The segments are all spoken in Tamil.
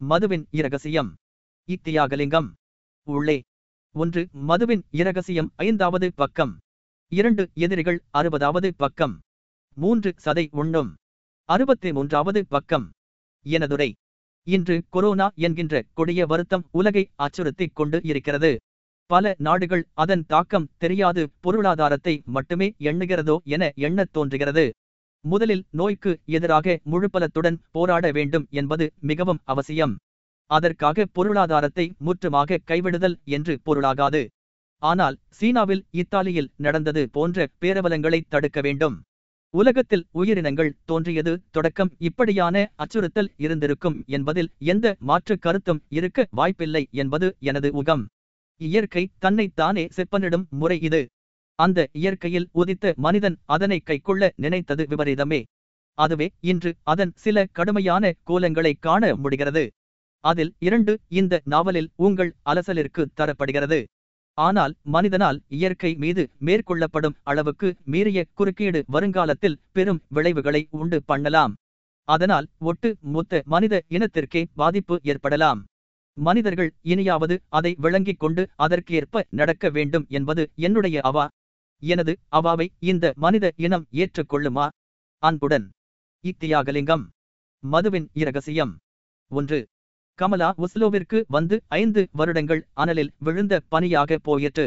மதுவின் இரகசியம். இத்தியாகலிங்கம். உள்ளே. ஒன்று மதுவின் இரகசியம் ஐந்தாவது பக்கம். இரண்டு எதிரிகள் அறுபதாவது பக்கம். மூன்று சதை உண்ணும். அறுபத்தி மூன்றாவது பக்கம். எனதுரை. இன்று கொரோனா என்கின்ற கொடிய வருத்தம் உலகை அச்சுறுத்திக் கொண்டு இருக்கிறது. பல நாடுகள் அதன் தாக்கம் தெரியாது பொருளாதாரத்தை மட்டுமே எண்ணுகிறதோ என எண்ணத் தோன்றுகிறது. முதலில் நோய்க்கு எதிராக முழுப்பலத்துடன் போராட வேண்டும் என்பது மிகவும் அவசியம். அதற்காக பொருளாதாரத்தை முற்றுமாக கைவிடுதல் என்று பொருளாகாது. ஆனால் சீனாவில் இத்தாலியில் நடந்தது போன்ற பேரவலங்களை தடுக்க வேண்டும். உலகத்தில் உயிரினங்கள் தோன்றியது தொடக்கம் இப்படியான அச்சுறுத்தல் இருந்திருக்கும் என்பதில் எந்த மாற்று கருத்தும் இருக்க வாய்ப்பில்லை என்பது எனது உகம் இயற்கை தன்னைத்தானே செப்பனிடும் முறை இது. அந்த இயற்கையில் உதித்த மனிதன் அதனை கைக்கொள்ள நினைத்தது விபரீதமே. அதுவே இன்று அதன் சில கடுமையான கோலங்களை காண முடிகிறது. அதில் இரண்டு இந்த நாவலில் உங்கள் அலசலிற்கு தரப்படுகிறது. ஆனால் மனிதனால் இயற்கை மீது மேற்கொள்ளப்படும் அளவுக்கு மீறிய குறுக்கீடு வருங்காலத்தில் பெரும் விளைவுகளை உண்டு பண்ணலாம். அதனால் ஒட்டு மொத்த மனித இனத்திற்கே பாதிப்பு ஏற்படலாம். மனிதர்கள் இனியாவது அதை விளங்கிக் கொண்டு அதற்கேற்ப நடக்க வேண்டும் என்பது என்னுடைய அவா எனது அவாவை இந்த மனித இனம் ஏற்றுக்கொள்ளுமா? அன்புடன் இத்தியாகலிங்கம் மதுவின் இரகசியம். ஒன்று கமலா ஒஸ்லோவிற்கு வந்து ஐந்து வருடங்கள் அனலில் விழுந்த பணியாக போயிற்று.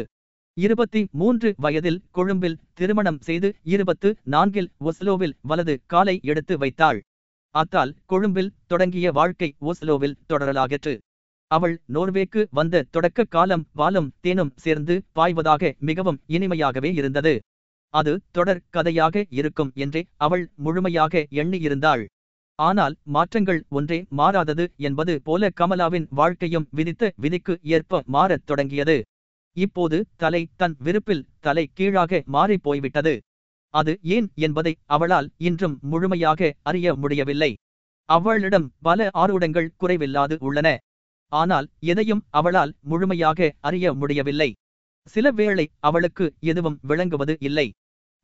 இருபத்தி மூன்று வயதில் கொழும்பில் திருமணம் செய்து இருபத்து நான்கில் ஒஸ்லோவில் வலது காலை எடுத்து வைத்தாள். அத்தால் கொழும்பில் தொடங்கிய வாழ்க்கை ஒஸ்லோவில் தொடரலாகிற்று. அவள் நோர்வேக்கு வந்த தொடக்க காலம் பாலும் தேனும் சேர்ந்து பாய்வதாக மிகவும் இனிமையாகவே இருந்தது. அது தொடர் கதையாக இருக்கும் என்றே அவள் முழுமையாக எண்ணியிருந்தாள். ஆனால் மாற்றங்கள் ஒன்றே மாறாதது என்பது போல கமலாவின் வாழ்க்கையும் விதித்த விதிக்கு ஏற்ப மாறத் தொடங்கியது. இப்போது தலை தன் விருப்பில் தலை கீழாக மாறிப் போய்விட்டது. அது ஏன் என்பதை அவளால் இன்றும் முழுமையாக அறிய முடியவில்லை. அவளிடம் பல ஆர்வடங்கள் குறைவில்லாது உள்ளன. ஆனால் எதையும் அவளால் முழுமையாக அறிய முடியவில்லை. சில வேளை அவளுக்கு எதுவும் விளங்குவது இல்லை.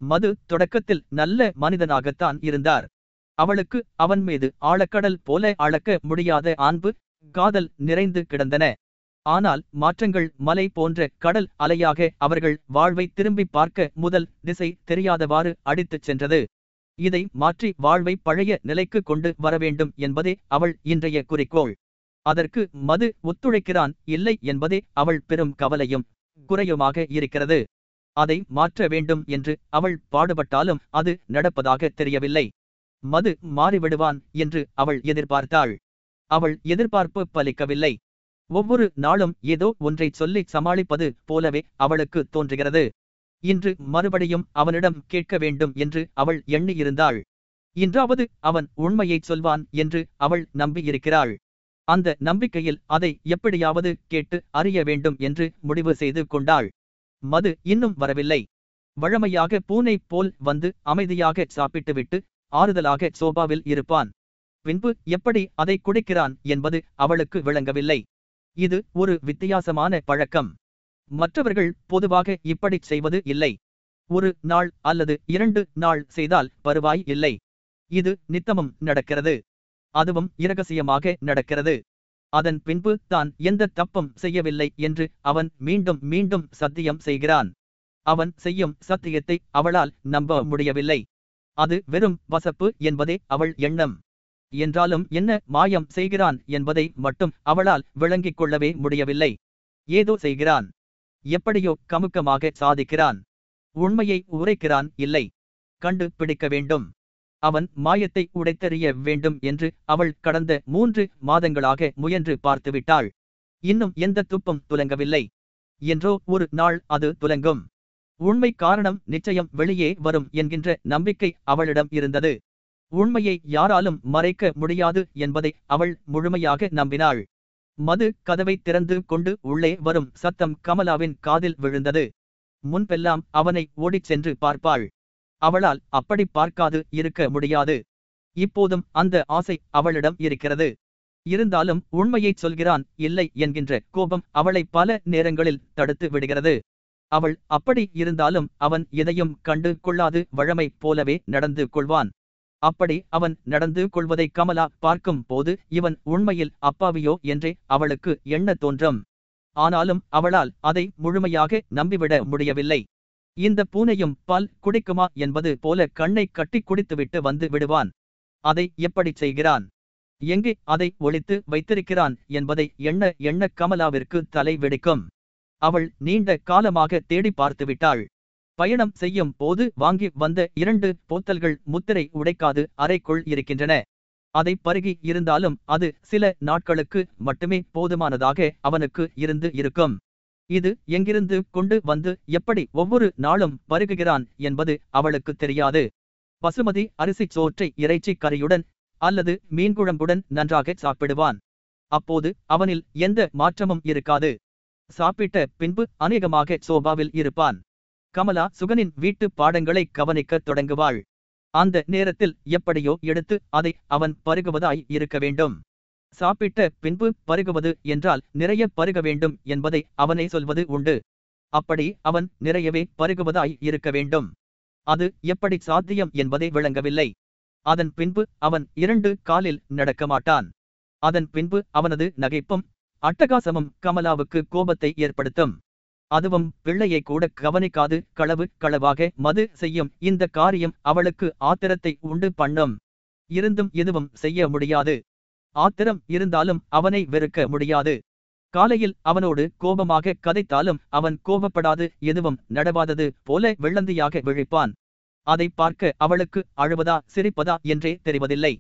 மது தொடக்கத்தில் நல்ல மனிதனாகத்தான் இருந்தார். அவளுக்கு அவன் மீது ஆழக்கடல் போல அளக்க முடியாத அன்பு காதல் நிறைந்து கிடந்தன. ஆனால் மாற்றங்கள் மலை போன்ற கடல் அலையாக அவர்கள் வாழ்வை திரும்பி பார்க்க முதல் திசை தெரியாதவாறு அடித்துச் சென்றது. இதை மாற்றி வாழ்வை பழைய நிலைக்கு கொண்டு வரவேண்டும் என்பதே அவள் இன்றைய குறிக்கோள். அதற்கு மது ஒத்துழைக்கிறான் இல்லை என்பதே அவள் பெரும் கவலையும் குறையுமாக இருக்கிறது. அதை மாற்ற வேண்டும் என்று அவள் பாடுபட்டாலும் அது நடப்பதாக தெரியவில்லை. மது மாறிவிடுவான் என்று அவள் எதிர்பார்த்தாள். அவள் எதிர்பார்ப்பு பலிக்கவில்லை. ஒவ்வொரு நாளும் ஏதோ ஒன்றை சொல்லி சமாளிப்பது போலவே அவளுக்கு தோன்றுகிறது. இன்று மறுபடியும் அவனிடம் கேட்க வேண்டும் என்று அவள் எண்ணியிருந்தாள். இன்றாவது அவன் உண்மையைச் சொல்வான் என்று அவள் நம்பியிருக்கிறாள். அந்த நம்பிக்கையில் அதை எப்படியாவது கேட்டு அறிய வேண்டும் என்று முடிவு செய்து கொண்டாள். மது இன்னும் வரவில்லை. வழமையாக பூனை போல் வந்து அமைதியாக சாப்பிட்டுவிட்டு ஆறுதலாக சோபாவில் இருப்பான். பின்பு எப்படி அதை குடிக்கிறான் என்பது அவளுக்கு விளங்கவில்லை. இது ஒரு வித்தியாசமான பழக்கம். மற்றவர்கள் பொதுவாக இப்படிச் செய்வது இல்லை. ஒரு நாள் அல்லது இரண்டு நாள் செய்தால் பருவாய் இல்லை. இது நித்தமும் நடக்கிறது. அதுவும் இரகசியமாக நடக்கிறது. அதன் பின்பு தான் எந்த தப்பம் செய்யவில்லை என்று அவன் மீண்டும் மீண்டும் சத்தியம் செய்கிறான். அவன் செய்யும் சத்தியத்தை அவளால் நம்ப முடியவில்லை. அது வெறும் வசப்பு என்பதே அவள் எண்ணம். என்றாலும் என்ன மாயம் செய்கிறான் என்பதை மட்டும் அவளால் விளங்கிக் கொள்ளவே முடியவில்லை. ஏதோ செய்கிறான். எப்படியோ கமுக்கமாக சாதிக்கிறான். உண்மையை உரைக்கிறான் இல்லை. கண்டு பிடிக்க வேண்டும். அவன் மாயத்தை உடைத்தறிய வேண்டும் என்று அவள் கடந்த மூன்று மாதங்களாக முயன்று பார்த்துவிட்டாள். இன்னும் எந்த துப்பம் துலங்கவில்லை. என்றோ ஒரு நாள் அது துலங்கும். உண்மை காரணம் நிச்சயம் வெளியே வரும் என்கின்ற நம்பிக்கை அவளிடம் இருந்தது. உண்மையை யாராலும் மறைக்க முடியாது என்பதை அவள் முழுமையாக நம்பினாள். மது கதவை திறந்து கொண்டு உள்ளே வரும் சத்தம் கமலாவின் காதில் விழுந்தது. முன்பெல்லாம் அவனை ஓடிச் சென்று பார்ப்பாள். அவளால் அப்படி பார்க்காது இருக்க முடியாது. இப்போதும் அந்த ஆசை அவளிடம் இருக்கிறது. இருந்தாலும் உண்மையைச் சொல்கிறான் இல்லை என்கின்ற கோபம் அவளை பல நேரங்களில் தடுத்து விடுகிறது. அவள் அப்படி இருந்தாலும் அவன் எதையும் கண்டு கொள்ளாது வழமை போலவே நடந்து கொள்வான். அப்படி அவன் நடந்து கொள்வதை கமலா பார்க்கும் போது இவன் உண்மையில் அப்பாவியோ என்றே அவளுக்கு எண்ண தோன்றும். ஆனாலும் அவளால் அதை முழுமையாக நம்பிவிட முடியவில்லை. இந்த பூனையும் பால் குடிக்குமா என்பது போல கண்ணை கட்டி குடித்துவிட்டு வந்து விடுவான். அதை எப்படிச் செய்கிறான்? எங்கே அதை ஒளித்து வைத்திருக்கிறான் என்பதை எண்ண எண்ண கமலாவிற்கு தலை வெடிக்கும். அவள் நீண்ட காலமாக தேடி பார்த்துவிட்டாள். பயணம் செய்யும் போது வாங்கி வந்த இரண்டு போத்தல்கள் முத்திரை உடைக்காது அறைக்குள் இருக்கின்றன. அதை பருகி இருந்தாலும் அது சில நாட்களுக்கு மட்டுமே போதுமானதாக அவனுக்கு இருந்து இருக்கும். இது எங்கிருந்து கொண்டு வந்து எப்படி ஒவ்வொரு நாளும் பருகுகிறான் என்பது அவளுக்கு தெரியாது. பசுமதி அரிசிச் சோற்றை இறைச்சி கறியுடன் அல்லது மீன்குழம்புடன் நன்றாக சாப்பிடுவான். அப்போது அவனில் எந்த மாற்றமும் இருக்காது. சாப்பிட்ட பின்பு அநேகமாக சோபாவில் இருப்பான். கமலா சுகனின் வீட்டு பாடங்களை கவனிக்கத் தொடங்குவாள். அந்த நேரத்தில் எப்படியோ எடுத்து அதை அவன் பருகுவதாய் இருக்க வேண்டும். சாப்பிட்ட பின்பு பருகுவது என்றால் நிறைய பருக வேண்டும் என்பதை அவனை சொல்வது உண்டு. அப்படி அவன் நிறையவே பருகுவதாய் இருக்க வேண்டும். அது எப்படி சாத்தியம் என்பதை விளங்கவில்லை. அதன் பின்பு அவன் இரண்டு காலில் நடக்க மாட்டான். அதன் பின்பு அவனது நகைப்பும் அட்டகாசமும் கமலாவுக்கு கோபத்தை ஏற்படுத்தும். அதுவும் பிள்ளையை கூட கவனிக்காது களவு களவாக மது செய்யும் இந்த காரியம் அவளுக்கு ஆத்திரத்தை உண்டு பண்ணும். இருந்தும் எதுவும் செய்ய முடியாது. ஆத்திரம் இருந்தாலும் அவனை வெறுக்க முடியாது. காலையில் அவனோடு கோபமாக கதைத்தாலும் அவன் கோபப்படாது எதுவும் நடவாதது போல வெள்ளந்தியாக விழிப்பான். அதை பார்க்க அவளுக்கு அழுவதா சிரிப்பதா என்றே தெரிவதில்லை.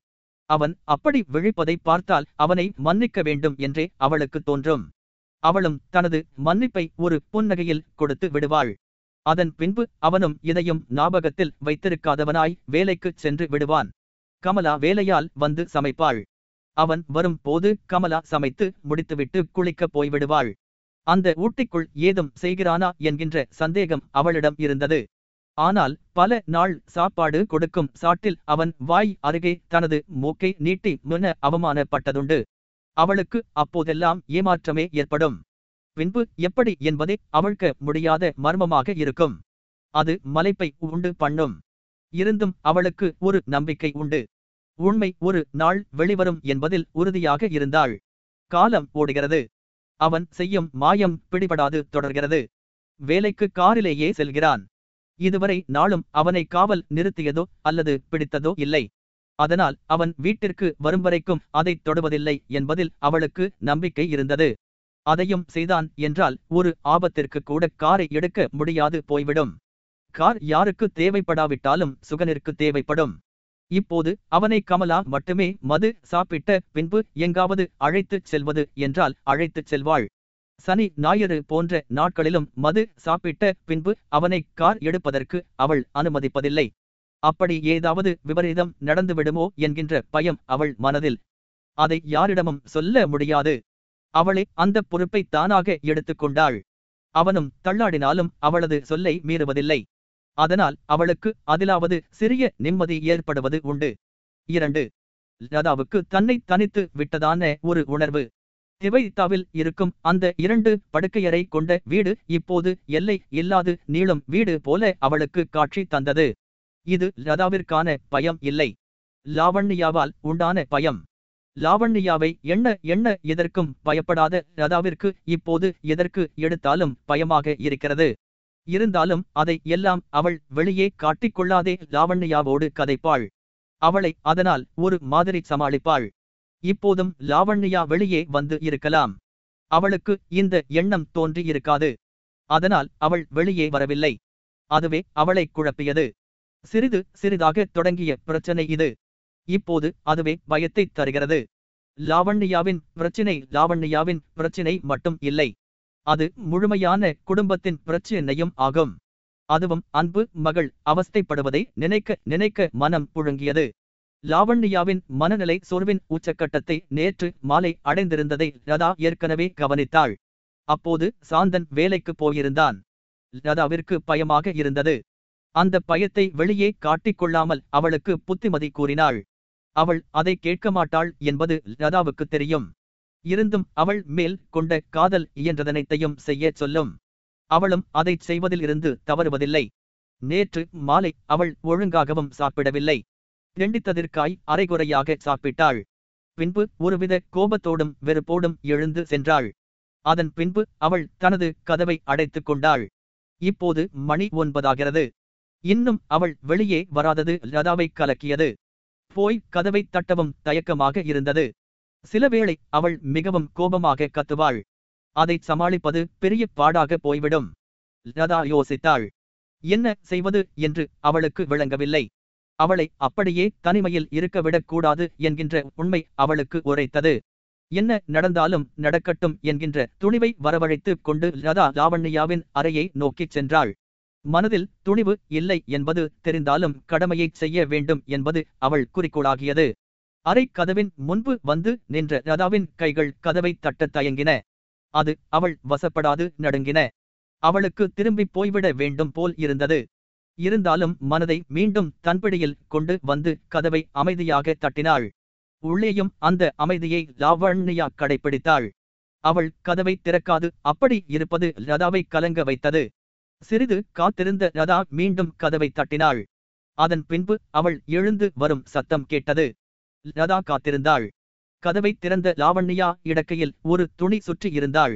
அவன் அப்படி விழிப்பதை பார்த்தால் அவனை மன்னிக்க வேண்டும் என்றே அவளுக்கு தோன்றும். அவளும் தனது மன்னிப்பை ஒரு புன்னகையில் கொடுத்து விடுவாள். அதன் பின்பு அவனும் இதையும் ஞாபகத்தில் வைத்திருக்காதவனாய் வேலைக்குச் சென்று விடுவான். கமலா வேலையால் வந்து சமைப்பாள். அவன் வரும் போது கமலா சமைத்து முடித்துவிட்டு குளிக்கப் போய்விடுவாள். அந்த ஊட்டிக்குள் ஏதும் செய்கிறானா என்கின்ற சந்தேகம் அவளிடம் இருந்தது. ஆனால் பல நாள் சாப்பாடு கொடுக்கும் சாட்டில் அவன் வாய் அருகே தனது மூக்கை நீட்டி முன்ன அவமானப்பட்டதுண்டு. அவளுக்கு அப்போதெல்லாம் ஏமாற்றமே ஏற்படும். பின்பு எப்படி என்பதே அவழ்க்க முடியாத மர்மமாக இருக்கும். அது மலைப்பை உண்டு பண்ணும். இருந்தும் அவளுக்கு ஒரு நம்பிக்கை உண்டு. உண்மை ஒரு நாள் வெளிவரும் என்பதில் உறுதியாக இருந்தாள். காலம் ஓடுகிறது. அவன் செய்யும் மாயம் பிடிபடாது தொடர்கிறது. வேலைக்கு காரிலேயே செல்கிறான். இதுவரை நாளும் அவனை காவல் நிறுத்தியதோ அல்லது பிடித்ததோ இல்லை. அதனால் அவன் வீட்டிற்கு வரும் வரைக்கும் அதைத் தொடுவதில்லை என்பதில் அவளுக்கு நம்பிக்கை இருந்தது. அதையும் செய்தான் என்றால் ஒரு ஆபத்திற்கு கூட காரை எடுக்க முடியாது போய்விடும். கார் யாருக்கு தேவைப்படாவிட்டாலும் சுகனிற்கு தேவைப்படும். இப்போது அவனை கமலா மட்டுமே மது சாப்பிட்ட பின்பு எங்காவது அழைத்துச் செல்வது என்றால் அழைத்துச் செல்வாள். சனி ஞாயிறு போன்ற நாட்களிலும் மது சாப்பிட்ட பின்பு அவனை கார் எடுப்பதற்கு அவள் அனுமதிப்பதில்லை. அப்படி ஏதாவது விபரீதம் நடந்துவிடுமோ என்கின்ற பயம் அவள் மனதில். அதை யாரிடமும் சொல்ல முடியாது. அவளே அந்த பொறுப்பை தானாக எடுத்துக்கொண்டாள் அவனும் தள்ளாடினாலும் அவளது சொல்லை மீறுவதில்லை. அதனால் அவளுக்கு அதிலாவது சிறிய நிம்மதி ஏற்படுவது உண்டு. இரண்டு லதாவுக்கு தன்னை தனித்து விட்டதான ஒரு உணர்வு. திவைத்தாவில் இருக்கும் அந்த இரண்டு படுக்கையறை கொண்ட வீடு இப்போது எல்லை இல்லாது நீளும் வீடு போல அவளுக்கு காட்சி தந்தது. இது லதாவிற்கான பயம் இல்லை. லாவண்யாவால் உண்டான பயம். லாவண்யாவை என்ன என்ன எதற்கும் பயப்படாத லதாவிற்கு இப்போது எதற்கு எடுத்தாலும் பயமாக இருக்கிறது. இருந்தாலும் அதை எல்லாம் அவள் வெளியே காட்டிக்கொள்ளாதே லாவண்யாவோடு கதைப்பாள். அவளை அதனால் ஒரு மாதிரி சமாளிப்பாள். இப்போதும் லாவண்யா வெளியே வந்து இருக்கலாம். அவளுக்கு இந்த எண்ணம் தோன்றி இருக்காது. அதனால் அவள் வெளியே வரவில்லை. அதுவே அவளை குழப்பியது. சிறிது சிறிதாக தொடங்கிய பிரச்சனை இது. இப்போது அதுவே பயத்தை தருகிறது. லாவண்யாவின் பிரச்சினை லாவண்யாவின் பிரச்சினை மட்டும் இல்லை. அது முழுமையான குடும்பத்தின் பிரச்சினையும் ஆகும். அதுவும் அன்பு மகள் அவஸ்தைப்படுவதை நினைக்க நினைக்க மனம் புழுங்கியது. லாவண்யாவின் மனநிலை சோர்வின் உச்சக்கட்டத்தை நேற்று மாலை அடைந்திருந்ததை லதா ஏற்கனவே கவனித்தாள். அப்போது சாந்தன் வேலைக்கு போயிருந்தான். லதாவிற்கு பயமாக இருந்தது. அந்த பயத்தை வெளியே காட்டிக்கொள்ளாமல் அவளுக்கு புத்திமதி கூறினாள். அவள் அதை கேட்க மாட்டாள் என்பது லதாவுக்கு தெரியும். இருந்தும் அவள் மேல் கொண்ட காதல் இயன்றதனைத்தையும் செய்யச் சொல்லும். அவளும் அதைச் செய்வதில் இருந்து தவறுவதில்லை. நேற்று மாலை அவள் ஒழுங்காகவும் சாப்பிடவில்லை. தெண்டித்ததிற்காய் அரைகுறையாக சாப்பிட்டாள். பின்பு ஒருவித கோபத்தோடும் வெறுப்போடும் எழுந்து சென்றாள். அதன் பின்பு அவள் தனது கதவை அடைத்துக் கொண்டாள். இப்போது மணி ஒன்பதாகிறது. இன்னும் அவள் வெளியே வராதது லதாவை கலக்கியது. போய் கதவை தட்டவும் தயக்கமாக இருந்தது. சிலவேளை அவள் மிகவும் கோபமாக கத்துவாள். அதை சமாளிப்பது பெரிய பாடாக போய்விடும். லதா யோசித்தாள். என்ன செய்வது என்று அவளுக்கு விளங்கவில்லை. அவளை அப்படியே தனிமையில் இருக்கவிடக் கூடாது என்கின்ற உண்மை அவளுக்கு உரைத்தது. என்ன நடந்தாலும் நடக்கட்டும் என்கின்ற துணிவை வரவழைத்து கொண்டு லதா லாவண்யாவின் அறையை நோக்கிச் சென்றாள். மனதில் துணிவு இல்லை என்பது தெரிந்தாலும் கடமையைச் செய்ய வேண்டும் என்பது அவள் குறிக்கோளாகியது. அறை கதவின் முன்பு வந்து நின்ற லதாவின் கைகள் கதவை தட்டத் தயங்கின. அது அவள் வசப்படாது நடுங்கின. அவளுக்கு திரும்பி போய்விட வேண்டும் போல் இருந்தது. இருந்தாலும் மனதை மீண்டும் தன்பிடியில் கொண்டு வந்து கதவை அமைதியாக தட்டினாள். உள்ளேயும் அந்த அமைதியை லாவண்யா கடைப்பிடித்தாள். அவள் கதவை திறக்காது அப்படி இருப்பது லதாவை கலங்க வைத்தது. சிறிது காத்திருந்த லதா மீண்டும் கதவை தட்டினாள். அதன் பின்பு அவள் எழுந்து வரும் சத்தம் கேட்டது. லதா காத்திருந்தாள். கதவை திறந்த லாவண்யா இடக்கையில் ஒரு துணி சுற்றி இருந்தாள்.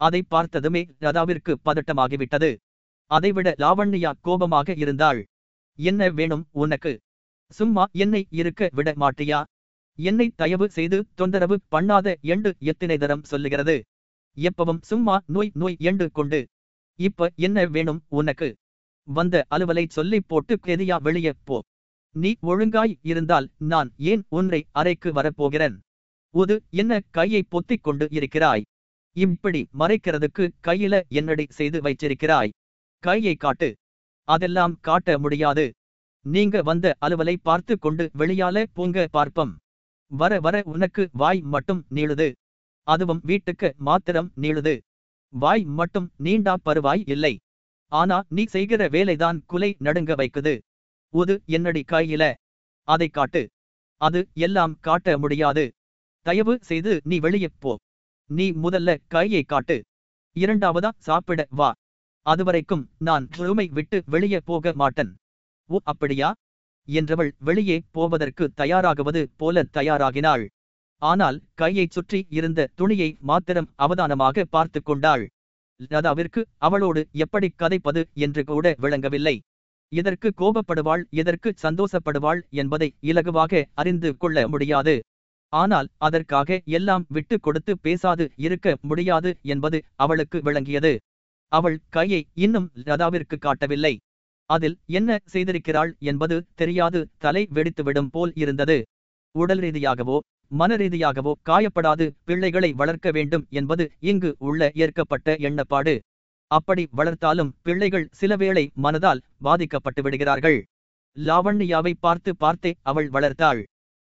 அதை பார்த்ததுமே லதாவிற்கு பதட்டமாகிவிட்டது. அதைவிட லாவண்யா கோபமாக இருந்தாள். என்ன வேணும் உனக்கு? சும்மா என்னை இருக்க விட மாட்டியா? என்னை தயவு செய்து தொந்தரவு பண்ணாத எண்டு எத்தனை தரம் சொல்லுகிறது. எப்பவும் சும்மா நோய் நோய் எண்டு கொண்டு. இப்ப என்ன வேணும் உனக்கு வந்த அலுவலை சொல்லி போட்டு கெதியா வெளியே போ. நீ ஒழுங்காய் இருந்தால் நான் ஏன் ஒன்றை அறைக்கு வரப்போகிறேன்? உது என்ன கையை பொத்திக் கொண்டு இருக்கிறாய்? இப்படி மறைக்கிறதுக்கு கையில என்னடி செய்து வைச்சிருக்கிறாய் கையை காட்டு. அதெல்லாம் காட்ட முடியாது. நீங்க வந்த அலுவலை பார்த்து கொண்டு வெளியால பூங்க பார்ப்பம். வர வர உனக்கு வாய் மட்டும் நீளுது. அதுவும் வீட்டுக்கு மாத்திரம் நீளுது. வாய் மட்டும் நீண்டா பருவாய் இல்லை. ஆனா நீ செய்கிற வேலைதான் குலை நடுங்க வைக்குது. உது என்னடி கையில? அதை காட்டு. அது எல்லாம் காட்ட முடியாது. தயவு செய்து நீ வெளியே போ. நீ முதல்ல கையை காட்டு. இரண்டாவதா சாப்பிட வா. அதுவரைக்கும் நான் ரூமை விட்டு வெளியே போக மாட்டேன். ஓ அப்படியா? என்றவள் வெளியே போவதற்கு தயாராகுவது போல தயாராகினாள். ஆனால் கையைச் சுற்றி இருந்த துணியை மாத்திரம் அவதானமாக பார்த்து கொண்டாள். லதாவிற்கு அவளோடு எப்படி கதைப்பது என்று கூட விளங்கவில்லை. எதற்கு கோபப்படுவாள் எதற்கு சந்தோஷப்படுவாள் என்பதை இலகுவாக அறிந்து கொள்ள முடியாது. ஆனால் அதற்காக எல்லாம் விட்டு கொடுத்து பேசாது இருக்க முடியாது என்பது அவளுக்கு விளங்கியது. அவள் கையை இன்னும் லதாவிற்கு காட்டவில்லை. அதில் என்ன செய்திருக்கிறாள் என்பது தெரியாது தலை வெடித்துவிடும் போல் இருந்தது. உடல் ரீதியாகவோ மனரீதியாகவோ காயப்படாது பிள்ளைகளை வளர்க்க வேண்டும் என்பது இங்கு உள்ள ஏற்கப்பட்ட எண்ணப்பாடு. அப்படி வளர்த்தாலும் பிள்ளைகள் சிலவேளை மனதால் பாதிக்கப்பட்டு விடுகிறார்கள். லாவண்யாவை பார்த்து பார்த்தே அவள் வளர்த்தாள்.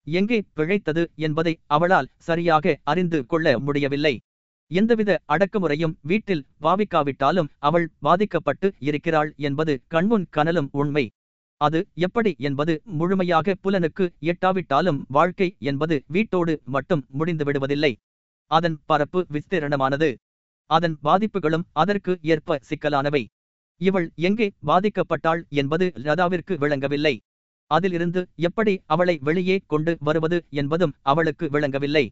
எங்கே பிழைத்தது என்பதை அவளால் சரியாக அறிந்து கொள்ள முடியவில்லை. எந்தவித அடக்குமுறையும் வீட்டில் பாவிக்காவிட்டாலும் அவள் பாதிக்கப்பட்டு இருக்கிறாள் என்பது கண்முன் கனலும் உண்மை. அது எப்படி என்பது முழுமையாக புலனுக்கு எட்டாவிட்டாலும் வாழ்க்கை என்பது வீட்டோடு மட்டும் முடிந்து விடுவதில்லை அதன் பரப்பு விஸ்தீரணமானது. அதன் பாதிப்புகளும் அதற்கு ஏற்ப சிக்கலானவை. இவள் எங்கே பாதிக்கப்பட்டாள் என்பது லதாவிற்கு விளங்கவில்லை. அதிலிருந்து எப்படி அவளை வெளியே கொண்டு வருவது என்பதும் அவளுக்கு விளங்கவில்லை.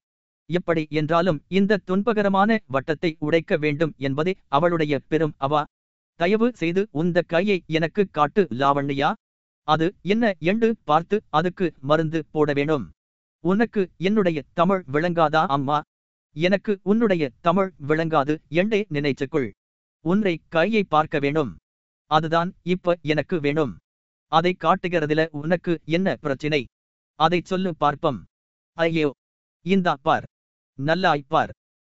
எப்படி என்றாலும் இந்த துன்பகரமான வட்டத்தை உடைக்க வேண்டும் என்பதே அவளுடைய பெரும் அவா. தயவு செய்து உந்த கையை எனக்கு காட்டு லாவண்யா. அது என்ன என்று பார்த்து அதுக்கு மருந்து போட வேணும் உனக்கு என்னுடைய தமிழ் விளங்காதா அம்மா? எனக்கு உன்னுடைய தமிழ் விளங்காது என்றே நினைச்சுக்குள் உன்னை கையை பார்க்க வேணும் அதுதான் இப்ப எனக்கு வேணும் அதை காட்டுகிறதில உனக்கு என்ன பிரச்சினை? அதைச் சொல்லு பார்ப்பம். ஐயோ இந்தா பார். நல்லாய் பார்.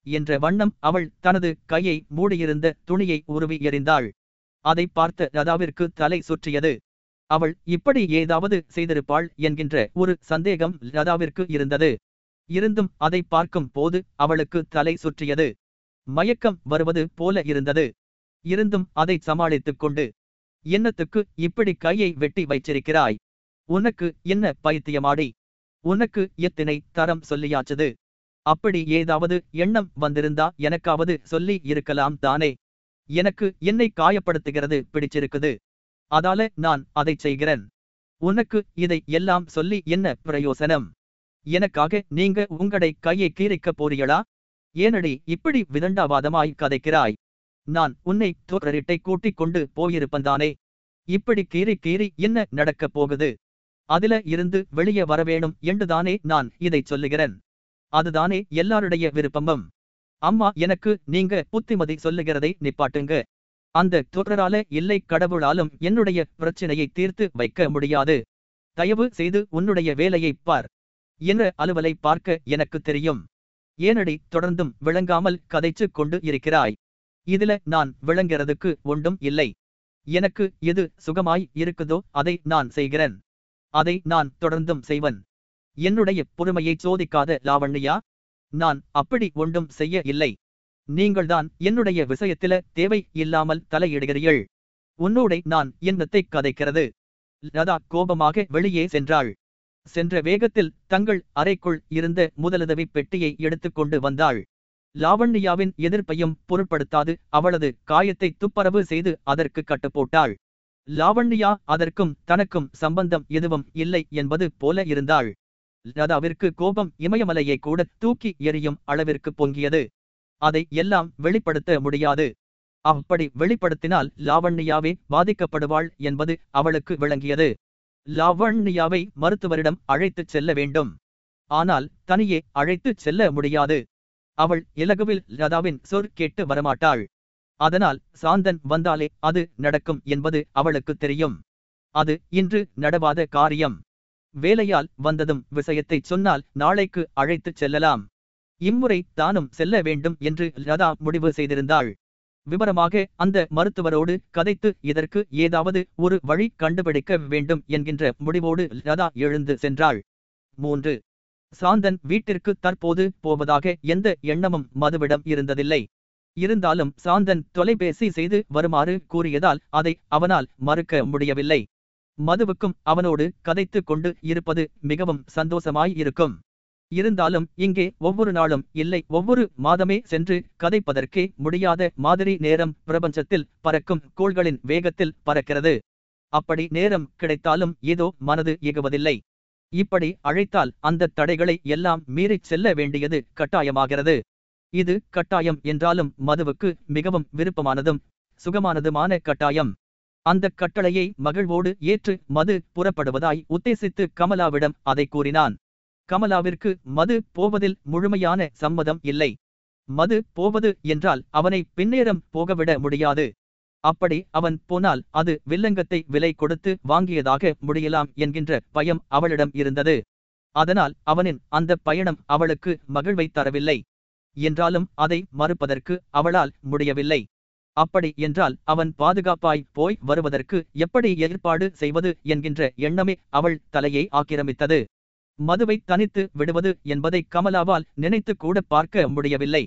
என்ற வண்ணம் அவள் தனது கையை மூடியிருந்த துணியை உருவி எறிந்தாள். அதை பார்த்த ரதாவிற்கு தலை சுற்றியது. அவள் இப்படி ஏதாவது செய்திருப்பாள் என்கின்ற ஒரு சந்தேகம் லதாவிற்கு இருந்தது. இருந்தும் அதை பார்க்கும் போது அவளுக்கு தலை சுற்றியது. மயக்கம் வருவது போல இருந்தது. இருந்தும் அதை சமாளித்துக் கொண்டு என்னத்துக்கு இப்படி கையை வெட்டி வைச்சிருக்கிறாய் உனக்கு என்ன பைத்தியமாடி? உனக்கு எத்தனை தரம் சொல்லியாச்சது? அப்படி ஏதாவது எண்ணம் வந்திருந்தா எனக்காவது சொல்லி இருக்கலாம் தானே? எனக்கு என்னை காயப்படுத்துகிறது பிடிச்சிருக்குது. அதால நான் அதைச் செய்கிறேன். உனக்கு இதை எல்லாம் சொல்லி என்ன பிரயோசனம்? எனக்காக நீங்க உங்களை கையை கீறிக்கப் போறீங்களா ஏனடி இப்படி விதண்டாவாதமாய் கதைக்கிறாய். நான் உன்னை தோற்றரிட்டை கூட்டிக் கொண்டு போயிருப்பந்தானே இப்படி கீறி கீறி என்ன நடக்கப் போகுது? அதுல இருந்து வெளியே வரவேணும் என்றுதானே நான் இதைச் சொல்லுகிறேன். அதுதானே எல்லாருடைய விருப்பமும். அம்மா எனக்கு நீங்க புத்திமதி சொல்லுகிறதை நிப்பாட்டுங்க. அந்த தோற்றரால இல்லை கடவுளாலும் என்னுடைய பிரச்சனையை தீர்த்து வைக்க முடியாது. தயவு செய்து உன்னுடைய வேலையைப் பார். என்ற அலுவலை பார்க்க எனக்கு தெரியும்? ஏனடி தொடர்ந்தும் விளங்காமல் கதைச்சு கொண்டு இருக்கிறாய். இதுல நான் விளங்கிறதுக்கு ஒன்றும் இல்லை. எனக்கு எது சுகமாய் இருக்குதோ அதை நான் செய்கிறேன். அதை நான் தொடர்ந்தும் செய்வன். என்னுடைய பொறுமையை சோதிக்காத லாவண்யா நான் அப்படி ஒன்றும் செய்ய இல்லை. நீங்கள்தான் என்னுடைய விஷயத்தில தேவை இல்லாமல் தலையிடுகிறீர்கள். உன்னோடை நான் என்னத்தை கதைக்கிறது? லதா கோபமாக வெளியே சென்றாள். சென்ற வேகத்தில் தங்கள் அறைக்குள் இருந்த முதலுதவி பெட்டியை எடுத்துக்கொண்டு வந்தாள். லாவண்யாவின் எதிர்ப்பையும் பொருட்படுத்தாது அவளது காயத்தை துப்பரவு செய்து அதற்கு கட்டுப்போட்டாள். லாவண்யா அதற்கும் தனக்கும் சம்பந்தம் எதுவும் இல்லை என்பது போல இருந்தாள். லதாவிற்கு கோபம் இமயமலையை கூட தூக்கி எறியும் அளவிற்கு பொங்கியது. அதை எல்லாம் வெளிப்படுத்த முடியாது. அப்படி வெளிப்படுத்தினால் லாவண்யாவே பாதிக்கப்படுவாள் என்பது அவளுக்கு விளங்கியது. லாவண்யாவை மருத்துவரிடம் அழைத்துச் செல்ல வேண்டும். ஆனால் தனியே அழைத்துச் செல்ல முடியாது. அவள் இலகுவில் லதாவின் சொற் கேட்டு வரமாட்டாள். அதனால் சாந்தன் வந்தாலே அது நடக்கும் என்பது அவளுக்கு தெரியும். அது இன்று நடவாத காரியம். வேலையால் வந்ததும் விஷயத்தைச் சொன்னால் நாளைக்கு அழைத்துச் செல்லலாம். இம்முறை தானும் செல்ல வேண்டும் என்று லதா முடிவு செய்திருந்தாள். விவரமாக அந்த மருத்துவரோடு கதைத்து இதற்கு ஏதாவது ஒரு வழி கண்டுபிடிக்க வேண்டும் என்கின்ற முடிவோடு லதா எழுந்து சென்றாள். மூன்று. சாந்தன் வீட்டிற்கு தற்போது போவதாக எந்த எண்ணமும் மதுவிடம் இருந்ததில்லை. இருந்தாலும் சாந்தன் தொலைபேசி செய்து வருமாறு கூறியதால் அதை அவனால் மறுக்க முடியவில்லை. மதுவுக்கும் அவனோடு கதைத்துக் கொண்டு இருப்பது மிகவும் சந்தோஷமாய் இருக்கும். இருந்தாலும் இங்கே ஒவ்வொரு நாளும் இல்லை. ஒவ்வொரு மாதமே சென்று கதைப்பதற்கே முடியாத மாதிரி நேரம் பிரபஞ்சத்தில் பறக்கும் கோள்களின் வேகத்தில் பறக்கிறது. அப்படி நேரம் கிடைத்தாலும் ஏதோ மனது இயகுவதில்லை இப்படி அழைத்தால் அந்த தடைகளை எல்லாம் மீறிச் செல்ல வேண்டியது கட்டாயமாகிறது. இது கட்டாயம் என்றாலும் மதுவுக்கு மிகவும் விருப்பமானதும் சுகமானதுமான கட்டாயம். அந்த கட்டளையை மகிழ்வோடு ஏற்று மது புறப்படுவதாய் உத்தேசித்து கமலாவிடம் அதை கூறினான். கமலாவிற்கு மது போவதில் முழுமையான சம்மதம் இல்லை. மது போவது என்றால் அவனை பின்னேரம் போகவிட முடியாது. அப்படி அவன் போனால் அது வில்லங்கத்தை விலை கொடுத்து வாங்கியதாக முடியலாம் என்கின்ற பயம் அவளிடம் இருந்தது. அதனால் அவனின் அந்த பயணம் அவளுக்கு மகிழ்வை தரவில்லை. என்றாலும் அதை மறுப்பதற்கு அவளால் முடியவில்லை. அப்படி என்றால் அவன் பாதுகாப்பாய் போய் வருவதற்கு எப்படி ஏற்பாடு செய்வது என்கின்ற எண்ணமே அவள் தலையை ஆக்கிரமித்தது. மதுவை தனித்து விடுவது என்பதை கமலாவால் நினைத்து கூட பார்க்க முடியவில்லை.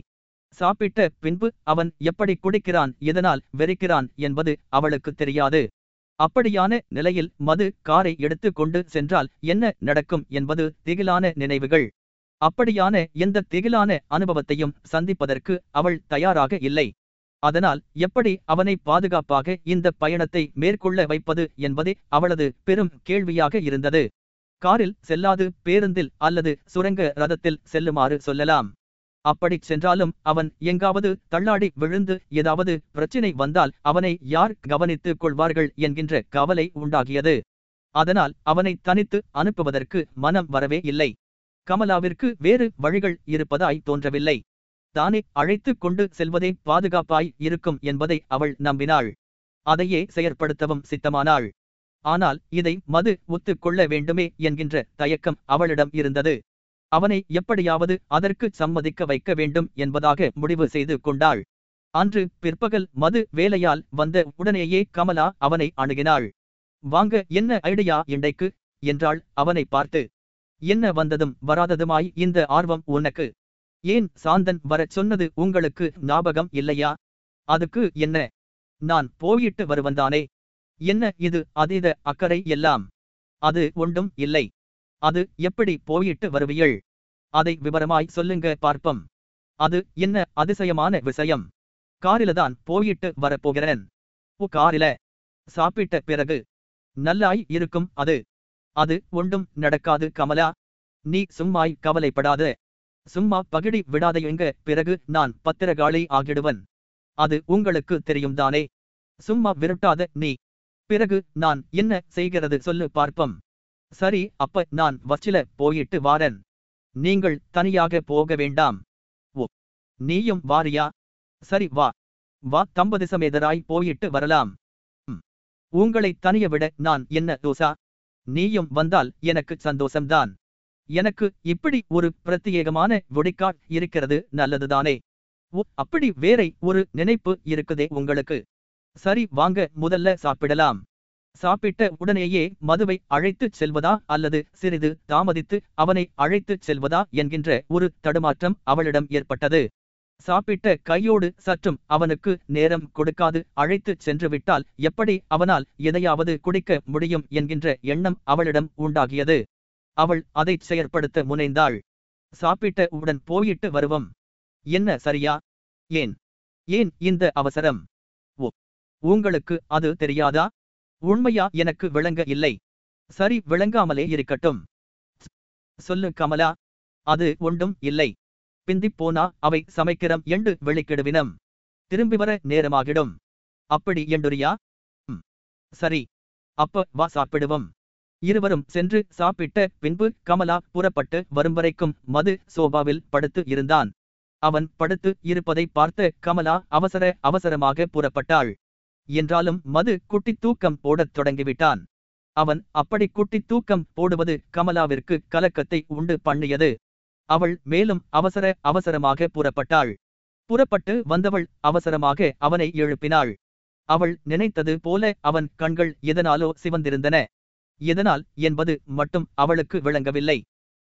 சாப்பிட்ட பின்பு அவன் எப்படி குடிக்கிறான் இதனால் வெறிக்கிறான் என்பது அவளுக்கு தெரியாது. அப்படியான நிலையில் மது காரை எடுத்து கொண்டு சென்றால் என்ன நடக்கும் என்பது திகிலான நினைவுகள். அப்படியான எந்த திகிலான அனுபவத்தையும் சந்திப்பதற்கு அவள் தயாராக இல்லை. அதனால் எப்படி அவனை பாதுகாப்பாக இந்த பயணத்தை மேற்கொள்ள வைப்பது என்பதே அவளது பெரும் கேள்வியாக இருந்தது. காரில் செல்லாது பேருந்தில் அல்லது சுரங்க ரதத்தில் செல்லுமாறு சொல்லலாம். அப்படிச் சென்றாலும் அவன் எங்காவது தள்ளாடி விழுந்து ஏதாவது பிரச்சினை வந்தால் அவனை யார் கவனித்துக் கொள்வார்கள் என்கின்ற கவலை உண்டாகியது. அதனால் அவனை தனித்து அனுப்புவதற்கு மனம் வரவே இல்லை. கமலாவிற்கு வேறு வழிகள் இருப்பதாய் தோன்றவில்லை. தானே அழைத்துக் கொண்டு செல்வதே பாதுகாப்பாய் இருக்கும் என்பதை அவள் நம்பினாள். அதையே செயற்படுத்தவும் சித்தமானாள். ஆனால் இதை மது ஒத்துக்கொள்ள வேண்டுமே என்கின்ற தயக்கம் அவளிடம் இருந்தது. அவனை எப்படியாவது அதற்கு சம்மதிக்க வைக்க வேண்டும் என்பதாக முடிவு செய்து கொண்டாள். அன்று பிற்பகல் மது வேலையால் வந்த உடனேயே கமலா அவனை அணுகினாள். வாங்க என்ன ஐடியா இண்டைக்கு என்றாள் அவனை பார்த்து. என்ன வந்ததும் வராததுமாய் இந்த ஆர்வம் உனக்கு? ஏன் சாந்தன் வரச் சொன்னது உங்களுக்கு ஞாபகம் இல்லையா? அதுக்கு என்ன? நான் போயிட்டு வருவந்தானே என்ன இது அதீத அக்கறை எல்லாம்? அது ஒன்றும் இல்லை. அது எப்படி போயிட்டு வருவியள் அதை விவரமாய் சொல்லுங்க பார்ப்பம். அது என்ன அதிசயமான விஷயம்? காரிலதான் போயிட்டு வரப்போகிறேன். ஓ காரில சாப்பிட்ட பிறகு நல்லாய் இருக்கும் அது. அது ஒன்றும் நடக்காது கமலா. நீ சும்மாய் கவலைப்படாத. சும்மா பகிடி விடாதையுங்க பிறகு நான் பத்திரகாளி ஆகிடுவன். அது உங்களுக்கு தெரியும் தானே. சும்மா விரட்டாத நீ. பிறகு நான் என்ன செய்கிறது சொல்லு பார்ப்பம். சரி அப்ப நான் வச்சில போயிட்டு வாரன். நீங்கள் தனியாக போக வேண்டாம். ஓ நீயும் வாரியா? சரி வா. வா தம்பதிசமேதராய் போயிட்டு வரலாம். உங்களை தனிய விட நான் என்ன தோசா? நீயும் வந்தால் எனக்கு சந்தோஷம்தான். எனக்கு இப்படி ஒரு பிரத்யேகமான ஒடிக்காட் இருக்கிறது நல்லதுதானே. ஓ அப்படி வேறை ஒரு நினைப்பு இருக்குதே உங்களுக்கு. சரி வாங்க முதல்ல சாப்பிடலாம். சாப்பிட்ட உடனேயே மதுவை அழைத்துச் செல்வதா அல்லது சிறிது தாமதித்து அவனை அழைத்துச் செல்வதா என்கின்ற ஒரு தடுமாற்றம் அவளிடம் ஏற்பட்டது. சாப்பிட்ட கையோடு சற்றும் அவனுக்கு நேரம் கொடுக்காது அழைத்துச் சென்று விட்டால் எப்படி அவனால் எதையாவது குடிக்க முடியும் என்கின்ற எண்ணம் அவளிடம் உண்டாகியது. அவள் அதைச் செயற்படுத்த முனைந்தாள். சாப்பிட்ட உடன் போயிட்டு வருவோம். என்ன சரியா? ஏன்? ஏன் இந்த அவசரம்? உங்களுக்கு அது தெரியாதா? உண்மையா எனக்கு விளங்க இல்லை. சரி விளங்காமலே இருக்கட்டும். சொல்லு கமலா அது ஒன்றும் இல்லை. பிந்திப் போனா அவை சமைக்கிறம் எண்டு வெளிக்கிடுவினம் திரும்பி வர நேரமாகிடும். அப்படி எண்டுரியா சரி. அப்ப வா சாப்பிடுவோம். இருவரும் சென்று சாப்பிட்ட பின்பு கமலா புறப்பட்டு வரும் வரைக்கும் மது சோபாவில் படுத்து இருந்தான். அவன் படுத்து இருப்பதை பார்த்த கமலா அவசர அவசரமாக புறப்பட்டாள். என்றாலும் மது குட்டி தூக்கம் போடத் தொடங்கிவிட்டான். அவன் அப்படி குட்டி தூக்கம் போடுவது கமலாவிற்கு கலக்கத்தை உண்டு பண்ணியது. அவள் மேலும் அவசர அவசரமாக புறப்பட்டாள். புறப்பட்டு வந்தவள் அவசரமாக அவனை எழுப்பினாள். அவள் நினைத்தது போல அவன் கண்கள் எதனாலோ சிவந்திருந்தன. எதனால் என்பது மட்டும் அவளுக்கு விளங்கவில்லை.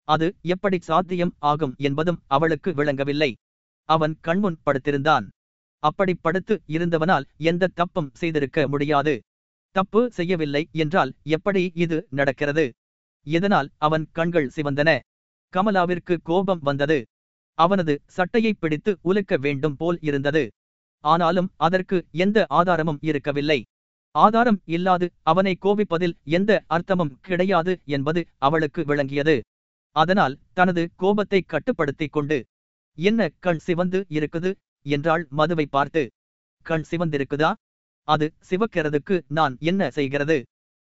அது எப்படி சாத்தியம் ஆகும் என்பதும் அவளுக்கு விளங்கவில்லை. அவன் கண்முன் படுத்திருந்தான். அப்படி படுத்து இருந்தவனால் எந்த தப்பும் செய்திருக்க முடியாது. தப்பு செய்யவில்லை என்றால் எப்படி இது நடக்கிறது? இதனால் அவன் கண்கள் சிவந்தன. கமலாவிற்கு கோபம் வந்தது. அவனது சட்டையை பிடித்து உலுக்க வேண்டும் போல் இருந்தது. ஆனாலும் அதற்கு எந்த ஆதாரமும் இருக்கவில்லை. ஆதாரம் இல்லாது அவனை கோபிப்பதில் எந்த அர்த்தமும் கிடையாது என்பது அவளுக்கு விளங்கியது. அதனால் தனது கோபத்தை கட்டுப்படுத்திக் கொண்டு என்ன கண் சிவந்து இருக்குது? என்றாள் மதுவை பார்த்து. கண் சிவந்திருக்குதா? அது சிவக்கிறதுக்கு நான் என்ன செய்கிறது?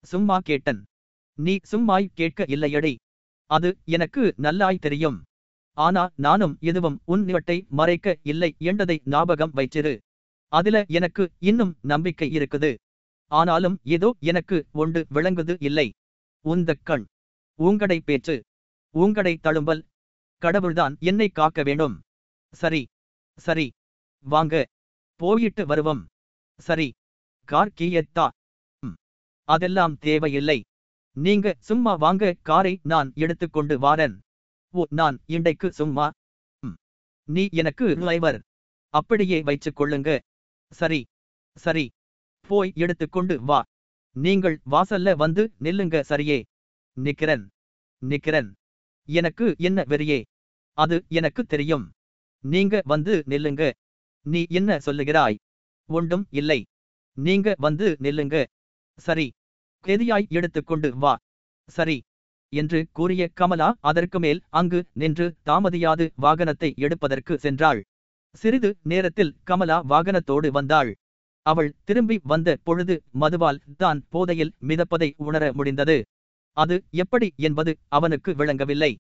சும்மா கேட்டன். நீ சும்மாய் கேட்க இல்லையடி. அது எனக்கு நல்லாய் தெரியும். ஆனா நானும் எதுவும் உன் நிவட்டை மறைக்க இல்லை என்றதை ஞாபகம் வைச்சிரு. அதுல எனக்கு இன்னும் நம்பிக்கை இருக்குது. ஆனாலும் ஏதோ எனக்கு ஒன்று விளங்குது இல்லை. உந்தக் கண். உங்கடை பேச்சு. உங்கடை தழும்பல். கடவுள்தான் என்னை காக்க வேண்டும். சரி. சரி. வாங்க. போயிட்டு வருவோம். சரி. கார் கீயத்தா. அதெல்லாம் தேவையில்லை. நீங்க சும்மா வாங்க. காரை நான் எடுத்துக்கொண்டு வாரன். ஓ நான் இண்டைக்கு சும்மா. நீ எனக்கு டிரைவர் அப்படியே வைச்சுக் கொள்ளுங்க. சரி. சரி. போய் எடுத்துக்கொண்டு வா. நீங்கள் வாசல்ல வந்து நில்லுங்க. சரியே. நிக்கிறன். நிக்கிறன். எனக்கு என்ன வெறியே. அது எனக்கு தெரியும். நீங்க வந்து நில்லுங்க. நீ என்ன சொல்லுகிறாய்? ஒன்றும் இல்லை. நீங்க வந்து நில்லுங்க. சரி. கெதியாய் எடுத்துக்கொண்டு வா. சரி. என்று கூறிய கமலா அதற்கு மேல் அங்கு நின்று தாமதியாது வாகனத்தை எடுப்பதற்கு சென்றாள். சிறிது நேரத்தில் கமலா வாகனத்தோடு வந்தாள். அவள் திரும்பி வந்த பொழுது மதுவால் தான் போதையில் மிதப்பதை உணர முடிந்தது. அது எப்படி என்பது அவனுக்கு விளங்கவில்லை.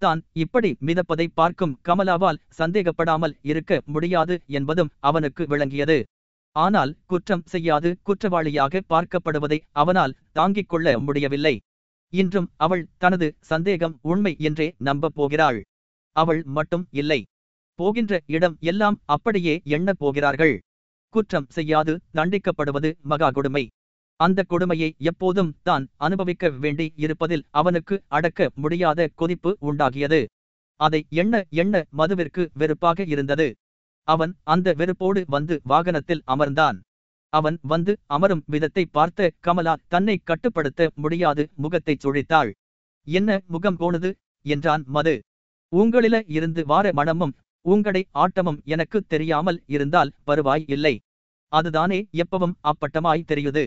தான் இப்படி மிதப்பதை பார்க்கும் கமலாவால் சந்தேகப்படாமல் இருக்க முடியாது என்பதும் அவனுக்கு விளங்கியது. ஆனால் குற்றம் செய்யாது குற்றவாளியாக பார்க்கப்படுவதை அவனால் தாங்கிக் கொள்ள முடியவில்லை. இன்றும் அவள் தனது சந்தேகம் உண்மை என்றே நம்பப் போகிறாள். அவள் மட்டும் இல்லை. போகின்ற இடம் எல்லாம் அப்படியே எண்ணப் போகிறார்கள். குற்றம் செய்யாது தண்டிக்கப்படுவது மகா கொடுமை. அந்த கொடுமையை எப்போதும் தான் அனுபவிக்க வேண்டி இருப்பதில் அவனுக்கு அடக்க முடியாத கொதிப்பு உண்டாகியது. அதை எண்ண எண்ண மதுவிற்கு வெறுப்பாக இருந்தது. அவன் அந்த வெறுப்போடு வந்து வாகனத்தில் அமர்ந்தான். அவன் வந்து அமரும் விதத்தை பார்த்த கமலா தன்னை கட்டுப்படுத்த முடியாது முகத்தைச் சுழித்தாள். என்ன முகம் போனது? என்றான் மது. உங்களில இருந்து வார மனமும் உங்களை ஆட்டமும் எனக்கு தெரியாமல் இருந்தால் பருவாய் இல்லை. அதுதானே எப்பவும் அப்பட்டமாய் தெரியுது.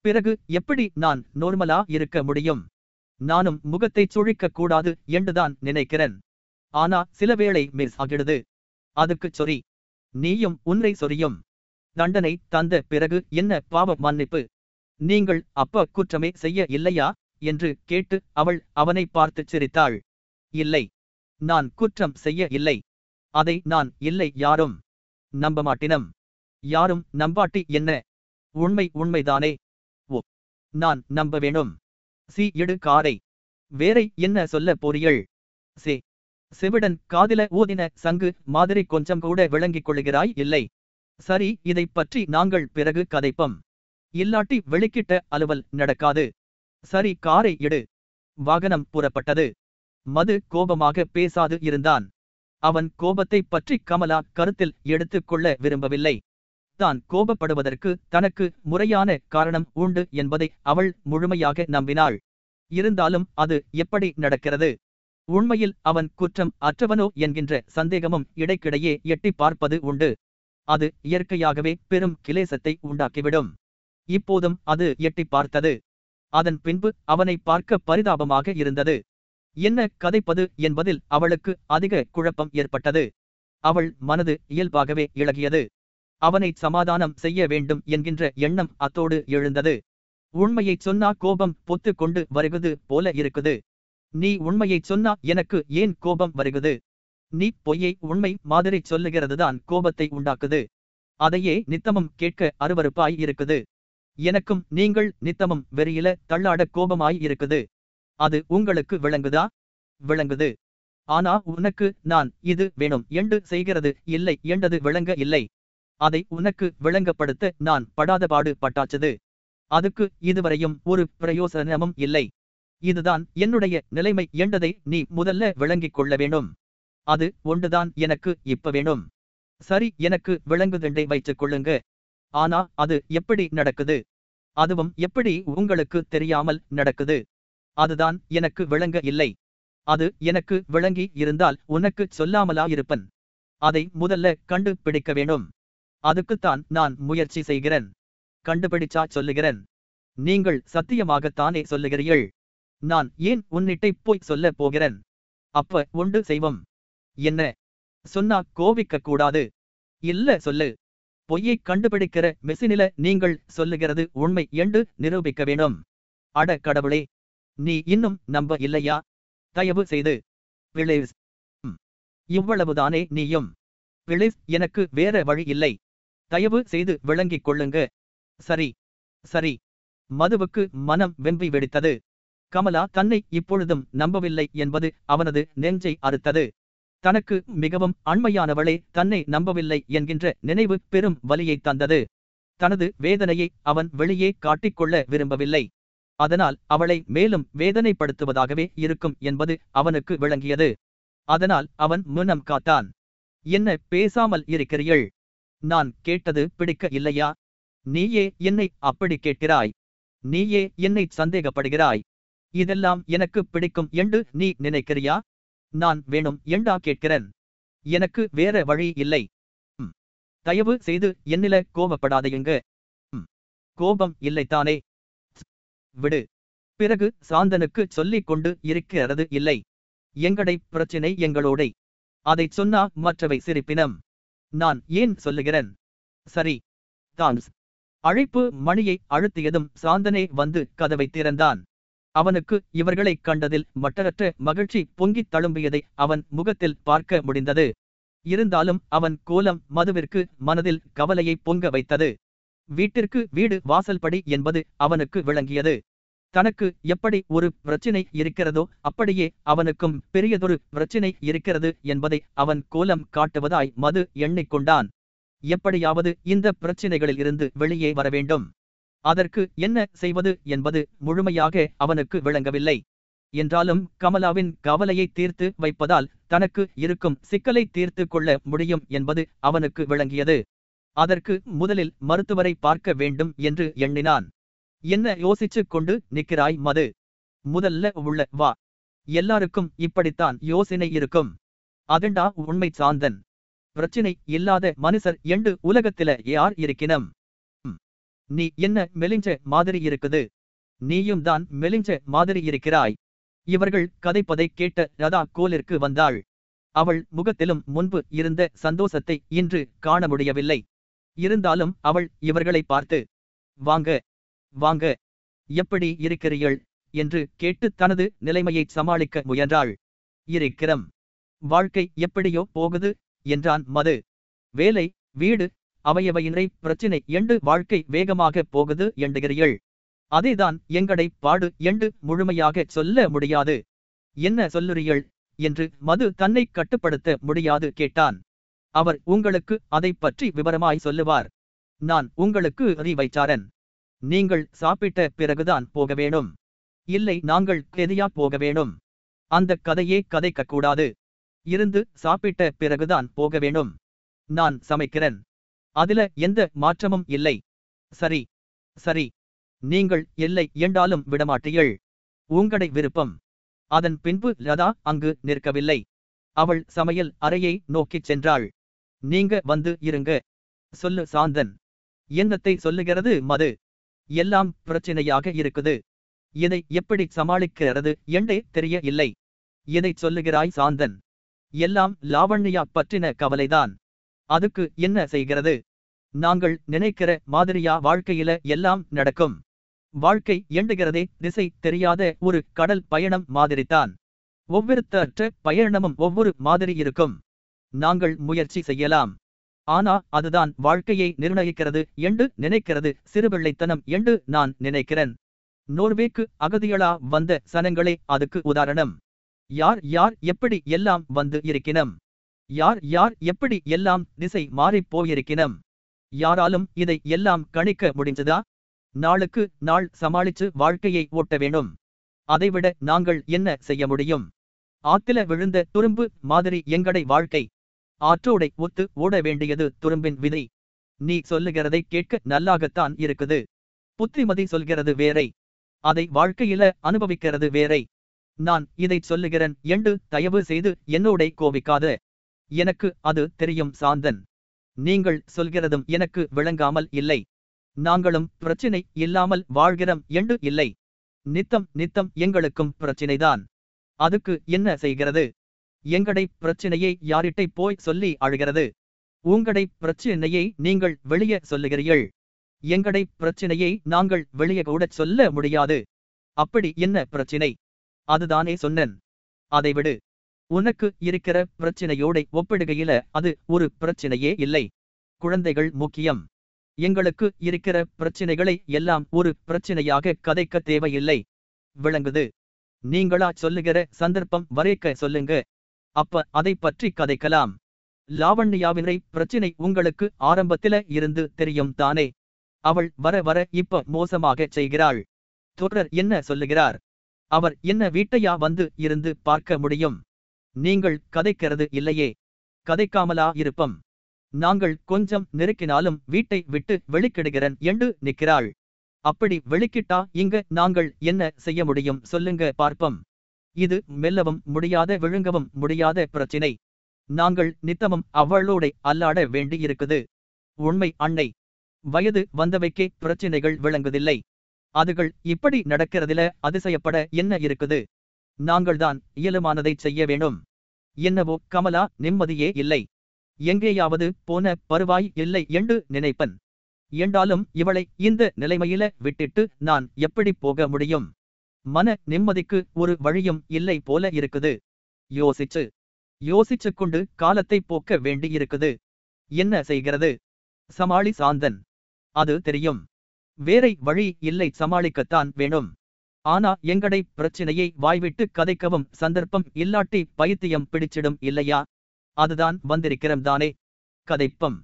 பிறகு எப்படி நான் நோர்மலா இருக்க முடியும்? நானும் முகத்தை சுழிக்க கூடாது என்றுதான் நினைக்கிறேன். ஆனா சில வேளை மிஸ் ஆகிடுது. அதுக்குச் சொறி. நீயும் உன்னை சொரியும் தண்டனை தந்த பிறகு என்ன பாவ மன்னிப்பு? நீங்கள் அப்ப குற்றமே செய்ய இல்லையா? என்று கேட்டு அவள் அவனை பார்த்துச் சிரித்தாள். இல்லை. நான் குற்றம் செய்ய இல்லை. அதை நான் இல்லை யாரும். நம்ப மாட்டினம். யாரும் நம்பாட்டி என்ன? உண்மை உண்மைதானே. நான் நம்ப வேணும். சி எடு காரை வேறை என்ன சொல்ல போறியள் சே. செவிடன் காதில ஊதின சங்கு மாதிரி கொஞ்சம் கூட விளங்கிக் கொள்கிறாய் இல்லை. சரி இதைப் பற்றி நாங்கள் பிறகு கதைப்பம். இல்லாட்டி வெளிக்கிட்ட அலுவல் நடக்காது. சரி காரை எடு. வாகனம் புறப்பட்டது. மது கோபமாக பேசாது இருந்தான். அவன் கோபத்தைப் பற்றி கமலா கருத்தில் எடுத்துக் கொள்ள விரும்பவில்லை. தான் கோபப்படுவதற்கு தனக்கு முறையான காரணம் உண்டு என்பதை அவள் முழுமையாக நம்பினாள். இருந்தாலும் அது எப்படி நடக்கிறது? உண்மையில் அவன் குற்றம் அற்றவனோ என்கின்ற சந்தேகமும் இடைக்கிடையே எட்டி பார்ப்பது உண்டு. அது இயற்கையாகவே பெரும் கிலேசத்தை உண்டாக்கிவிடும். இப்போதும் அது எட்டி பார்த்தது. அதன் பின்பு அவனை பார்க்க பரிதாபமாக இருந்தது. என்ன கதைப்பது என்பதில் அவளுக்கு அதிக குழப்பம் ஏற்பட்டது. அவள் மனது இயல்பாகவே இழகியது. அவனை சமாதானம் செய்ய வேண்டும் என்கின்ற எண்ணம் அத்தோடு எழுந்தது. உண்மையைச் சொன்னா கோபம் பொத்து கொண்டு வருகிறது போல இருக்குது. நீ உண்மையைச் சொன்னா எனக்கு ஏன் கோபம் வருகிறது நீ பொய்யை உண்மை மாதிரி சொல்லுகிறதுதான் கோபத்தை உண்டாக்குது. அதையே நித்தமும் கேட்க அருவறுப்பாய் இருக்குது. எனக்கும் நீங்கள் நித்தமும் வெறியில தள்ளாட கோபமாய் இருக்குது. அது உங்களுக்கு விளங்குதா? விளங்குது. ஆனா உனக்கு நான் இது வேணும். என்று செய்கிறது இல்லை. என்றது விளங்க இல்லை. அதை உனக்கு விளங்கப்படுத்த நான் படாத பாடு பட்டாச்சது. அதுக்கு இதுவரையும் ஒரு பிரயோசனமும் இல்லை. இதுதான் என்னுடைய நிலைமை என்றதை நீ முதல்ல விளங்கிக் கொள்ள வேண்டும். அது ஒன்றுதான் எனக்கு இப்ப வேணும் சரி எனக்கு விளங்குதண்டை வைத்துக் கொள்ளுங்க. ஆனா அது எப்படி நடக்குது? அதுவும் எப்படி உங்களுக்கு தெரியாமல் நடக்குது? அதுதான் எனக்கு விளங்க இல்லை. அது எனக்கு விளங்கி இருந்தால் உனக்கு சொல்லாமலா இருப்பன். அதை முதல்ல கண்டு பிடிக்க வேணும் அதுக்குத்தான் நான் முயற்சி செய்கிறேன். கண்டுபிடிச்சா சொல்லுகிறேன். நீங்கள் சத்தியமாகத்தானே சொல்லுகிறீர்கள். நான் ஏன் உன்னிட்டை போய் சொல்ல போகிறேன்? அப்ப உண்டு செய்வோம். என்ன? சொன்னா கோவிக்கக் கூடாது. இல்ல சொல்லு. பொய்யை கண்டுபிடிக்கிற மெசினில நீங்கள் சொல்லுகிறது உண்மை என்று நிரூபிக்க வேணும் அட கடவுளே! நீ இன்னும் நம்ப இல்லையா? தயவு செய்து. பிளேஸ். இவ்வளவுதானே நீயும். பிளேஸ் எனக்கு வேற வழி இல்லை. தயவு செய்து விளங்கிக் கொள்ளுங்க. சரி சரி. மதுவுக்கு மனம் வெம்பி வெடித்தது. கமலா தன்னை இப்பொழுதும் நம்பவில்லை என்பது அவனது நெஞ்சை அறுத்தது. தனக்கு மிகவும் அண்மையானவளே தன்னை நம்பவில்லை என்கின்ற நினைவு பெரும் வலியை தந்தது. தனது வேதனையை அவன் வெளியே காட்டிக்கொள்ள விரும்பவில்லை. அதனால் அவளை மேலும் வேதனைப்படுத்துவதாகவே இருக்கும் என்பது அவனுக்கு விளங்கியது. அதனால் அவன் முன்னம் காத்தான். என்ன பேசாமல் இருக்கிறீள் நான் கேட்டது பிடிக்க இல்லையா? நீயே என்னை அப்படி கேட்கிறாய். நீயே என்னை சந்தேகப்படுகிறாய். இதெல்லாம் எனக்கு பிடிக்கும் என்று நீ நினைக்கிறியா? நான் வேணும் என்றா கேட்கிறேன்? எனக்கு வேற வழி இல்லை. தயவு செய்து என்னில கோபப்படாதையுங்க கோபம் இல்லைத்தானே விடு. பிறகு சாந்தனுக்கு சொல்லிக் கொண்டு இருக்கிறது இல்லை. எங்கடை பிரச்சினை எங்களோடை. அதைச் சொன்னா மற்றவை சிரிப்பினம். நான் ஏன் சொல்லுகிறேன்? சரி. தான்ஸ். அழைப்பு மணியை அழுத்தியதும் சாந்தனே வந்து கதவை திறந்தான். அவனுக்கு இவர்களைக் கண்டதில் மட்டரற்ற மகிழ்ச்சி பொங்கித் தழும்பியதை அவன் முகத்தில் பார்க்க முடிந்தது. இருந்தாலும் அவன் கோலம் மதுவிற்கு மனதில் கவலையை பொங்க வைத்தது. வீட்டிற்கு வீடு வாசல்படி என்பது அவனுக்கு விளங்கியது. தனக்கு எப்படி ஒரு பிரச்சினை இருக்கிறதோ அப்படியே அவனுக்கும் பெரியதொரு பிரச்சினை இருக்கிறது என்பதை அவன் கோலம் காட்டுவதாய் மது எண்ணிக்கொண்டான். எப்படியாவது இந்த பிரச்சினைகளில் இருந்து வெளியே வர வேண்டும். அதற்கு என்ன செய்வது என்பது முழுமையாக அவனுக்கு விளங்கவில்லை. என்றாலும் கமலாவின் கவலையை தீர்த்து வைப்பதால் தனக்கு இருக்கும் சிக்கலை தீர்த்து கொள்ள முடியும் என்பது அவனுக்கு விளங்கியது. அதற்கு முதலில் மருத்துவரை பார்க்க வேண்டும் என்று எண்ணினான். என்ன யோசிச்சுக் கொண்டு நிற்கிறாய் மது? முதல்ல உள்ள வா. எல்லாருக்கும் இப்படித்தான் யோசனை இருக்கும். அதண்டா உண்மை சாந்தன். பிரச்சினை இல்லாத மனுஷர் எண்டு உலகத்தில யார் இருக்கினம்? நீ என்ன மெலிஞ்ச மாதிரி இருக்குது? நீயும் தான் மெலிஞ்ச மாதிரி இருக்கிறாய். இவர்கள் கதைப்பதை கேட்ட ரதா கோலிற்கு வந்தாள். அவள் முகத்திலும் முன்பு இருந்த சந்தோஷத்தை இன்று காண முடியவில்லை. இருந்தாலும் அவள் இவர்களை பார்த்து வாங்க வாங்க. எப்படி இருக்கிறீர்கள்? என்று கேட்டு தனது நிலைமையை சமாளிக்க முயன்றாள். இருக்கிறம். வாழ்க்கை எப்படியோ போகுது என்றான் மது. வேலை வீடு அவையவையினை பிரச்சினை எண்டு வாழ்க்கை வேகமாக போகுது எண்டுகிறீள் அதேதான் எங்கடை பாடு எண்டு முழுமையாக சொல்ல முடியாது. என்ன சொல்லுறீள் என்று மது தன்னை கட்டுப்படுத்த முடியாது கேட்டான். அவர் உங்களுக்கு அதை பற்றி விவரமாய் சொல்லுவார். நான் உங்களுக்கு அறிவைச்சாரன். நீங்கள் சாப்பிட்ட பிறகுதான் போக வேணும் இல்லை நாங்கள் கெதியா போக வேணும் அந்த கதையே கதைக்கக்கூடாது. இருந்து சாப்பிட்ட பிறகுதான் போக வேணும் நான் சமைக்கிறேன். அதில எந்த மாற்றமும் இல்லை. சரி சரி. நீங்கள் இல்லை என்றாலும் விடமாட்டீள் உங்களை விருப்பம். அதன் பின்பு லதா அங்கு நிற்கவில்லை. அவள் சமையல் அறையை நோக்கிச் சென்றாள். நீங்க வந்து இருங்க. சொல்லு சாந்தன். என்னத்தை சொல்லுகிறது மது? எல்லாம் பிரச்சனையாக இருக்குது. இதை எப்படி சமாளிக்கிறது என்றே தெரிய இல்லை இதை சொல்லுகிறாய் சாந்தன். எல்லாம் லாவண்யா பற்றின கவலைதான். அதுக்கு என்ன செய்கிறது? நாங்கள் நினைக்கிற மாதிரியா வாழ்க்கையில எல்லாம் நடக்கும். வாழ்க்கை எண்டுகிறதே திசை தெரியாத ஒரு கடல் பயணம் மாதிரிதான் ஒவ்வொருத்தற்ற பயணமும் ஒவ்வொரு மாதிரி இருக்கும். நாங்கள் முயற்சி செய்யலாம். ஆனா அதுதான் வாழ்க்கையை நிர்ணயிக்கிறது என்று நினைக்கிறது. சிறுபிள்ளைத்தனம் என்று நான் நினைக்கிறேன். நோர்வேக்கு அகதிகளா வந்த சனங்களே அதுக்கு உதாரணம். யார் யார் எப்படி எல்லாம் வந்து இருக்கினம்? யார் யார் எப்படி எல்லாம் திசை மாறிப் போயிருக்கினம்? யாராலும் இதை எல்லாம் கணிக்க முடிஞ்சதா? நாளுக்கு நாள் சமாளிச்சு வாழ்க்கையை ஓட்ட வேணும் அதைவிட நாங்கள் என்ன செய்ய முடியும்? ஆத்தில விழுந்த துரும்பு மாதிரி எங்கடை வாழ்க்கை? ஆற்றோடை ஒத்து ஓட வேண்டியது துரும்பின் விதை. நீ சொல்லுகிறதை கேட்க நல்லாகத்தான் இருக்குது. புத்திமதி சொல்கிறது வேறை. அதை வாழ்க்கையில அனுபவிக்கிறது வேறை. நான் இதை சொல்லுகிறேன் என்று தயவு செய்து என்னோடை கோபிக்காத. எனக்கு அது தெரியும் சாந்தன். நீங்கள் சொல்கிறதும் எனக்கு விளங்காமல் இல்லை. நாங்களும் பிரச்சினை இல்லாமல் வாழ்கிறோம் என்று இல்லை. நித்தம் நித்தம் எங்களுக்கும் பிரச்சினைதான். அதுக்கு என்ன செய்கிறது? எங்கடை பிரச்சினையை யாரிட்டை போய் சொல்லி அழுகிறது? உங்கடை பிரச்சினையை நீங்கள் வெளியே சொல்லுகிறீர்கள். எங்கடை பிரச்சினையை நாங்கள் வெளியே கூட சொல்ல முடியாது. அப்படி என்ன பிரச்சினை? அதுதானே சொன்னேன். அதை விடு. உனக்கு இருக்கிற பிரச்சினையோட ஒப்பிடுகையில அது ஒரு பிரச்சினையே இல்லை. குழந்தைகள் முக்கியம். எங்களுக்கு இருக்கிற பிரச்சினைகளை எல்லாம் ஒரு பிரச்சினையாக கதைக்க தேவையில்லை. விளங்குது. நீங்களா சொல்லுகிற சந்தர்ப்பம் வரைக்க சொல்லுங்க. அப்ப அதை பற்றி கதைக்கலாம். லாவண்யாவினை பிரச்சினை உங்களுக்கு ஆரம்பத்தில இருந்து தெரியும் தானே. அவள் வர வர இப்ப மோசமாக செய்கிறாள். தொடர் என்ன சொல்லுகிறார்? அவர் என்ன வீட்டையா வந்து இருந்து பார்க்க முடியும்? நீங்கள் கதைக்கிறது இல்லையே. கதைக்காமலா இருப்பம். நாங்கள் கொஞ்சம் நெருக்கினாலும் வீட்டை விட்டு வெளிக்கிடுகிறன் என்று நிற்கிறாள். அப்படி வெளிக்கிட்டா இங்க நாங்கள் என்ன செய்ய முடியும் சொல்லுங்க பார்ப்பம். இது மெல்லவும் முடியாத விழுங்கவும் முடியாத பிரச்சினை. நாங்கள் நித்தமும் அவளோடை அல்லாட வேண்டியிருக்குது. உண்மை அன்னை. வயது வந்தவைக்கே பிரச்சினைகள் விளங்குதில்லை. அதுகள் இப்படி நடக்கிறதில அதிசயப்பட என்ன இருக்குது? நாங்கள்தான் இயலுமானதை செய்ய வேணும் என்னவோ கமலா நிம்மதியே இல்லை. எங்கேயாவது போன பருவாய் இல்லை என்று நினைப்பன். என்றாலும் இவளை இந்த நிலைமையில விட்டுட்டு நான் எப்படி போக முடியும்? மன நிம்மதிக்கு ஒரு வழியும் இல்லை போல இருக்குது. யோசிச்சு. யோசிச்சு கொண்டு காலத்தை போக்க வேண்டியிருக்குது. என்ன செய்கிறது? சமாளி சாந்தன். அது தெரியும். வேறை வழி இல்லை சமாளிக்கத்தான் வேணும். ஆனா எங்கடை பிரச்சினையை வாய்விட்டு கதைக்கவும் சந்தர்ப்பம் இல்லாட்டி பைத்தியம் பிடிச்சிடும் இல்லையா? அதுதான் வந்திருக்கிறோம் தானே. கதைப்பம்.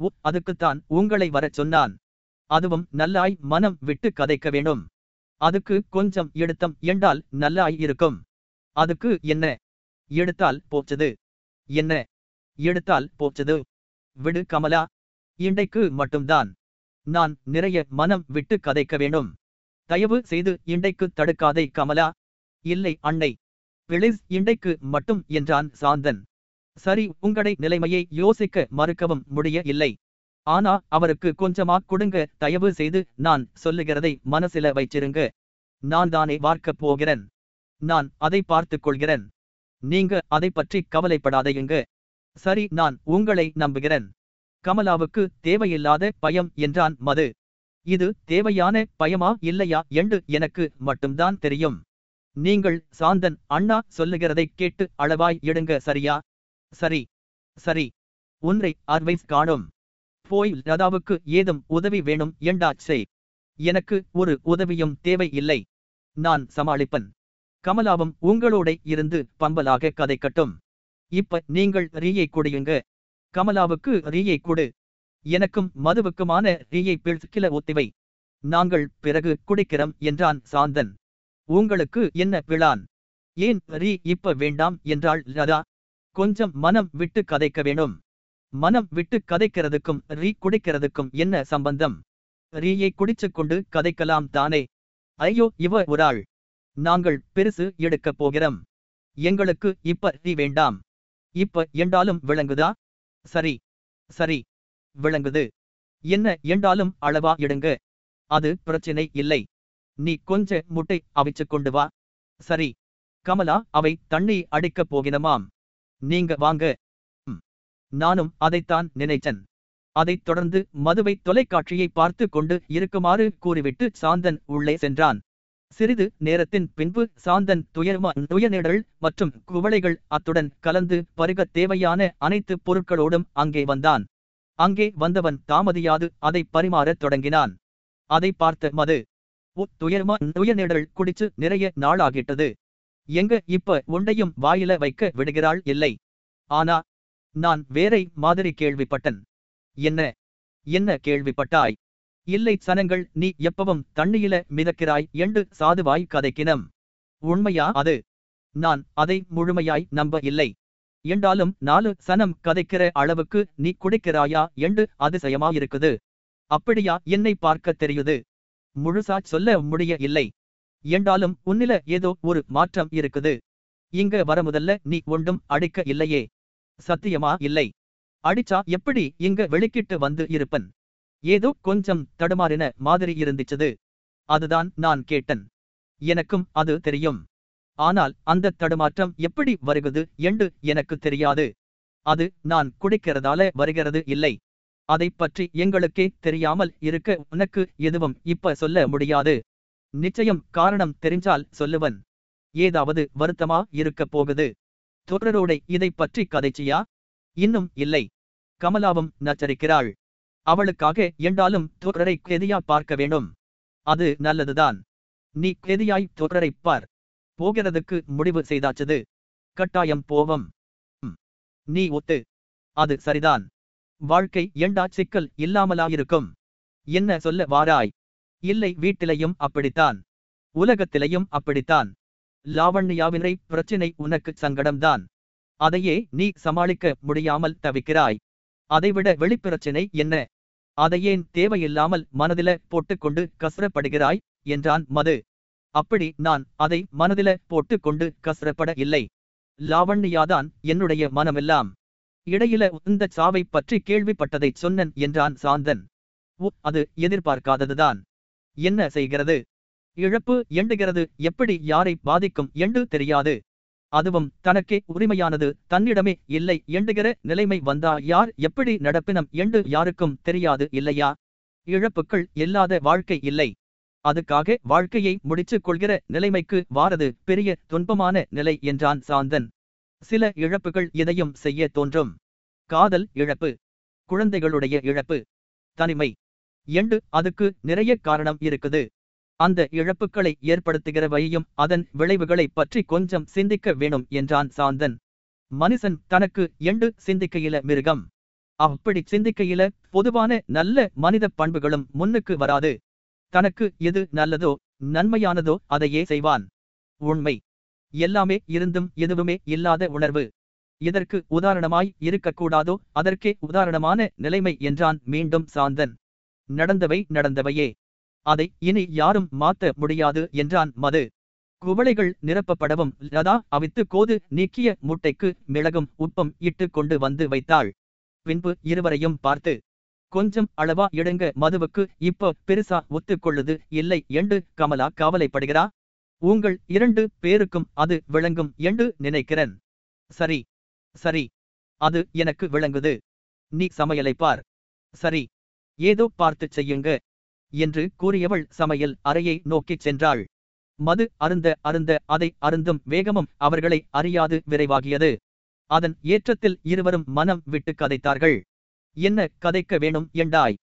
உ அதுக்குத்தான் உங்களை வரச் சொன்னான். அதுவும் நல்லாய் மனம் விட்டு கதைக்க வேணும். அதுக்கு கொஞ்சம் எடுத்தம் என்றால் நல்லாய் இருக்கும். அதுக்கு என்ன? எடுத்தால் போச்சது. என்ன? எடுத்தால் போச்சது. விடு கமலா. இண்டைக்கு மட்டும்தான். நான் நிறைய மனம் விட்டு கதைக்க வேணும் தயவு செய்து இண்டைக்கு தடுக்காதே கமலா. இல்லை அன்னை. பிளீஸ் இண்டைக்கு மட்டும் என்றான் சாந்தன். சரி உங்களை நிலைமையை யோசிக்க மறுக்கவும் முடிய இல்லை ஆனா அவருக்கு கொஞ்சமா கொடுங்க தயவு செய்து நான் சொல்லுகிறதை மனசில வைச்சிருங்க. நான் தானே வார்க்கப் போகிறேன். நான் அதை பார்த்துக் கொள்கிறேன். நீங்க அதை பற்றி கவலைப்படாதையுங்க. சரி நான் உங்களை நம்புகிறேன். கமலாவுக்கு தேவையில்லாத பயம் என்றான் மது. இது தேவையான பயமா இல்லையா என்று எனக்கு மட்டும்தான் தெரியும். நீங்கள் சாந்தன் அண்ணா சொல்லுகிறதைக் கேட்டு அளவாய் எடுங்க சரியா? சரி சரி. உன்னை அர்வைஸ் காணும். போய் லதாவுக்கு ஏதும் உதவி வேணும் என்றாச்சே எனக்கு ஒரு உதவியும் தேவை இல்லை நான் சமாளிப்பன். கமலாவும் உங்களோட இருந்து பம்பலாக கதைக்கட்டும். இப்ப நீங்கள் ரீயை குடியுங்க. கமலாவுக்கு ரீயை கொடு. எனக்கும் மதுவுக்குமான ரீயை பிழ்கில ஒத்திவை நாங்கள் பிறகு குடிக்கிறோம் என்றான் சாந்தன். உங்களுக்கு என்ன பிழான் ஏன் ரீ இப்ப வேண்டாம் என்றாள் லதா கொஞ்சம் மனம் விட்டு கதைக்க வேணும். மனம் விட்டு கதைக்கிறதுக்கும் ரீ குடிக்கிறதுக்கும் என்ன சம்பந்தம்? ரீயை குடிச்சு கொண்டு கதைக்கலாம் தானே? ஐயோ இவ ஒராள் நாங்கள் பெருசு எடுக்கப் போகிறோம். எங்களுக்கு இப்ப ரீ வேண்டாம். இப்ப என்றாலும் விளங்குதா? சரி. சரி. விளங்குது. என்ன என்றாலும் அளவா எடுங்க. அது பிரச்சினை இல்லை. நீ கொஞ்ச முட்டை அவிச்சு கொண்டு வா. சரி. கமலா அவை தண்ணி அடிக்கப் போகினமாம் நீங்க வாங்க. நானும் அதைத்தான் நினைச்சன் அதைத் தொடர்ந்து மதுவை தொலைக்காட்சியை பார்த்து கொண்டு இருக்குமாறு கூறிவிட்டு சாந்தன் உள்ளே சென்றான். சிறிது நேரத்தின் பின்பு சாந்தன் துயர்ம துயநிடல் மற்றும் குவளைகள் அத்துடன் கலந்து பருகத் தேவையான அனைத்து பொருட்களோடும் அங்கே வந்தான். அங்கே வந்தவன் தாமதியாது அதை பரிமாறத் தொடங்கினான். அதை பார்த்த மது உ துயர்ம துயர்நிழல் குடிச்சு நிறைய நாளாகிட்டது. எங்க இப்ப உண்டையும் வாயில வைக்க விடுகிறாள் இல்லை. ஆனா நான் வேறை மாதிரி கேள்விப்பட்டன். என்ன? என்ன கேள்விப்பட்டாய்? இல்லை சனங்கள் நீ எப்பவும் தண்ணியில மிதக்கிறாய் என்று சாதுவாய் கதைக்கினம். உண்மையா அது? நான் அதை முழுமையாய் நம்ப இல்லை. என்றாலும் நாலு சனம் கதைக்கிற அளவுக்கு நீ குடிக்கிறாயா என்று அதிசயமாயிருக்குது. அப்படியா என்னை பார்க்க தெரியுது? முழுசா சொல்ல முடிய இல்லை. என்றாலும் உன்னில ஏதோ ஒரு மாற்றம் இருக்குது. இங்க வர முதல்ல நீ ஒன்றும் அடிக்க இல்லையே. சத்தியமா? இல்லை. அடிச்சா எப்படி இங்க வெளிக்கிட்டு வந்து இருப்பன்? ஏதோ கொஞ்சம் தடுமாறின மாதிரி இருந்துச்சது. அதுதான் நான் கேட்டன். எனக்கும் அது தெரியும். ஆனால் அந்த தடுமாற்றம் எப்படி வருகிறது என்று எனக்கு தெரியாது. அது நான் குடிக்கிறதால வருகிறது இல்லை. அதைப் பற்றி எங்களுக்கே தெரியாமல் இருக்க உனக்கு எதுவும் இப்ப சொல்ல முடியாது. நிச்சயம் காரணம் தெரிஞ்சால் சொல்லுவன். ஏதாவது வருத்தமா இருக்கப் போகுது? தொடரோடை இதைப் பற்றி கதைச்சியா இன்னும் இல்லை. கமலாவும் நச்சரிக்கிறாள். அவளுக்காக என்றாலும் தொடரை கெதியா பார்க்க வேணும் அது நல்லதுதான். நீ கெதியாய் தொடரை பார். போகிறதுக்கு முடிவு செய்தாச்சது. கட்டாயம் போவம். நீ ஒத்து. அது சரிதான். வாழ்க்கை எண்டா சிக்கல் இல்லாமலாயிருக்கும். என்ன சொல்ல வாராய்? இல்லை வீட்டிலையும் அப்படித்தான். உலகத்திலையும் அப்படித்தான். லாவண்யாவினை பிரச்சினை உனக்கு சங்கடம்தான். அதையே நீ சமாளிக்க முடியாமல் தவிக்கிறாய். அதைவிட வெளிப்பிரச்சினை என்ன? அதையேன் தேவையில்லாமல் மனதில போட்டுக்கொண்டு கசரப்படுகிறாய்? என்றான் மது. அப்படி நான் அதை மனதில போட்டுக்கொண்டு கசரப்பட இல்லை. லாவண்யாதான் என்னுடைய மனமெல்லாம். இடையில உந்த சாவை பற்றி கேள்விப்பட்டதைச் சொன்னன் என்றான் சாந்தன். உ அது எதிர்பார்க்காததுதான். என்ன செய்கிறது? இழப்பு எண்டுகிறது. எப்படி யாரை பாதிக்கும் என்று தெரியாது. அதுவும் தனக்கே உரிமையானது. தன்னிடமே இல்லை எண்டுகிற நிலைமை வந்தா யார் எப்படி நடப்பினம் என்று யாருக்கும் தெரியாது இல்லையா? இழப்புக்கள் இல்லாத வாழ்க்கை இல்லை. அதுக்காக வாழ்க்கையை முடிச்சு கொள்கிற நிலைமைக்கு வாரது பெரிய துன்பமான நிலை என்றான் சாந்தன். சில இழப்புகள் இதையும் செய்ய தோன்றும். காதல் இழப்பு குழந்தைகளுடைய இழப்பு தனிமை. எண்டு அதுக்கு நிறைய காரணம் இருக்குது. அந்த இழப்புக்களை ஏற்படுத்துகிறவையும் அதன் விளைவுகளை பற்றி கொஞ்சம் சிந்திக்க வேணும் என்றான் சாந்தன். மனுஷன் தனக்கு எண்டு சிந்திக்கையில மிருகம். அப்படி சிந்திக்கையில பொதுவான நல்ல மனித பண்புகளும் முன்னுக்கு வராது. தனக்கு எது நல்லதோ நன்மையானதோ அதையே செய்வான். உண்மை. எல்லாமே இருந்தும் எதுவுமே இல்லாத உணர்வு. இதற்கு உதாரணமாய் இருக்கக்கூடாதோ அதற்கே உதாரணமான நிலைமை என்றான் மீண்டும் சாந்தன். நடந்தவை நடந்தவையே. அதை இனி யாரும் மாத்த முடியாது என்றான் மது. குவளைகள் நிரப்பப்படவும் லதா அவித்து கோது நீக்கிய முட்டைக்கு மிளகும் உப்பம் இட்டு கொண்டு வந்து வைத்தாள். பின்பு இருவரையும் பார்த்து கொஞ்சம் அளவா எடுங்க மதுவுக்கு இப்ப பெருசா ஒத்துக்கொள்ளுது இல்லை என்று கமலா கவலைப்படுகிறா. உங்கள் இரண்டு பேருக்கும் அது விளங்கும் என்று நினைக்கிறேன். சரி சரி அது எனக்கு விளங்குது. நீ சமையலை பார். சரி ஏதோ பார்த்துச் செய்யுங்க. என்று கூறியவள் சமையல் அறையை நோக்கிச் சென்றாள். மது அருந்த அருந்த அதை அருந்தும் வேகமும் அவர்களை அறியாது விரைவாகியது. அதன் ஏற்றத்தில் இருவரும் மனம் விட்டு கதைத்தார்கள். என்ன கதைக்க வேணும் என்றாய்?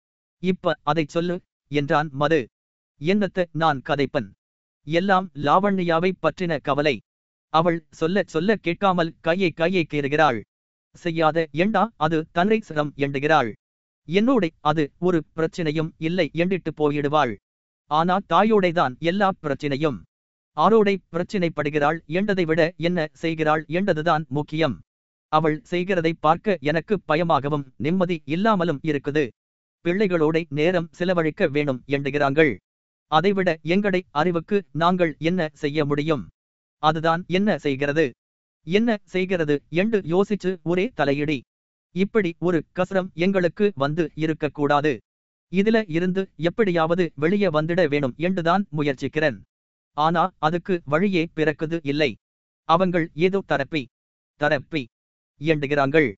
இப்ப அதைச் சொல்லு என்றான் மது. என்னத்த நான் கதைப்பன்? எல்லாம் லாவண்யாவை பற்றின கவலை. அவள் சொல்ல சொல்ல கேட்காமல் கையை கையை கேறுகிறாள். செய்யாத எண்டா அது தன்னை சிரம் எண்டுகிறாள்? என்னோட அது ஒரு பிரச்சனையும் இல்லை எண்டிட்டு போயிடுவாள். ஆனா தாயோடைதான் எல்லா பிரச்சனையும். ஆரோடை பிரச்சினைப்படுகிறாள் என்றதை விட என்ன செய்கிறாள் என்றதுதான் முக்கியம். அவள் செய்கிறதை பார்க்க எனக்கு பயமாகவும் நிம்மதி இல்லாமலும் இருக்குது. பிள்ளைகளோட நேரம் செலவழிக்க வேணும் எண்டுகிறாங்கள் அதைவிட எங்கடை அறிவுக்கு நாங்கள் என்ன செய்ய முடியும்? அதுதான் என்ன செய்கிறது? என்ன செய்கிறது? என்று யோசிச்சு ஒரே தலையிடி. இப்படி ஒரு கசரம் எங்களுக்கு வந்து இருக்கக்கூடாது. இதுல இருந்து எப்படியாவது வெளியே வந்துட வேணும் என்றுதான் முயற்சிக்கிறேன். ஆனா அதுக்கு வழியே பிறக்குது இல்லை. அவங்கள் ஏதோ தரப்பி தரப்பி எண்டுகிறாங்கள்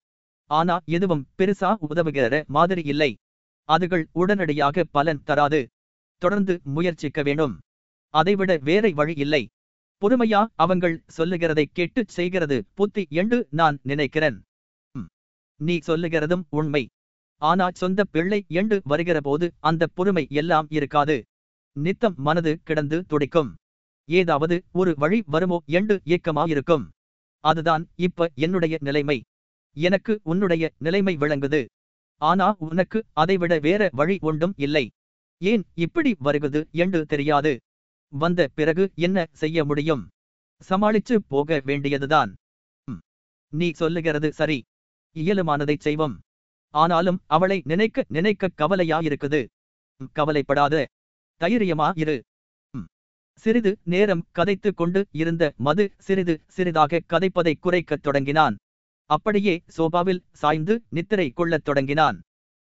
ஆனா எதுவும் பெருசா உதவுகிற மாதிரி இல்லை. அதுகள் உடனடியாக பலன் தராது. தொடர்ந்து முயற்சிக்க வேணும் அதைவிட வேற வழி இல்லை. பொறுமையா அவங்கள் சொல்லுகிறதை கேட்டு செய்கிறது புத்தி என்று நான் நினைக்கிறேன். நீ சொல்லுகிறதும் உண்மை. ஆனா சொந்த பிள்ளை எண்டு வருகிறபோது அந்தப் அந்த பொறுமை எல்லாம் இருக்காது. நித்தம் மனது கிடந்து துடிக்கும். ஏதாவது ஒரு வழி வருமோ எண்டு ஏக்கமாயிருக்கும். அதுதான் இப்ப என்னுடைய நிலைமை. எனக்கு உன்னுடைய நிலைமை விளங்குது. ஆனா உனக்கு அதைவிட வேற வழி ஒன்றும் இல்லை. ஏன் இப்படி வருகுது என்று தெரியாது. வந்த பிறகு என்ன செய்ய முடியும்? சமாளிச்சு போக வேண்டியதுதான். நீ சொல்லுகிறது சரி. இயலுமானதைச் செய்வோம். ஆனாலும் அவளை நினைக்க நினைக்க கவலையாயிருக்குது. ம், கவலைப்படாத. தைரியமா இரு. சிறிது நேரம் கதைத்துக் கொண்டு இருந்த மது சிறிது சிறிதாக கதைப்பதை குறைக்கத் தொடங்கினான். அப்படியே சோபாவில் சாய்ந்து நித்திரை கொள்ளத் தொடங்கினான்.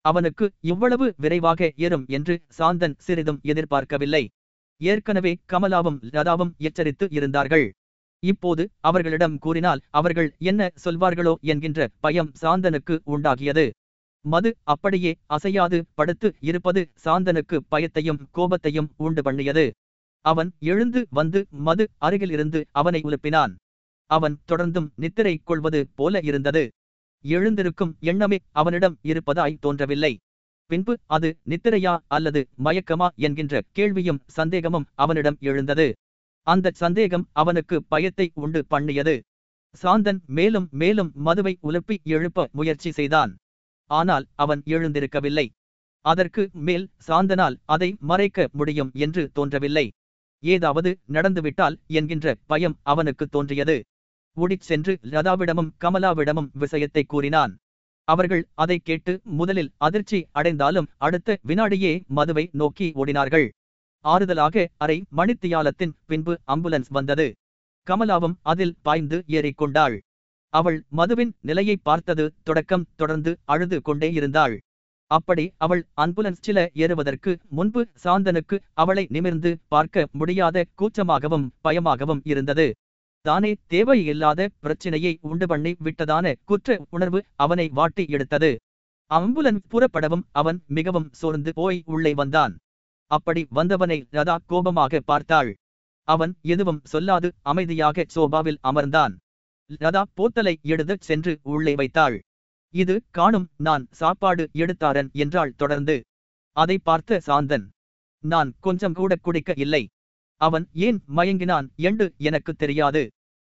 அவனுக்கு இவ்வளவு விரைவாக ஏறும் என்று சாந்தன் சிறிதும் எதிர்பார்க்கவில்லை. ஏற்கனவே கமலாவும் லதாவும் எச்சரித்து இருந்தார்கள். இப்போது அவர்களிடம் கூறினால் அவர்கள் என்ன சொல்வார்களோ என்கின்ற பயம் சாந்தனுக்கு உண்டாகியது. மது அப்படியே அசையாது படுத்து இருப்பது சாந்தனுக்கு பயத்தையும் கோபத்தையும் உண்டு பண்ணியது. அவன் எழுந்து வந்து மது அருகிலிருந்து அவனை உலுப்பினான். அவன் தொடர்ந்தும் நித்திரை கொள்வது போல இருந்தது. எழுந்திருக்கும் எண்ணமே அவனிடம் இருப்பதாய் தோன்றவில்லை. பின்பு அது நித்திரையா அல்லது மயக்கமா என்கின்ற கேள்வியும் சந்தேகமும் அவனிடம் எழுந்தது. அந்த சந்தேகம் அவனுக்கு பயத்தை உண்டு பண்ணியது. சாந்தன் மேலும் மேலும் மதுவை உலுப்பி எழுப்ப முயற்சி செய்தான். ஆனால் அவன் எழுந்திருக்கவில்லை. அதற்கு மேல் சாந்தனால் அதை மறைக்க முடியும் என்று தோன்றவில்லை. ஏதாவது நடந்துவிட்டால் என்கின்ற பயம் அவனுக்கு தோன்றியது. ஓடிச் சென்று லதாவிடமும் கமலாவிடமும் விஷயத்தை கூறினான். அவர்கள் அதை கேட்டு முதலில் அதிர்ச்சி அடைந்தாலும் அடுத்த வினாடியே மதுவை நோக்கி ஓடினார்கள். ஆறுதலாக அரை மணித்தியாலத்தின் பின்பு அம்புலன்ஸ் வந்தது. கமலாவும் அதில் பாய்ந்து ஏறிக்கொண்டாள். அவள் மதுவின் நிலையை பார்த்தது தொடக்கம் தொடர்ந்து அழுது கொண்டே இருந்தாள். அப்படி அவள் அம்புலன்ஸ் சில ஏறுவதற்கு முன்பு சாந்தனுக்கு அவளை நிமிர்ந்து பார்க்க முடியாத கூச்சமாகவும் பயமாகவும் இருந்தது. தானே தேவையில்லாத பிரச்சினையை உண்டு பண்ணி விட்டதான குற்ற உணர்வு அவனை வாட்டி எடுத்தது. அம்புலன்ஸ் புறப்படவும் அவன் மிகவும் சோர்ந்து போய் உள்ளே வந்தான். அப்படி வந்தவனை லதா கோபமாக பார்த்தாள். அவன் எதுவும் சொல்லாது அமைதியாக சோபாவில் அமர்ந்தான். லதா போத்தலை எடுத்துச் சென்று உள்ளே வைத்தாள். இது காணும் நான் சாப்பாடு எடுத்தாரன் என்றாள் தொடர்ந்து. அதை பார்த்த சாந்தன் நான் கொஞ்சம் கூட குடிக்க இல்லை. அவன் ஏன் மயங்கினான் என்று எனக்கு தெரியாது.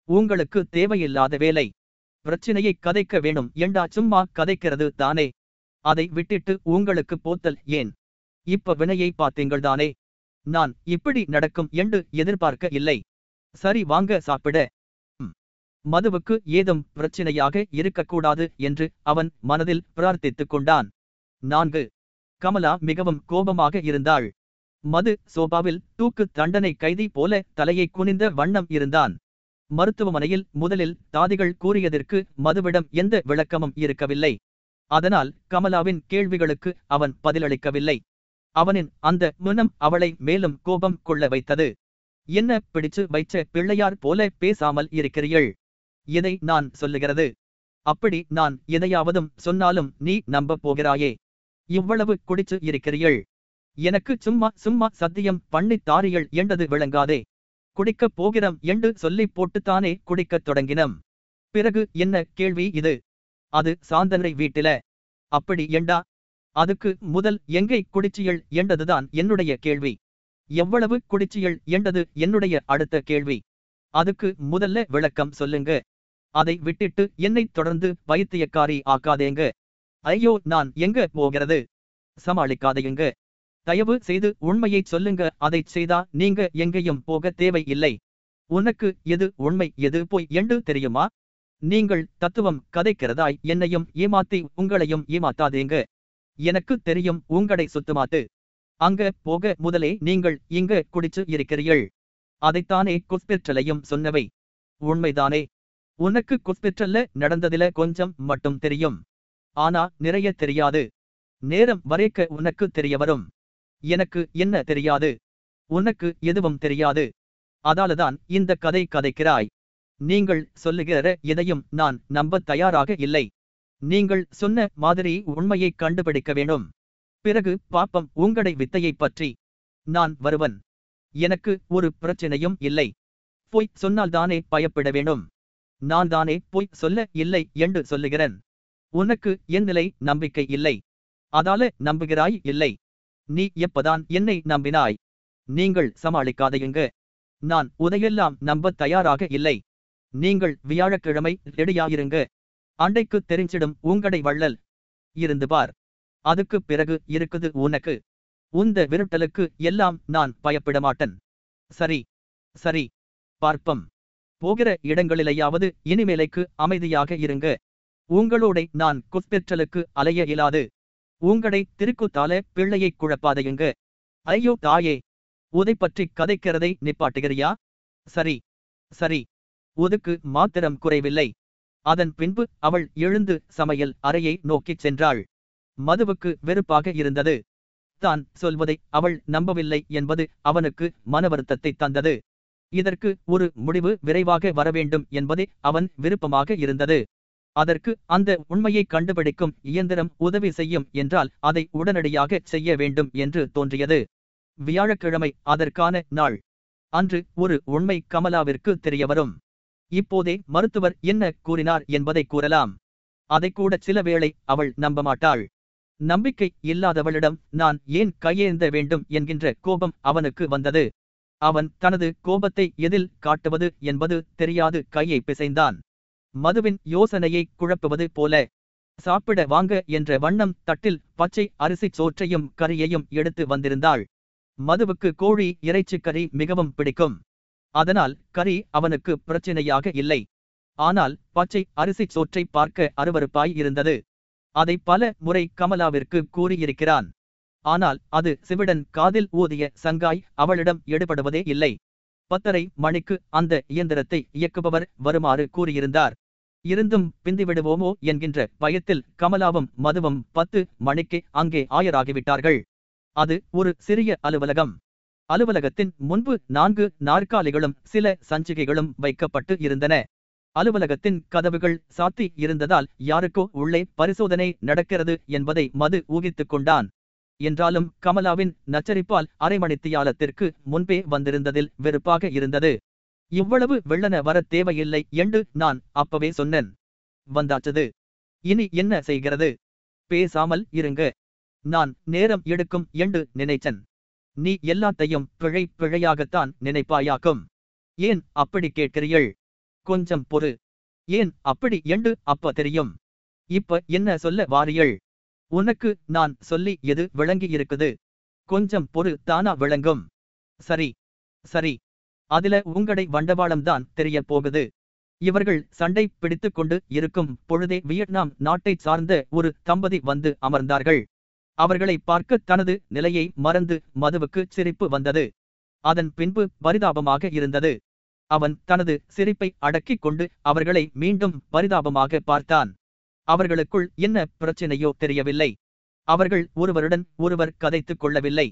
உங்களுக்கு தேவையில்லாத வேலை. பிரச்சினையை கதைக்க வேணும் என்றா சும்மா கதைக்கிறது தானே. அதை விட்டுட்டு உங்களுக்கு போத்தல் ஏன்? இப்ப வினையை பார்த்தீங்கள் தானே நான் இப்படி நடக்கும் என்று எதிர்பார்க்க இல்லை. சரி வாங்க சாப்பிட. மதுவுக்கு ஏதும் பிரச்சினையாக இருக்கக்கூடாது என்று அவன் மனதில் பிரார்த்தித்துக் கொண்டான். நான்கு. கமலா மிகவும் கோபமாக இருந்தாள். மது சோபாவில் தூக்கு தண்டனை கைதி போல தலையை குனிந்த வண்ணம் இருந்தான். மருத்துவமனையில் முதலில் தாதிகள் கூறியதற்கு மதுவிடம் எந்த விளக்கமும் இருக்கவில்லை. அதனால் கமலாவின் கேள்விகளுக்கு அவன் பதிலளிக்கவில்லை. அவனின் அந்த முனம் அவளை மேலும் கோபம் கொள்ள வைத்தது. என்ன பிடிச்சு வைச்ச பிள்ளையார் போல பேசாமல் இருக்கிறீள் இதை நான் சொல்லுகிறது. அப்படி நான் எதையாவதும் சொன்னாலும் நீ நம்பப் போகிறாயே. இவ்வளவு குடிச்சு இருக்கிறீள் எனக்கு சும்மா சும்மா சத்தியம் பண்ணித் தாரியள் என்றது விளங்காதே. குடிக்கப் போகிறோம் என்று சொல்லிப் போட்டுத்தானே குடிக்கத் தொடங்கினம். பிறகு என்ன கேள்வி இது? அது சாந்தனை வீட்டில. அப்படி என்றா? அதுக்கு முதல் எங்கை குடிச்சியல் என்றதுதான் என்னுடைய கேள்வி. எவ்வளவு குடிச்சியல் என்றது என்னுடைய அடுத்த கேள்வி. அதுக்கு முதல்ல விளக்கம் சொல்லுங்க. அதை விட்டுட்டு என்னை தொடர்ந்து வைத்தியக்காரி ஆக்காதேங்க. ஐயோ நான் எங்க போகிறது? சமாளிக்காதேங்க. தயவு செய்து உண்மையைச் சொல்லுங்க. அதைச் செய்தா நீங்க எங்கேயும் போக தேவை இல்லை உனக்கு எது உண்மை எது போய் என்று தெரியுமா? நீங்கள் தத்துவம் கதைக்கிறதாய் என்னையும் ஏமாத்தி உங்களையும் ஏமாத்தாதேங்க. எனக்கு தெரியும் உங்களை சுத்துமாத்து. அங்க போக முதலே நீங்கள் இங்க குடிச்சு இருக்கிறீர்கள். அதைத்தானே குஸ்பிற்றலையும் சொன்னவை. உண்மைதானே. உனக்கு குஸ்பிற்றல்ல நடந்ததில கொஞ்சம் மட்டும் தெரியும். ஆனா நிறைய தெரியாது. நேரம் வரைக்க உனக்கு தெரிய வரும். எனக்கு என்ன தெரியாது? உனக்கு எதுவும் தெரியாது. அதாலதான் இந்த கதை கதைக்கிறாய். நீங்கள் சொல்லுகிற எதையும் நான் நம்ப தயாராக இல்லை. நீங்கள் சொன்ன மாதிரி உண்மையை கண்டுபிடிக்க வேண்டும். பிறகு பாப்பம் உங்களை வித்தையைப் பற்றி நான் வருவன். எனக்கு ஒரு பிரச்சனையும் இல்லை. பொய் சொன்னால்தானே பயப்பட வேணும் நான் தானே பொய் சொல்ல இல்லை என்று சொல்லுகிறேன். உனக்கு என் நிலை நம்பிக்கை இல்லை. அதால நம்புகிறாய் இல்லை. நீ எப்பதான் என்னை நம்பினாய்? நீங்கள் சமாளிக்காதையுங்க நான் உதையெல்லாம் நம்ப தயாராக இல்லை. நீங்கள் வியாழக்கிழமை ரெடியாயிருங்க. அண்டைக்கு தெரிஞ்சிடும் உங்கடை வள்ளல். இருந்து பார். அதுக்கு பிறகு இருக்குது உனக்கு. உந்த விருட்டலுக்கு எல்லாம் நான் பயப்படமாட்டன். சரி. சரி. பார்ப்பம். போகிற இடங்களிலேயாவது இனிமேலைக்கு அமைதியாக இருங்க. உங்களோட நான் குஸ்பெற்றலுக்கு அலைய இயலாது. உங்களை திருக்குத்தால பிள்ளையை குழப்பாதையுங்க. ஐயோ தாயே. உதை பற்றி கதைக்கிறதை நிப்பாட்டுகிறியா? சரி. சரி. உதுக்கு மாத்திரம் குறைவில்லை. அதன் பின்பு அவள் எழுந்து சமையல் அறையை நோக்கிச் சென்றாள். மதுவுக்கு வெறுப்பாக இருந்தது. தான் சொல்வதை அவள் நம்பவில்லை என்பது அவனுக்கு மனவருத்தத்தை தந்தது. இதற்கு ஒரு முடிவு விரைவாக வரவேண்டும் என்பதே அவன் விருப்பமாக இருந்தது. அதற்கு அந்த உண்மையை கண்டுபிடிக்கும் இயந்திரம் உதவி செய்யும் என்றால் அதை உடனடியாக செய்ய வேண்டும் என்று தோன்றியது. வியாழக்கிழமை அதற்கான நாள். அன்று ஒரு உண்மை கமலாவிற்கு தெரியவரும். இப்போதே மருத்துவர் என்ன கூறினார் என்பதை கூறலாம். அதை கூட சில வேளை அவள் நம்ப மாட்டாள் நம்பிக்கை இல்லாதவளிடம் நான் ஏன் கையேந்த வேண்டும் என்கின்ற கோபம் அவனுக்கு வந்தது. அவன் தனது கோபத்தை எதில் காட்டுவது என்பது தெரியாது கையை பிசைந்தான். மதுவின் யோசனையை குழப்புவது போல சாப்பிட வாங்க என்ற வண்ணம் தட்டில் பச்சை அரிசி சோற்றையும் கறியையும் எடுத்து வந்திருந்தாள். மதுவுக்கு கோழி இறைச்சி கறி மிகவும் பிடிக்கும். அதனால் கறி அவனுக்கு பிரச்சனையாக இல்லை. ஆனால் பச்சை அரிசி சோற்றை பார்க்க அருவருப்பாய் இருந்தது. அதை பல முறை கமலாவிற்கு கூறியிருக்கிறான். ஆனால் அது சிவிடன் காதில் ஊதிய சங்காய் அவளிடம் எடுபடுவதே இல்லை. பத்தரை மணிக்கு அந்த இயந்திரத்தை இயக்குபவர் வருமாறு கூறியிருந்தார். இருந்தும் பிந்திவிடுவோமோ என்கின்ற பயத்தில் கமலாவும் மதுவும் பத்து மணிக்கு அங்கே ஆயராகிவிட்டார்கள். அது ஒரு சிறிய அலுவலகம். அலுவலகத்தின் முன்பு நான்கு நாற்காலிகளும் சில சஞ்சிகைகளும் வைக்கப்பட்டு இருந்தன. அலுவலகத்தின் கதவுகள் சாத்தி இருந்ததால் யாருக்கோ உள்ளே பரிசோதனை நடக்கிறது என்பதை மது ஊகித்துக் கொண்டான். என்றாலும் கமலாவின் நச்சரிப்பால் அரைமணித்தியாலத்திற்கு முன்பே வந்திருந்ததில் வெறுப்பாக இருந்தது. இவ்வளவு வெள்ளன வர தேவையில்லை என்று நான் அப்பவே சொன்னேன். வந்தாச்சது. இனி என்ன செய்கிறது? பேசாமல் இருங்க. நான் நேரம் எடுக்கும் என்று நினைச்சன். நீ எல்லாத்தையும் பிழை பிழையாகத்தான் நினைப்பாயாக்கும். ஏன் அப்படி கேட்கிறீள் கொஞ்சம் பொறு. ஏன் அப்படி என்று அப்ப தெரியும். இப்ப என்ன சொல்ல வாரியள் உனக்கு நான் சொல்லி எது விளங்கி இருக்குது கொஞ்சம் பொறு தானா விளங்கும். சரி. சரி. அதுல உங்கடை வண்டவாளம்தான் தெரிய போகுது. இவர்கள் சண்டை பிடித்துக் கொண்டு இருக்கும் பொழுதே வியட்நாம் நாட்டைச் சார்ந்த ஒரு தம்பதி வந்து அமர்ந்தார்கள். அவர்களை பார்க்க தனது நிலையை மறந்து மதுவுக்கு சிரிப்பு வந்தது. அதன் பின்பு பரிதாபமாக இருந்தது. அவன் தனது சிரிப்பை அடக்கிக் கொண்டு அவர்களை மீண்டும் பரிதாபமாக பார்த்தான். அவர்களுக்குள் என்ன பிரச்சனையோ தெரியவில்லை. அவர்கள் ஒருவருடன் ஒருவர் கதைத்துக் கொள்ளவில்லை.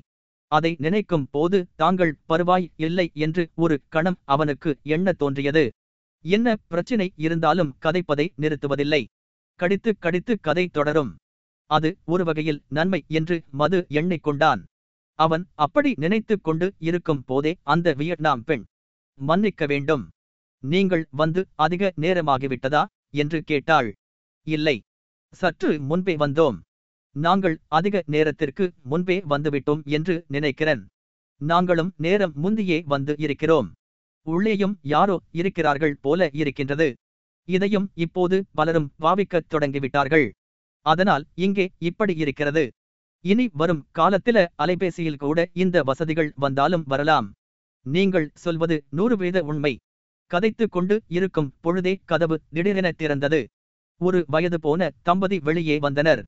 அதை நினைக்கும் போது தாங்கள் பருவாய் இல்லை என்று ஒரு கணம் அவனுக்கு எண்ண தோன்றியது. என்ன பிரச்சினை இருந்தாலும் கதைப்பதை நிறுத்துவதில்லை. கடித்து கடித்து கதை தொடரும். அது ஒரு வகையில் நன்மை என்று மது எண்ணிக்கொண்டான் அவன் அப்படி நினைத்துக் கொண்டு இருக்கும் போதே அந்த வியட்நாம் பெண் மன்னிக்க வேண்டும். நீங்கள் வந்து அதிக நேரமாகிவிட்டதா? என்று கேட்டாள். இல்லை. சற்று முன்பே வந்தோம். நாங்கள் அதிக நேரத்திற்கு முன்பே வந்துவிட்டோம் என்று நினைக்கிறேன். நாங்களும் நேரம் முந்தியே வந்து இருக்கிறோம். உள்ளேயும் யாரோ இருக்கிறார்கள் போல இருக்கின்றது. இதையும் இப்போது பலரும் பாவிக்கத் தொடங்கிவிட்டார்கள். அதனால் இங்கே இப்படி இருக்கிறது. இனி வரும் காலத்தில அலைபேசியில் கூட இந்த வசதிகள் வந்தாலும் வரலாம். நீங்கள் சொல்வது நூறு வீத உண்மை. கதைத்துக் கொண்டு இருக்கும் பொழுதே கதவு திடீரென திறந்தது. ஒரு வயது போன தம்பதி வெளியே வந்தனர்.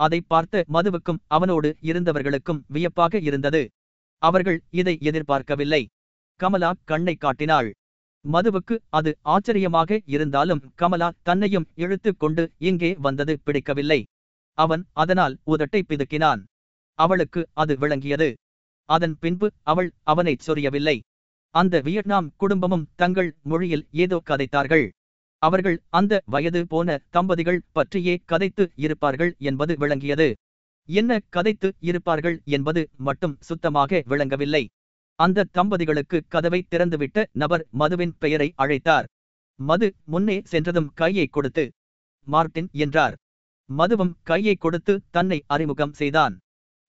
அதை பார்த்த மதுவுக்கும் அவனோடு இருந்தவர்களுக்கும் வியப்பாக இருந்தது. அவர்கள் இதை எதிர்பார்க்கவில்லை. கமலா கண்ணை காட்டினாள். மதுவுக்கு அது ஆச்சரியமாக இருந்தாலும் கமலா தன்னையும் இழுத்துக் கொண்டு இங்கே வந்தது பிடிக்கவில்லை. அவன் அதனால் உதட்டை பிதுக்கினான். அவளுக்கு அது விளங்கியது. அதன் பின்பு அவள் அவனைச் சொரியவில்லை. அந்த வியட்நாம் குடும்பமும் தங்கள் மொழியில் ஏதோ கதைத்தார்கள். அவர்கள் அந்த வயது போன தம்பதிகள் பற்றியே கதைத்து இருப்பார்கள் என்பது விளங்கியது. என்ன கதைத்து இருப்பார்கள் என்பது மட்டும் சுத்தமாக விளங்கவில்லை. அந்த தம்பதிகளுக்கு கதவை திறந்துவிட்ட நபர் மதுவின் பெயரை அழைத்தார். மது முன்னே சென்றதும் கையை கொடுத்து மார்ட்டின் என்றார். மதுவும் கையை கொடுத்து தன்னை அறிமுகம் செய்தான்.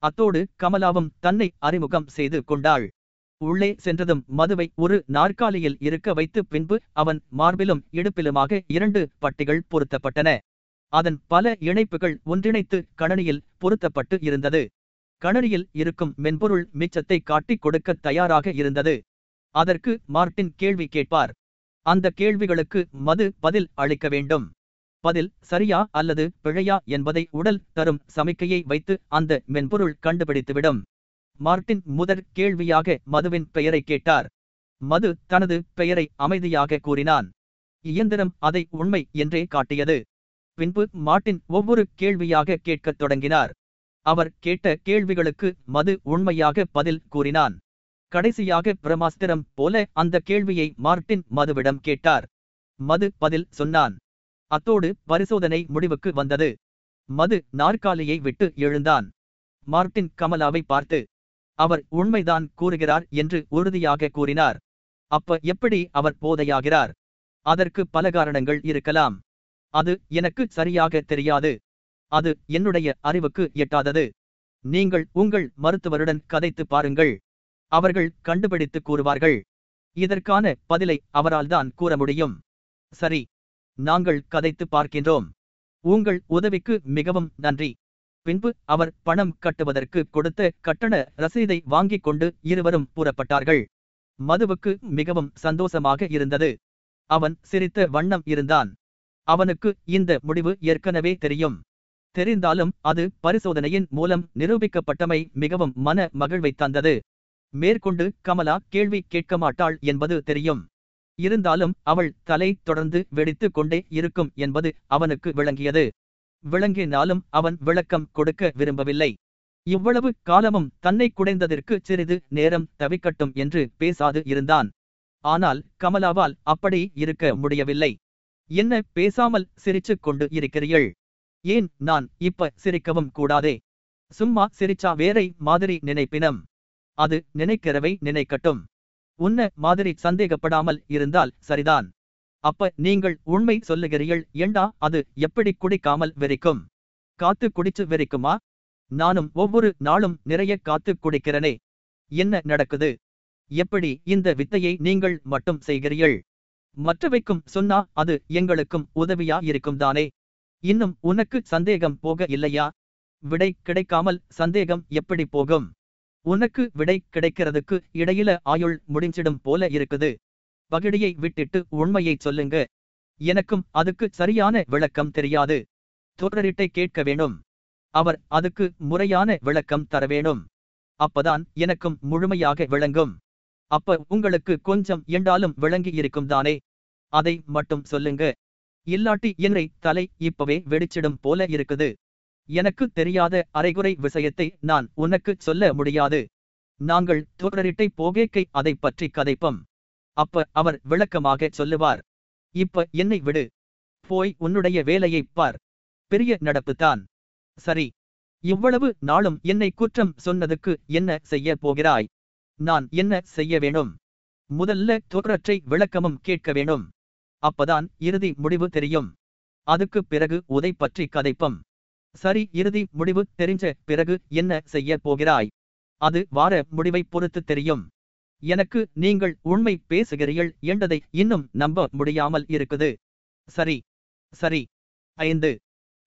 அத்தோடு கமலாவும் தன்னை அறிமுகம் செய்து கொண்டாள். உள்ளே சென்றதும் மதுவை ஒரு நாற்காலியில் இருக்க வைத்து பின்பு அவன் மார்பிலும் இடுப்பிலுமாக இரண்டு பட்டிகள் பொருத்தப்பட்டன. அதன் பல இணைப்புகள் ஒன்றிணைத்து கணனியில் பொருத்தப்பட்டு இருந்தது. கணனியில் இருக்கும் மென்பொருள் மிச்சத்தை காட்டிக் கொடுக்க தயாராக இருந்தது. அதற்கு மார்ட்டின் கேள்வி கேட்பார். அந்த கேள்விகளுக்கு மது பதில் அளிக்க வேண்டும். பதில் சரியா அல்லது பிழையா என்பதை உடல் தரும் சமிக்கையை வைத்து அந்த மென்பொருள் கண்டுபிடித்துவிடும். மார்ட்டின் முதற் கேள்வியாக மதுவின் பெயரை கேட்டார். மது தனது பெயரை அமைதியாக கூறினான். இயந்திரம் அதை உண்மை என்றே காட்டியது. பின்பு மார்ட்டின் ஒவ்வொரு கேள்வியாக கேட்கத் தொடங்கினார். அவர் கேட்ட கேள்விகளுக்கு மது உண்மையாக பதில் கூறினான். கடைசியாக பிரமாஸ்திரம் போல அந்த கேள்வியை மார்ட்டின் மதுவிடம் கேட்டார். மது பதில் சொன்னான். அத்தோடு பரிசோதனை முடிவுக்கு வந்தது. மது நாற்காலியை விட்டு எழுந்தான். மார்ட்டின் கமலாவை பார்த்து அவர் உண்மைதான் கூறுகிறார் என்று உறுதியாக கூறினார். அப்ப எப்படி அவர் போதையாகிறார்? அதற்கு பல காரணங்கள் இருக்கலாம். அது எனக்கு சரியாக தெரியாது. அது என்னுடைய அறிவுக்கு எட்டாதது. நீங்கள் உங்கள் மருத்துவருடன் கதைத்து பாருங்கள். அவர்கள் கண்டுபிடித்து கூறுவார்கள். இதற்கான பதிலை அவரால்தான் கூற முடியும். சரி நாங்கள் கதைத்து பார்க்கின்றோம். உங்கள் உதவிக்கு மிகவும் நன்றி. பின்பு அவர் பணம் கட்டுவதற்கு கொடுத்த கட்டண ரசீதை வாங்கிக் கொண்டு இருவரும் புறப்பட்டார்கள். மதுவுக்கு மிகவும் சந்தோஷமாக இருந்தது. அவன் சிரித்த வண்ணம் இருந்தான். அவனுக்கு இந்த முடிவு ஏற்கனவே தெரியும். தெரிந்தாலும் அது பரிசோதனையின் மூலம் நிரூபிக்கப்பட்டமை மிகவும் மன மகிழ்வை தந்தது. மேற்கொண்டு கமலா கேள்வி கேட்க மாட்டாள் என்பது தெரியும். இருந்தாலும் அவள் தலை தொடர்ந்து வெடித்துக் கொண்டே இருக்கும் என்பது அவனுக்கு விளங்கியது. விளங்கினாலும் அவன் விளக்கம் கொடுக்க விரும்பவில்லை. இவ்வளவு காலமும் தன்னை குடைந்ததற்கு சிறிது நேரம் தவிக்கட்டும் என்று பேசாது இருந்தான். ஆனால் கமலாவால் அப்படி இருக்க முடியவில்லை. என்ன பேசாமல் சிரிச்சுக் கொண்டு இருக்கிறீள் ஏன் நான் இப்ப சிரிக்கவும் கூடாதே? சும்மா சிரிச்சா வேறை மாதிரி நினைப்பினம். அது நினைக்கிறவை நினைக்கட்டும். உன்ன மாதிரி சந்தேகப்படாமல் இருந்தால் சரிதான். அப்ப நீங்கள் உண்மை சொல்லுகிறீர்கள் ஏண்டா அது எப்படி குடிக்காமல் வெறிக்கும்? காத்து குடிச்சு வெறிக்குமா? நானும் ஒவ்வொரு நாளும் நிறைய காத்து குடிக்கிறனே. என்ன நடக்குது? எப்படி இந்த வித்தையை நீங்கள் மட்டும் செய்கிறீர்கள்? மற்றவைக்கும் சொன்னா அது எங்களுக்கும் உதவியா இருக்கும் தானே? இன்னும் உனக்கு சந்தேகம் போக இல்லையா? விடை கிடைக்காமல் சந்தேகம் எப்படி போகும்? உனக்கு விடை கிடைக்கிறதுக்கு இடையில ஆயுள் முடிஞ்சிடும் போல இருக்குது. பகிடியை விட்டுட்டு உண்மையை சொல்லுங்க. எனக்கும் அதுக்கு சரியான விளக்கம் தெரியாது. தொடரிட்டை கேட்க வேணும் அவர் அதுக்கு முறையான விளக்கம் தர வேணும் அப்பதான் எனக்கும் முழுமையாக விளங்கும். அப்ப உங்களுக்கு கொஞ்சம் என்றாலும் விளங்கி இருக்கும் தானே? அதை மட்டும் சொல்லுங்க. இல்லாட்டி என்னை தலை இப்பவே வெடிச்சிடும் போல இருக்குது. எனக்கு தெரியாத அரைகுறை விஷயத்தை நான் உனக்கு சொல்ல முடியாது. நாங்கள் தோற்றரிட்டை போகேக்கை அதைப் பற்றி கதைப்பம். அப்ப அவர் விளக்கமாகச் சொல்லுவார். இப்ப என்னை விடு. போய் உன்னுடைய வேலையைப் பார். பெரிய நடப்புதான் சரி. இவ்வளவு நாளும் என்னை குற்றம் சொன்னதுக்கு என்ன செய்ய போகிறாய்? நான் என்ன செய்ய வேணும் முதல்ல தோற்றற்றை விளக்கமும் கேட்க வேணும் அப்பதான் இறுதி முடிவு தெரியும். அதுக்குப் பிறகு உதை பற்றி கதைப்பம். சரி இறுதி முடிவு தெரிஞ்ச பிறகு என்ன செய்ய போகிறாய்? அது வார முடிவைப் பொறுத்து தெரியும். எனக்கு நீங்கள் உண்மை பேசுகிறீர்கள் என்றதை இன்னும் நம்ப முடியாமல் இருக்குது. சரி சரி. ஐந்து.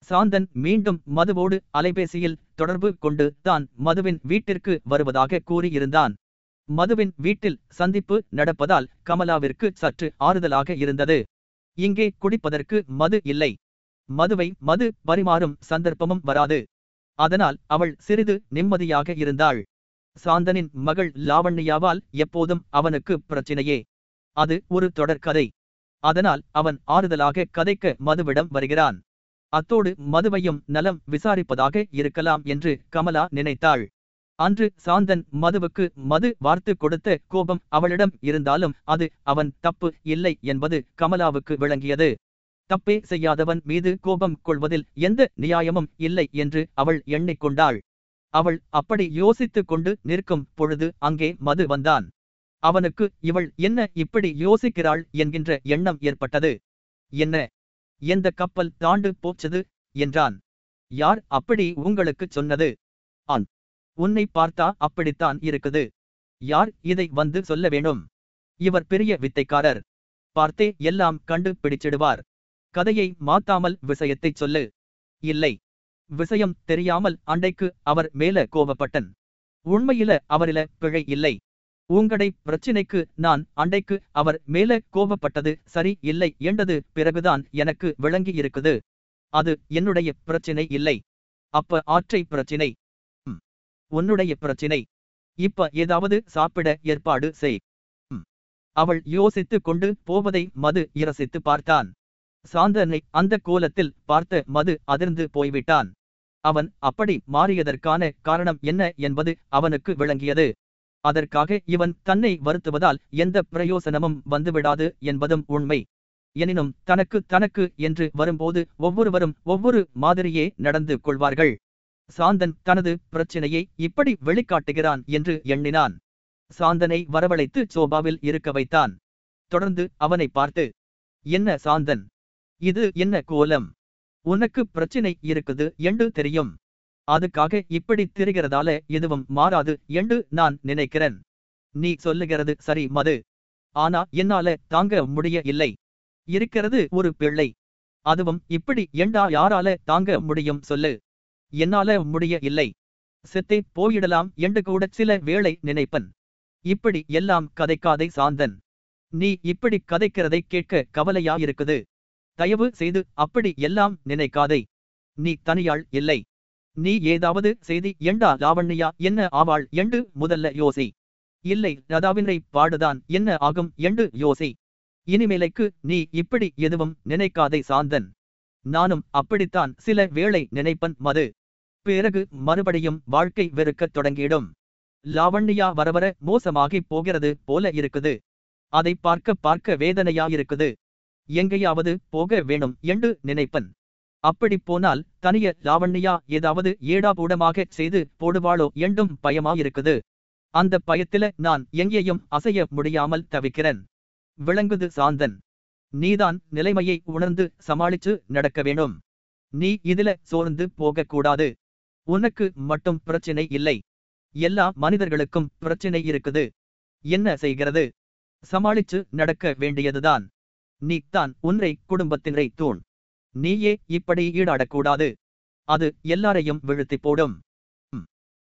சாந்தன் மீண்டும் மதுவோடு அலைபேசியில் தொடர்பு கொண்டு தான் மதுவின் வீட்டிற்கு வருவதாக கூறியிருந்தான். மதுவின் வீட்டில் சந்திப்பு நடப்பதால் கமலாவிற்கு சற்று ஆறுதலாக இருந்தது. இங்கே குடிப்பதற்கு மது இல்லை. மதுவை மது பரிமாறும் சந்தர்ப்பமும் வராது. அதனால் அவள் சிறிது நிம்மதியாக இருந்தாள். சாந்தனின் மகள் லாவண்யாவால் எப்போதும் அவனுக்கு பிரச்சினையே. அது ஒரு தொடர்கதை அதனால் அவன் ஆறுதலாக கதைக்க மதுவிடம் வருகிறான். அத்தோடு மதுவையும் நலம் விசாரிப்பதாக இருக்கலாம் என்று கமலா நினைத்தாள். அன்று சாந்தன் மதுவுக்கு மது வார்த்து கொடுத்த கோபம் அவளிடம் இருந்தாலும் அது அவன் தப்பு இல்லை என்பது கமலாவுக்கு விளங்கியது. தப்பே செய்யாதவன் மீது கோபம் கொள்வதில் எந்த நியாயமும் இல்லை என்று அவள் எண்ணிக்கொண்டாள். அவள் அப்படி யோசித்துக் கொண்டு நிற்கும் பொழுது அங்கே மது வந்தான். அவனுக்கு இவள் என்ன இப்படி யோசிக்கிறாள்? என்கின்ற எண்ணம் ஏற்பட்டது. என்ன? எந்த கப்பல் தாண்டு போச்சது? என்றான். யார் அப்படி உங்களுக்குச் சொன்னது? ஆன் உன்னை பார்த்தா அப்படித்தான் இருக்குது. யார் இதை வந்து சொல்ல வேணும் இவர் பெரிய வித்தைக்காரர். பார்த்தே எல்லாம் கண்டு பிடிச்சிடுவார். கதையை மாத்தாமல் விஷயத்தைச் சொல்லு. இல்லை. விஷயம் தெரியாமல் அண்டைக்கு அவர் மேல கோபப்பட்டன். உண்மையில அவரில பிழை இல்லை. உங்கடை பிரச்சினைக்கு நான் அண்டைக்கு அவர் மேல கோபப்பட்டது சரி இல்லை என்றது பிறகுதான் எனக்கு விளங்கி இருக்குது. அது என்னுடைய பிரச்சினை இல்லை. அப்ப ஆற்றை பிரச்சினை. உன்னுடைய பிரச்சினை. இப்ப ஏதாவது சாப்பிட ஏற்பாடு செய். அவள் யோசித்துக் கொண்டு போவதை மது இரசித்து பார்த்தான். சாந்தனை அந்த கோலத்தில் பார்த்த மது அதிர்ந்து போய்விட்டான். அவன் அப்படி மாறியதற்கான காரணம் என்ன என்பது அவனுக்கு விளங்கியது. அதற்காக இவன் தன்னை வருத்துவதால் எந்த பிரயோசனமும் வந்துவிடாது என்பதும் உண்மை. எனினும் தனக்கு தனக்கு என்று வரும்போது ஒவ்வொருவரும் ஒவ்வொரு மாதிரியே நடந்து கொள்வார்கள். சாந்தன் தனது பிரச்சினையை இப்படி வெளிக்காட்டுகிறான் என்று எண்ணினான். சாந்தனை வரவழைத்து சோபாவில் இருக்க வைத்தான். தொடர்ந்து அவனை பார்த்து என்ன சாந்தன்? இது என்ன கோலம்? உனக்கு பிரச்சினை இருக்குது என்று தெரியும். அதுக்காக இப்படி திரிகிறதால எதுவும் மாறாது என்று நான் நினைக்கிறேன். நீ சொல்லுகிறது சரி மது. ஆனா என்னால தாங்க முடிய இல்லை. இருக்கிறது ஒரு பிள்ளை. அதுவும் இப்படி எண்டா யாரால தாங்க முடியும் சொல்லு. என்னால முடிய இல்லை. செத்தே போயிடலாம் என்று கூட சில வேளை நினைப்பன். இப்படி எல்லாம் கதைக்காதை சாந்தன். நீ இப்படி கதைக்கிறதை கேட்க கவலையா இருக்குது? தயவு செய்து அப்படி எல்லாம் நினைக்காதே. நீ தனியாள் இல்லை. நீ ஏதாவது செய்தி எண்டா லாவண்யா என்ன ஆவாள் என்று முதல்ல யோசி. இல்லை ரதாவினை பாடுதான் என்ன ஆகும் என்று யோசி. இனிமேலைக்கு நீ இப்படி எதுவும் நினைக்காதை சாந்தன். நானும் அப்படித்தான் சில வேளை நினைப்பன் மது. பிறகு மறுபடியும் வாழ்க்கை வெறுக்கத் தொடங்கிடும். லாவண்யா வரவர மோசமாகிப் போகிறது போல இருக்குது. அதை பார்க்க பார்க்க வேதனையா இருக்குது எங்கேயாவது போக வேணும் என்று நினைப்பன். அப்படி போனால் தனிய லாவண்யா ஏதாவது ஏடாபூடமாக செய்து போடுவாளோ என்றும் பயமாயிருக்குது. அந்த பயத்தில நான் எங்கேயும் அசைய முடியாமல் தவிக்கிறேன். விளங்குது சாந்தன். நீதான் நிலைமையை உணர்ந்து சமாளிச்சு நடக்க வேணும். நீ இதுல சோர்ந்து போகக்கூடாது. உனக்கு மட்டும் பிரச்சினை இல்லை. எல்லா மனிதர்களுக்கும் பிரச்சினை இருக்குது. என்ன செய்கிறது? சமாளிச்சு நடக்க வேண்டியதுதான். நீ தான் உன்னை குடும்பத்தினரை தூண். நீயே இப்படி ஈடாடக்கூடாது. அது எல்லாரையும் விழுத்தி போடும்.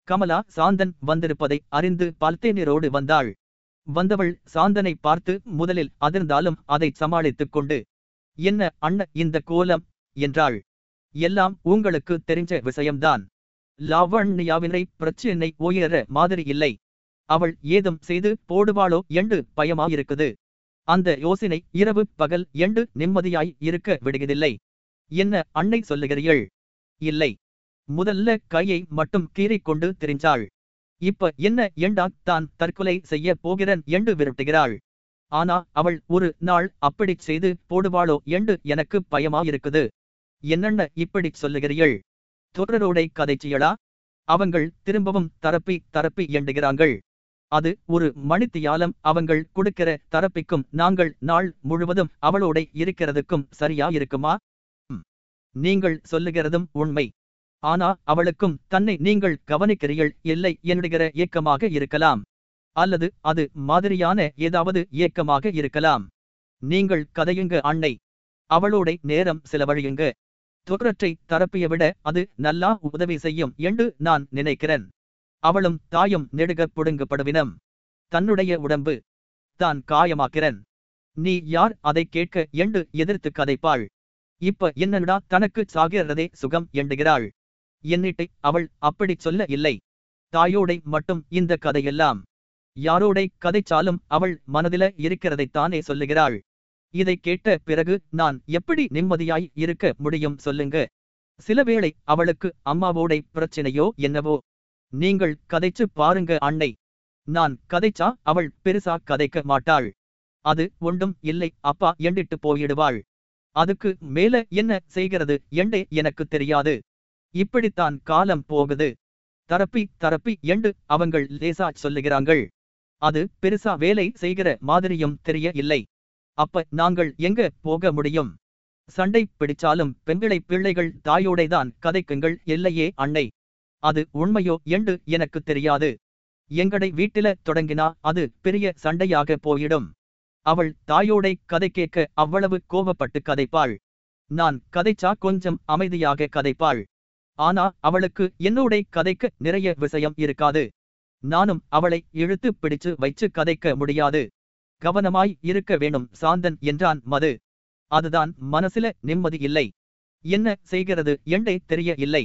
கமலா சாந்தன் வந்திருப்பதை அறிந்து பல்தேனீரோடு வந்தாள். வந்தவள் சாந்தனை பார்த்து முதலில் அதிர்ந்தாலும் அதை சமாளித்துக் கொண்டு என்ன அண்ண இந்த கோலம்? என்றாள். எல்லாம் உங்களுக்கு தெரிஞ்ச விஷயம்தான். லாவண்யாவினை பிரச்சினை உயர மாதிரி இல்லை. அவள் ஏதும் செய்து போடுவாளோ என்று பயமாயிருக்குது. அந்த யோசனை இரவு பகல் எண்டு நிம்மதியாய் இருக்க விடுகிறதில்லை. என்ன அன்னை சொல்லுகிறீள் இல்லை. முதல்ல கையை மட்டும் கீறிக் கொண்டு தெரிஞ்சாள். இப்ப என்ன ஏண்டா தான் தற்கொலை செய்ய போகிறன் என்று விரட்டுகிறாள். ஆனா அவள் ஒரு நாள் அப்படிச் செய்து போடுவாளோ என்று எனக்கு பயமாயிருக்குது. என்னென்ன இப்படிச் சொல்லுகிறீள் தொடரோடை கதைச்சியளா அவங்கள் திரும்பவும் தரப்பி தரப்பி எண்டுகிறாங்கள் அது ஒரு மணித்தியாலம் அவங்கள் கொடுக்கிற தரப்பிக்கும் நாங்கள் நாள் முழுவதும் அவளோட இருக்கிறதுக்கும் சரியா இருக்குமா? நீங்கள் சொல்லுகிறதும் உண்மை. ஆனா அவளுக்கும் தன்னை நீங்கள் கவனிக்கிறீர்கள் இல்லை என்கிற இயக்கமாக இருக்கலாம். அல்லது அது மாதிரியான ஏதாவது இயக்கமாக இருக்கலாம். நீங்கள் கதையுங்க அன்னை. அவளோட நேரம் செலவழியுங்க. துரற்றை தரப்பிய விட அது நல்லா உதவி செய்யும் என்று நான் நினைக்கிறேன். அவளும் தாயும் நெடுக புடுங்கப்படுவினம். தன்னுடைய உடம்பு தான் காயமாக்கிறன். நீ யார் அதை கேட்க என்று எதிர்த்து கதைப்பாள். இப்ப என்னடா தனக்கு சாகிறதே சுகம் எண்டுகிறாள் என்னிட்டை அவள் அப்படிச் சொல்ல இல்லை. தாயோடை மட்டும் இந்த கதையெல்லாம். யாரோடை கதைச்சாலும் அவள் மனதில இருக்கிறதைத்தானே சொல்லுகிறாள். இதை கேட்ட பிறகு நான் எப்படி நிம்மதியாய் இருக்க முடியும் சொல்லுங்க. சிலவேளை அவளுக்கு அம்மாவோடை பிரச்சனையோ என்னவோ. நீங்கள் கதைச்சு பாருங்க அன்னை. நான் கதைச்சா அவள் பெருசா கதைக்க மாட்டாள். அது ஒன்றும் இல்லை அப்பா எண்டிட்டு போயிடுவாள். அதுக்கு மேல என்ன செய்கிறது எண்டே எனக்கு தெரியாது. இப்படித்தான் காலம் போகுது. தரப்பி தரப்பி எண்டு அவங்கள் லேசா சொல்லுகிறாங்கள் அது பெருசா வேலை செய்கிற மாதிரியும் தெரிய இல்லை. அப்ப நாங்கள் எங்க போக முடியும்? சண்டை பிடிச்சாலும் பெண்களை பிள்ளைகள் தாயோடைதான் கதைக்குங்கள் இல்லையே அன்னை? அது உண்மையோ என்று எனக்கு தெரியாது. எங்கடை வீட்டில தொடங்கினா அது பெரிய சண்டையாக போயிடும். அவள் தாயோடை கதை கேட்க அவ்வளவு கோபப்பட்டு கதைப்பாள். நான் கதைச்சா கொஞ்சம் அமைதியாக கதைப்பாள். ஆனா அவளுக்கு என்னோட கதைக்க நிறைய விஷயம் இருக்காது. நானும் அவளை இழுத்து பிடிச்சு வைச்சு கதைக்க முடியாது. கவனமாய் இருக்க வேணும் சாந்தன் என்றான் மது. அதுதான் மனசில நிம்மதி இல்லை. என்ன செய்கிறது எண்டை தெரிய இல்லை.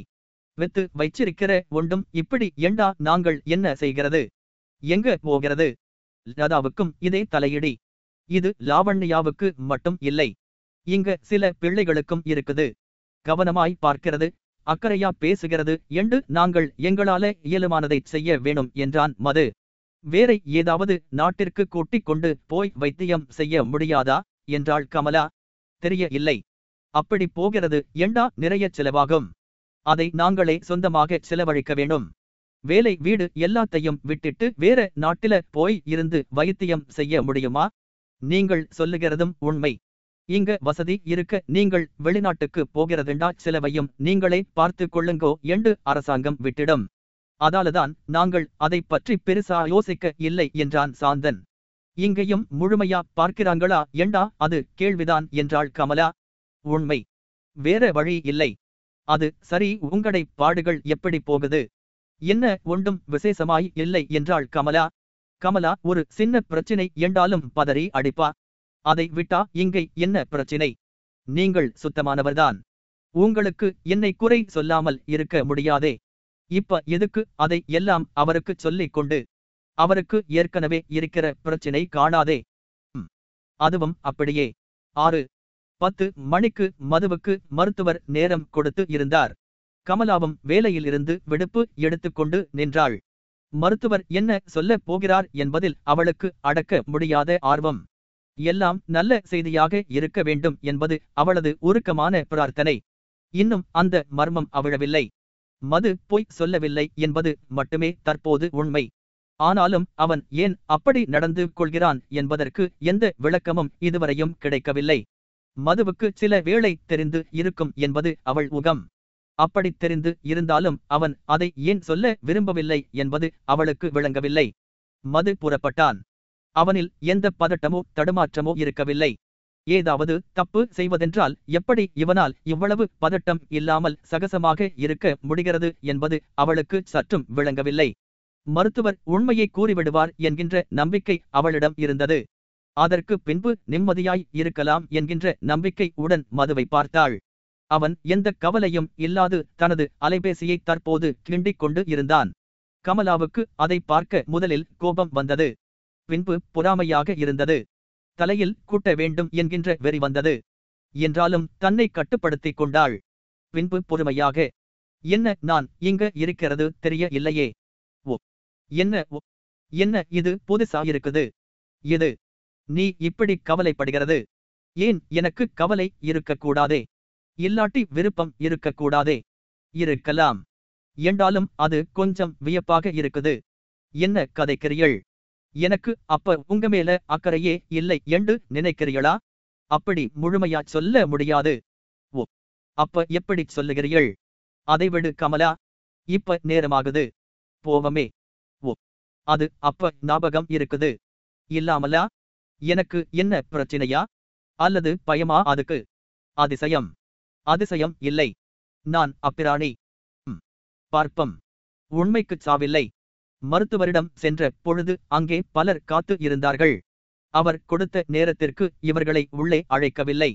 வித்து வைச்சிருக்கிற ஒன்றும் இப்படி எண்டா நாங்கள் என்ன செய்கிறது? எங்க போகிறது? லதாவுக்கும் இதே தலையிடி. இது லாவண்யாவுக்கு மட்டும் இல்லை. இங்க சில பிள்ளைகளுக்கும் இருக்குது. கவனமாய் பார்க்கிறது அக்கறையா பேசுகிறது என்று நாங்கள் எங்களால இயலுமானதைச் செய்ய வேணும் என்றான் மது. வேற ஏதாவது நாட்டிற்கு கூட்டிக் கொண்டு போய் வைத்தியம் செய்ய முடியாதா? என்றாள் கமலா. தெரிய இல்லை. அப்படி போகிறது எண்டா நிறைய செலவாகும். அதை நாங்களே சொந்தமாக செலவழிக்க வேணும் வேலை வீடு எல்லாத்தையும் விட்டுட்டு வேற நாட்டில போய் இருந்து வைத்தியம் செய்ய முடியுமா? நீங்கள் சொல்லுகிறதும் உண்மை. இங்க வசதி இருக்க நீங்கள் வெளிநாட்டுக்கு போகிறதுண்டா? செலவையும் நீங்களே பார்த்து கொள்ளுங்கோ என்று அரசாங்கம் விட்டிடும். அதாலதான் நாங்கள் அதை பற்றி பெருசா யோசிக்க இல்லை என்றான் சாந்தன். இங்கேயும் முழுமையா பார்க்கிறாங்களா? ஏண்டா அது கேள்விதான் என்றாள் கமலா. உண்மை. வேற வழி இல்லை. அது சரி உங்களை பாடுகள் எப்படி போகுது? என்ன ஒன்றும் விசேஷமாய் இல்லை என்றாள் கமலா. கமலா ஒரு சின்ன பிரச்சினை என்றாலும் பதறி அடிப்பா. அதை விட்டா இங்கே என்ன பிரச்சினை? நீங்கள் சுத்தமானவர்தான். உங்களுக்கு என்னை குறை சொல்லாமல் இருக்க முடியாதே. இப்ப எதுக்கு அதை எல்லாம் அவருக்கு சொல்லிக் கொண்டு அவருக்கு ஏற்கனவே இருக்கிற பிரச்சினை காணாதே. அதுவும் அப்படியே. ஆறு. பத்து. மணிக்கு மதுவுக்கு மருத்துவர் நேரம் கொடுத்து இருந்தார். கமலாவும் வேலையிலிருந்து விடுப்பு எடுத்துக்கொண்டு நின்றாள். மருத்துவர் என்ன சொல்லப் போகிறார் என்பதில் அவளுக்கு அடக்க முடியாத ஆர்வம். எல்லாம் நல்ல செய்தியாக இருக்க வேண்டும் என்பது அவளது உருக்கமான பிரார்த்தனை. இன்னும் அந்த மர்மம் அவிழவில்லை. மது பொய் சொல்லவில்லை என்பது மட்டுமே தற்போது உண்மை. ஆனாலும் அவன் ஏன் அப்படி நடந்து கொள்கிறான் என்பதற்கு எந்த விளக்கமும் இதுவரையும் கிடைக்கவில்லை. மதுவுக்கு சில வேளை தெரிந்து இருக்கும் என்பது அவள் உகம் அப்படி தெரிந்து இருந்தாலும் அவன் அதை ஏன் சொல்ல விரும்பவில்லை என்பது அவளுக்கு விளங்கவில்லை. மது புறப்பட்டான். அவனில் எந்த பதட்டமோ தடுமாற்றமோ இருக்கவில்லை. ஏதாவது தப்பு செய்வதென்றால் எப்படி இவனால் இவ்வளவு பதட்டம் இல்லாமல் சகசமாக இருக்க முடிகிறது என்பது அவளுக்கு சற்றும் விளங்கவில்லை. மருத்துவர் உண்மையை கூறிவிடுவார் என்கின்ற நம்பிக்கை அவளிடம் இருந்தது. அதற்கு பின்பு நிம்மதியாய் இருக்கலாம் என்கின்ற நம்பிக்கை உடன் மதுவை பார்த்தாள். அவன் எந்த கவலையும் இல்லாது தனது அலைபேசியை தற்போது கிண்டிக் கொண்டு இருந்தான். கமலாவுக்கு அதை பார்க்க முதலில் கோபம் வந்தது. பின்பு பொறாமையாக இருந்தது. தலையில் கூட்ட வேண்டும் என்கின்ற வெறி வந்தது. என்றாலும் தன்னை கட்டுப்படுத்திக் கொண்டாள். பின்பு பொறுமையாக என்ன நான் இங்க இருக்கிறது தெரிய இல்லையே. ஓ என்ன ஓ என்ன இது புதுசா இருக்குது. இது நீ இப்படி கவலைப்படுகிறது. ஏன் எனக்கு கவலை இருக்கக்கூடாதே இல்லாட்டி விருப்பம் இருக்கக்கூடாதே இருக்கலாம். என்றாலும் அது கொஞ்சம் வியப்பாக இருக்குது. என்ன கதைக்கிறீள் எனக்கு அப்ப உங்க மேல அக்கறையே இல்லை என்று நினைக்கிறீளா அப்படி முழுமையா சொல்ல முடியாது. ஓ அப்ப எப்படி சொல்லுகிறீள் அதைவிடு கமலா. இப்ப நேரமாகுது. போவமே. ஓ அது அப்ப ஞாபகம் இருக்குது. இல்லாமலா? எனக்கு என்ன பிரச்சனையா? அல்லது பயமா அதுக்கு? அதிசயம். அதிசயம் இல்லை. நான் அப்பிராணி. பார்ப்பம். உண்மைக்குச் சாவில்லை. மருத்துவரிடம் சென்ற பொழுது அங்கே பலர் காத்து இருந்தார்கள். அவர் கொடுத்த நேரத்திற்கு இவர்களை உள்ளே அழைக்கவில்லை.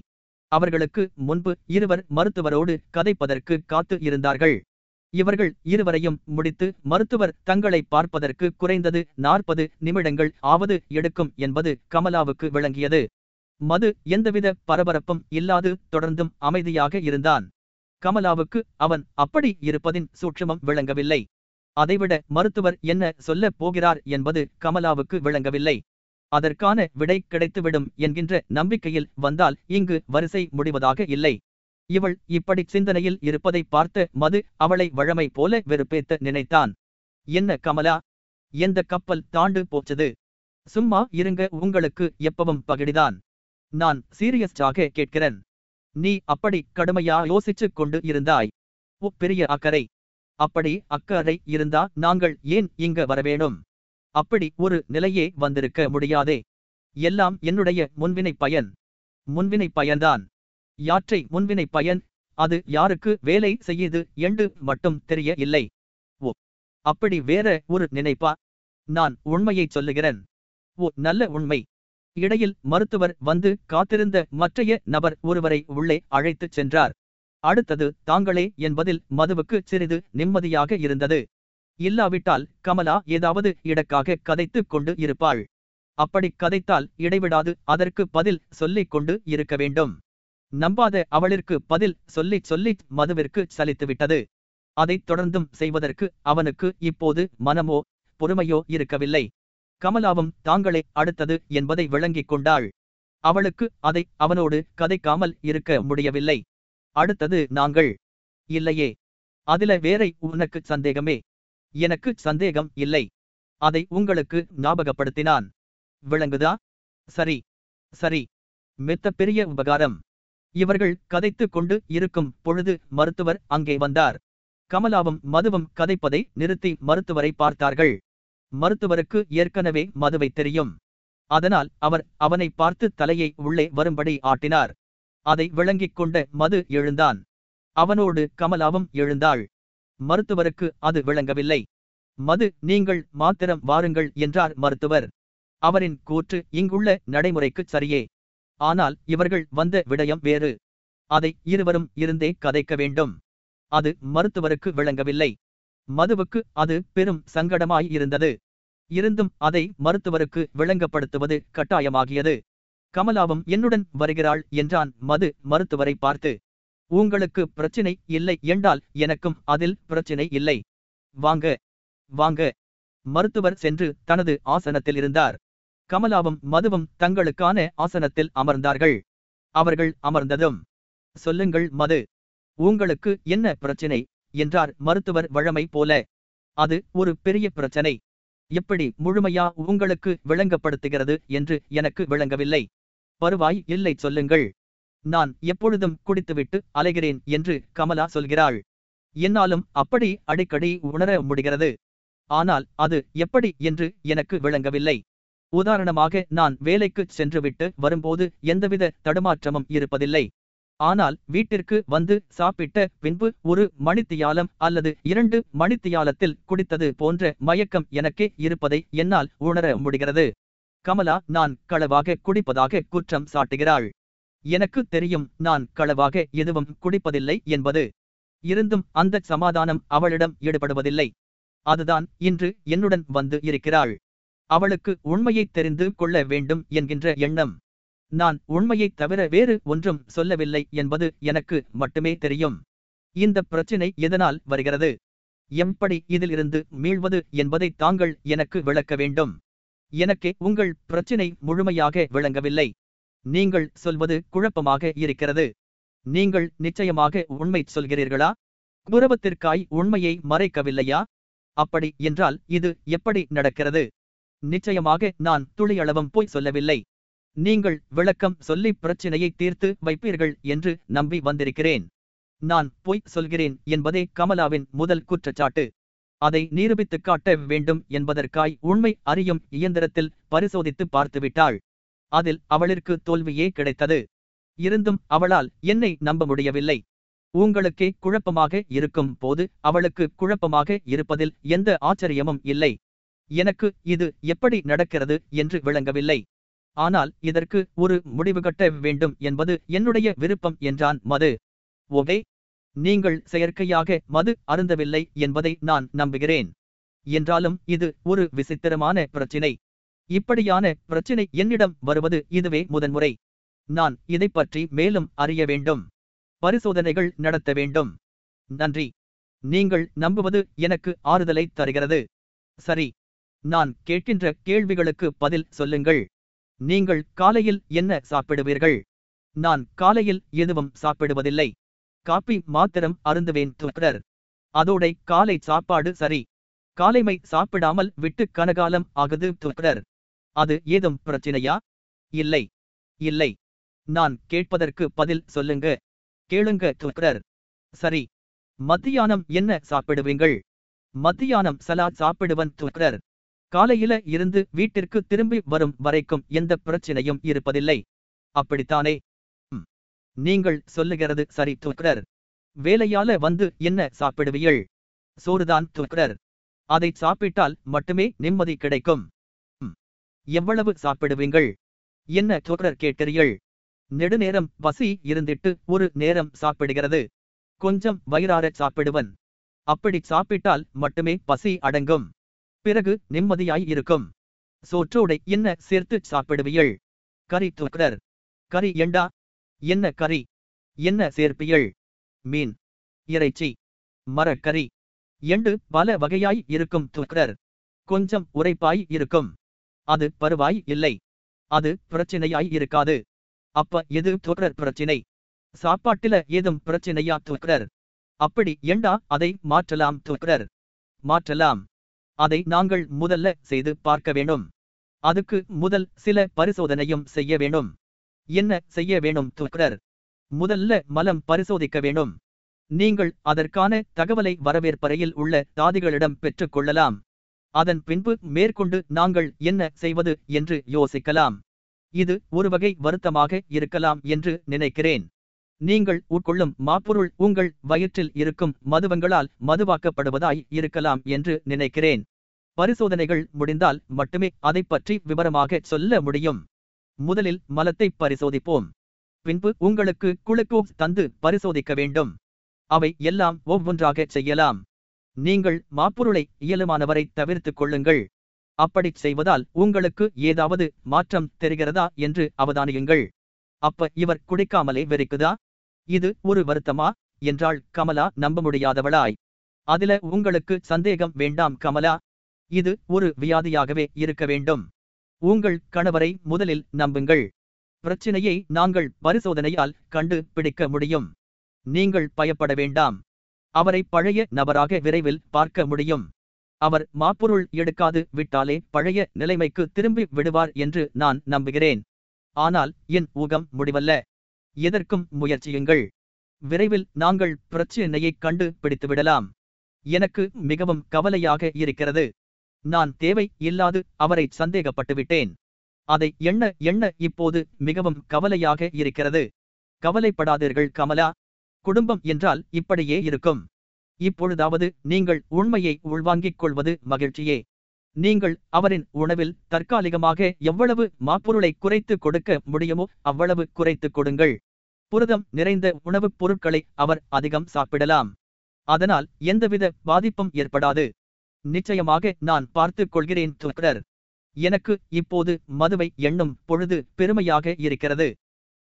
அவர்களுக்கு முன்பு இருவர் மருத்துவரோடு கதைப்பதற்கு காத்து இருந்தார்கள். இவர்கள் இருவரையும் முடித்து மருத்துவர் தங்களை பார்ப்பதற்கு குறைந்தது நாற்பது நிமிடங்கள் ஆவது எடுக்கும் என்பது கமலாவுக்கு விளங்கியது. மது எந்தவித பரபரப்பும் இல்லாது தொடர்ந்தும் அமைதியாக இருந்தான். கமலாவுக்கு அவன் அப்படி இருப்பதின் சூட்சுமம் விளங்கவில்லை. அதைவிட மருத்துவர் என்ன சொல்லப் போகிறார் என்பது கமலாவுக்கு விளங்கவில்லை. அதற்கான விடை கிடைத்துவிடும் என்கின்ற நம்பிக்கையில் வந்தால் இங்கு வரிசை முடிவதாக இல்லை. இவள் இப்படி சிந்தனையில் இருப்பதை பார்த்த மது அவளை வழமை போல வெறுப்பேத்த நினைத்தான். என்ன கமலா? எந்த கப்பல் தாண்டு போச்சது? சும்மா இருங்க உங்களுக்கு எப்பவும் பகிடிதான். நான் சீரியஸ்டாக கேட்கிறேன். நீ அப்படி கடுமையா யோசிச்சுக் கொண்டு இருந்தாய். ஓ பெரிய அக்கறை. அப்படி அக்கறை இருந்தா நாங்கள் ஏன் இங்க வரவேணும்? அப்படி ஒரு நிலையே வந்திருக்க முடியாதே. எல்லாம் என்னுடைய முன்வினை பயன். முன்வினை பயன்தான். யாற்றை முன்வினை பயன்? அது யாருக்கு வேலை செய்யுது என்று மட்டும் தெரிய இல்லை. ஓ அப்படி வேற ஒரு நினைப்பா? நான் உண்மையைச் சொல்லுகிறேன். ஓ நல்ல உண்மை. இடையில் மருத்துவர் வந்து காத்திருந்த மற்றைய நபர் ஒருவரை உள்ளே அழைத்துச் சென்றார். அடுத்தது தாங்களே என்பதில் மதுவுக்கு சிறிது நிம்மதியாக இருந்தது. இல்லாவிட்டால் கமலா ஏதாவது இடக்காக கதைத்துக் கொண்டு இருப்பாள். அப்படி கதைத்தால் இடைவிடாது அதற்கு பதில் சொல்லிக் கொண்டு இருக்க வேண்டும். நம்பாத அவளிற்கு பதில் சொல்லிச் சொல்லிச் மதுவிற்கு சலித்துவிட்டது. அதைத் தொடர்ந்தும் செய்வதற்கு அவனுக்கு இப்போது மனமோ பொறுமையோ இருக்கவில்லை. கமலாவும் தாங்களே அடுத்தது என்பதை விளங்கிக் கொண்டாள். அவளுக்கு அதை அவனோடு கதைக்காமல் இருக்க முடியவில்லை. அடுத்தது நாங்கள். இல்லையே. அதில வேறை உனக்கு சந்தேகமே. எனக்கு சந்தேகம் இல்லை. அதை உங்களுக்கு ஞாபகப்படுத்தினான். விளங்குதா? சரி. சரி. மெத்த பெரிய உபகாரம். இவர்கள் கதைத்துக் கொண்டு இருக்கும் பொழுது மருத்துவர் அங்கே வந்தார். கமலாவும் மதுவும் கதைப்பதை நிறுத்தி மருத்துவரை பார்த்தார்கள். மருத்துவருக்கு ஏற்கனவே மதுவை தெரியும். அதனால் அவர் அவனை பார்த்து தலையை உள்ளே வரும்படி ஆட்டினார். அதை விளங்கிக் கொண்ட மது எழுந்தான். அவனோடு கமலாவும் எழுந்தாள். மருத்துவருக்கு அது விளங்கவில்லை. மது நீங்கள் மாத்திரம் வாருங்கள் என்றார் மருத்துவர். அவரின் கூற்று இங்குள்ள நடைமுறைக்குச் சரியே. ஆனால் இவர்கள் வந்த விடயம் வேறு. அதை இருவரும் இருந்தே கதைக்க வேண்டும். அது மருத்துவருக்கு விளங்கவில்லை. மதுவுக்கு அது பெரும் சங்கடமாய் இருந்தது. இருந்தும் அதை மருத்துவருக்கு விளங்கப்படுத்துவது கட்டாயமாகியது. கமலாவும் என்னுடன் வருகிறாள் என்றான் மது மருத்துவரை பார்த்து உங்களுக்கு பிரச்சினை இல்லை என்றால் எனக்கும் அதில் பிரச்சினை இல்லை. வாங்க வாங்க. மருத்துவர் சென்று தனது ஆசனத்தில் இருந்தார். கமலாவும் மதுவும் தங்களுக்கான ஆசனத்தில் அமர்ந்தார்கள். அவர்கள் அமர்ந்ததும் சொல்லுங்கள் மது உங்களுக்கு என்ன பிரச்சினை? என்றார் மருத்துவர் வழமை போல அது ஒரு பெரிய பிரச்சனை. எப்படி முழுமையா உங்களுக்கு விளங்கப்படுத்துகிறது? என்று எனக்கு விளங்கவில்லை. பருவாய் இல்லை சொல்லுங்கள். நான் எப்பொழுதும் குடித்துவிட்டு அலைகிறேன் என்று கமலா சொல்கிறாள். என்னாலும் அப்படி அடிக்கடி உணர முடிகிறது. ஆனால் அது எப்படி என்று எனக்கு விளங்கவில்லை. உதாரணமாக நான் வேலைக்குச் சென்றுவிட்டு வரும்போது எந்தவித தடுமாற்றமும் இருப்பதில்லை. ஆனால் வீட்டிற்கு வந்து சாப்பிட்ட பின்பு ஒரு மணித்தியாலம் அல்லது இரண்டு மணித்தியாலத்தில் குடித்தது போன்ற மயக்கம் எனக்கே இருப்பதை என்னால் உணர முடிகிறது. கமலா நான் களவாக குடிப்பதாக குற்றம் சாட்டுகிறாள். எனக்கு தெரியும் நான் களவாக எதுவும் குடிப்பதில்லை என்பது. இருந்தும் அந்த சமாதானம் அவளிடம் ஈடுபடுவதில்லை. அதுதான் இன்று என்னுடன் வந்து இருக்கிறாள். அவளுக்கு உண்மையை தெரிந்து கொள்ள வேண்டும் என்கின்ற எண்ணம். நான் உண்மையைத் தவிர வேறு ஒன்றும் சொல்லவில்லை என்பது எனக்கு மட்டுமே தெரியும். இந்த பிரச்சினை எதனால் வருகிறது? எப்படி இதிலிருந்து மீள்வது என்பதை தாங்கள் எனக்கு விளக்க வேண்டும். எனக்கே உங்கள் பிரச்சினை முழுமையாக விளங்கவில்லை. நீங்கள் சொல்வது குழப்பமாக இருக்கிறது. நீங்கள் நிச்சயமாக உண்மை சொல்கிறீர்களா? குரவத்திற்காய் உண்மையை மறைக்கவில்லையா? அப்படி என்றால் இது எப்படி நடக்கிறது? நிச்சயமாக நான் துளியளவும் போய் சொல்லவில்லை. நீங்கள் விளக்கம் சொல்லி பிரச்சினையை தீர்த்து வைப்பீர்கள் என்று நம்பி வந்திருக்கிறேன். நான் பொய் சொல்கிறேன் என்பதே கமலாவின் முதல் குற்றச்சாட்டு. அதை நிரூபித்துக் காட்ட வேண்டும் என்பதற்காய் உண்மை அறியும் இயந்திரத்தில் பரிசோதித்து பார்த்துவிட்டாள். அதில் அவளிற்கு தோல்வியே கிடைத்தது. இருந்தும் அவளால் என்னை நம்ப முடியவில்லை. உங்களுக்கே குழப்பமாக இருக்கும் போது அவளுக்கு குழப்பமாக இருப்பதில் எந்த ஆச்சரியமும் இல்லை. எனக்கு இது எப்படி நடக்கிறது என்று விளங்கவில்லை. ஆனால் இதற்கு ஒரு முடிவு கட்ட வேண்டும் என்பது என்னுடைய விருப்பம் என்றான் மது. ஓகே நீங்கள் செயற்கையாக மது அருந்தவில்லை என்பதை நான் நம்புகிறேன். என்றாலும் இது ஒரு விசித்திரமான பிரச்சினை. இப்படியான பிரச்சினை என்னிடம் வருவது இதுவே முதன்முறை. நான் இதைப் பற்றி மேலும் அறிய வேண்டும். பரிசோதனைகள் நடத்த வேண்டும். நன்றி. நீங்கள் நம்புவது எனக்கு ஆறுதலை தருகிறது. சரி. நான் கேட்கின்ற கேள்விகளுக்கு பதில் சொல்லுங்கள். நீங்கள் காலையில் என்ன சாப்பிடுவீர்கள்? நான் காலையில் எதுவும் சாப்பிடுவதில்லை. காப்பி மாத்திரம் அருந்துவேன் துறர் அதோடை காலை சாப்பாடு சரி. காலைமை சாப்பிடாமல் விட்டு கனகாலம் ஆகுது துறர் அது ஏதும் பிரச்சினையா? இல்லை. இல்லை. நான் கேட்பதற்கு பதில் சொல்லுங்க. கேளுங்க துறர் சரி. மத்தியானம் என்ன சாப்பிடுவீங்கள்? மத்தியானம் சலாட் சாப்பிடுவன் துறர் காலையில இருந்து வீட்டிற்கு திரும்பி வரும் வரைக்கும் எந்த பிரச்சனையும் இருப்பதில்லை. அப்படித்தானே? நீங்கள் சொல்லுகிறது சரி துக்கிறர் வேலையால வந்து என்ன சாப்பிடுவீள் சோறுதான் துக்கிறர் அதை சாப்பிட்டால் மட்டுமே நிம்மதி கிடைக்கும். எவ்வளவு சாப்பிடுவீங்கள்? என்ன துக்கிறர் கேட்கிறீள் நெடுநேரம் பசி இருந்திட்டு ஒரு நேரம் சாப்பிடுகிறது. கொஞ்சம் வயிறார சாப்பிடுவன். அப்படி சாப்பிட்டால் மட்டுமே பசி அடங்கும். பிறகு நிம்மதியாய் இருக்கும். சோற்றோடை என்ன சேர்த்து சாப்பிடுவீள் கறி துக்கிறர் கறி எண்டா என்ன கறி? என்ன சேர்ப்பியள் மீன். இறைச்சி. மரக்கறி. எண்டு பல வகையாய் இருக்கும் துக்கரர். கொஞ்சம் உரைப்பாய் இருக்கும். அது பருவாய் இல்லை. அது பிரச்சினையாய் இருக்காது. அப்ப எது துக்கரர் பிரச்சினை? சாப்பாட்டில ஏதும் பிரச்சினையா துக்கரர்? அப்படி எண்டா அதை மாற்றலாம் துக்கரர். மாற்றலாம். அதை நாங்கள் முதல்ல செய்து பார்க்க வேண்டும். அதுக்கு முதல் சில பரிசோதனையும் செய்ய வேணும் என்ன செய்ய வேணும் துறர் முதல்ல மலம் பரிசோதிக்க வேணும். நீங்கள் அதற்கான தகவலை வரவேற்பறையில் உள்ள தாதிகளிடம் பெற்றுக்கொள்ளலாம் அதன் பின்பு மேற்கொண்டு நாங்கள் என்ன செய்வது என்று யோசிக்கலாம். இது ஒரு வகை வருத்தமாக இருக்கலாம் என்று நினைக்கிறேன். நீங்கள் உட்கொள்ளும் மாப்பொருள் உங்கள் வயிற்றில் இருக்கும் மதுவங்களால் மதுவாக்கப்படுவதாய் இருக்கலாம் என்று நினைக்கிறேன். பரிசோதனைகள் முடிந்தால் மட்டுமே அதைப் பற்றி விவரமாக சொல்ல முடியும். முதலில் மலத்தை பரிசோதிப்போம். பின்பு உங்களுக்கு குளுக்கோஸ் தந்து பரிசோதிக்க வேண்டும். அவை எல்லாம் ஒவ்வொன்றாக செய்யலாம். நீங்கள் மாப்பொருளை இயலுமானவரை தவிர்த்துக் கொள்ளுங்கள். அப்படிச் செய்வதால் உங்களுக்கு ஏதாவது மாற்றம் தெரிகிறதா என்று அவதானியுங்கள். அப்ப இவர் குடிக்காமலே வெறிக்குதா? இது ஒரு வருத்தமா? என்றாள் கமலா நம்ப முடியாதவளாய் அதில உங்களுக்கு சந்தேகம் வேண்டாம் கமலா. இது ஒரு வியாதியாகவே இருக்க வேண்டும். உங்கள் கணவரை முதலில் நம்புங்கள். பிரச்சினையை நாங்கள் பரிசோதனையால் கண்டு பிடிக்க முடியும். நீங்கள் பயப்பட வேண்டாம். அவரை பழைய நபராக விரைவில் பார்க்க முடியும். அவர் மாப்பொருள் எடுக்காது விட்டாலே பழைய நிலைமைக்கு திரும்பி விடுவார் என்று நான் நம்புகிறேன். ஆனால் என் ஊகம் முடிவல்ல. எதற்கும் முயற்சியுங்கள். விரைவில் நாங்கள் பிரச்சினையைக் கண்டு பிடித்து விடலாம் எனக்கு மிகவும் கவலையாக இருக்கிறது. நான் தேவை இல்லாது அவரை சந்தேகப்பட்டுவிட்டேன். அதை எண்ண எண்ண இப்போது மிகவும் கவலையாக இருக்கிறது. கவலைப்படாதீர்கள் கமலா. குடும்பம் என்றால் இப்படியே இருக்கும். இப்பொழுதாவது நீங்கள் உண்மையை உள்வாங்கிக் கொள்வது மகிழ்ச்சியே. நீங்கள் அவரின் உணவில் தற்காலிகமாக எவ்வளவு மாப்பொருளை குறைத்து கொடுக்க முடியுமோ அவ்வளவு குறைத்துக் கொடுங்கள். புரதம் நிறைந்த உணவுப் பொருட்களை அவர் அதிகம் சாப்பிடலாம். அதனால் எந்தவித பாதிப்பும் ஏற்படாது. நிச்சயமாக நான் பார்த்துக் கொள்கிறேன் துக்கடர் எனக்கு இப்போது மதுவை எண்ணும் பொழுது பெருமையாக இருக்கிறது.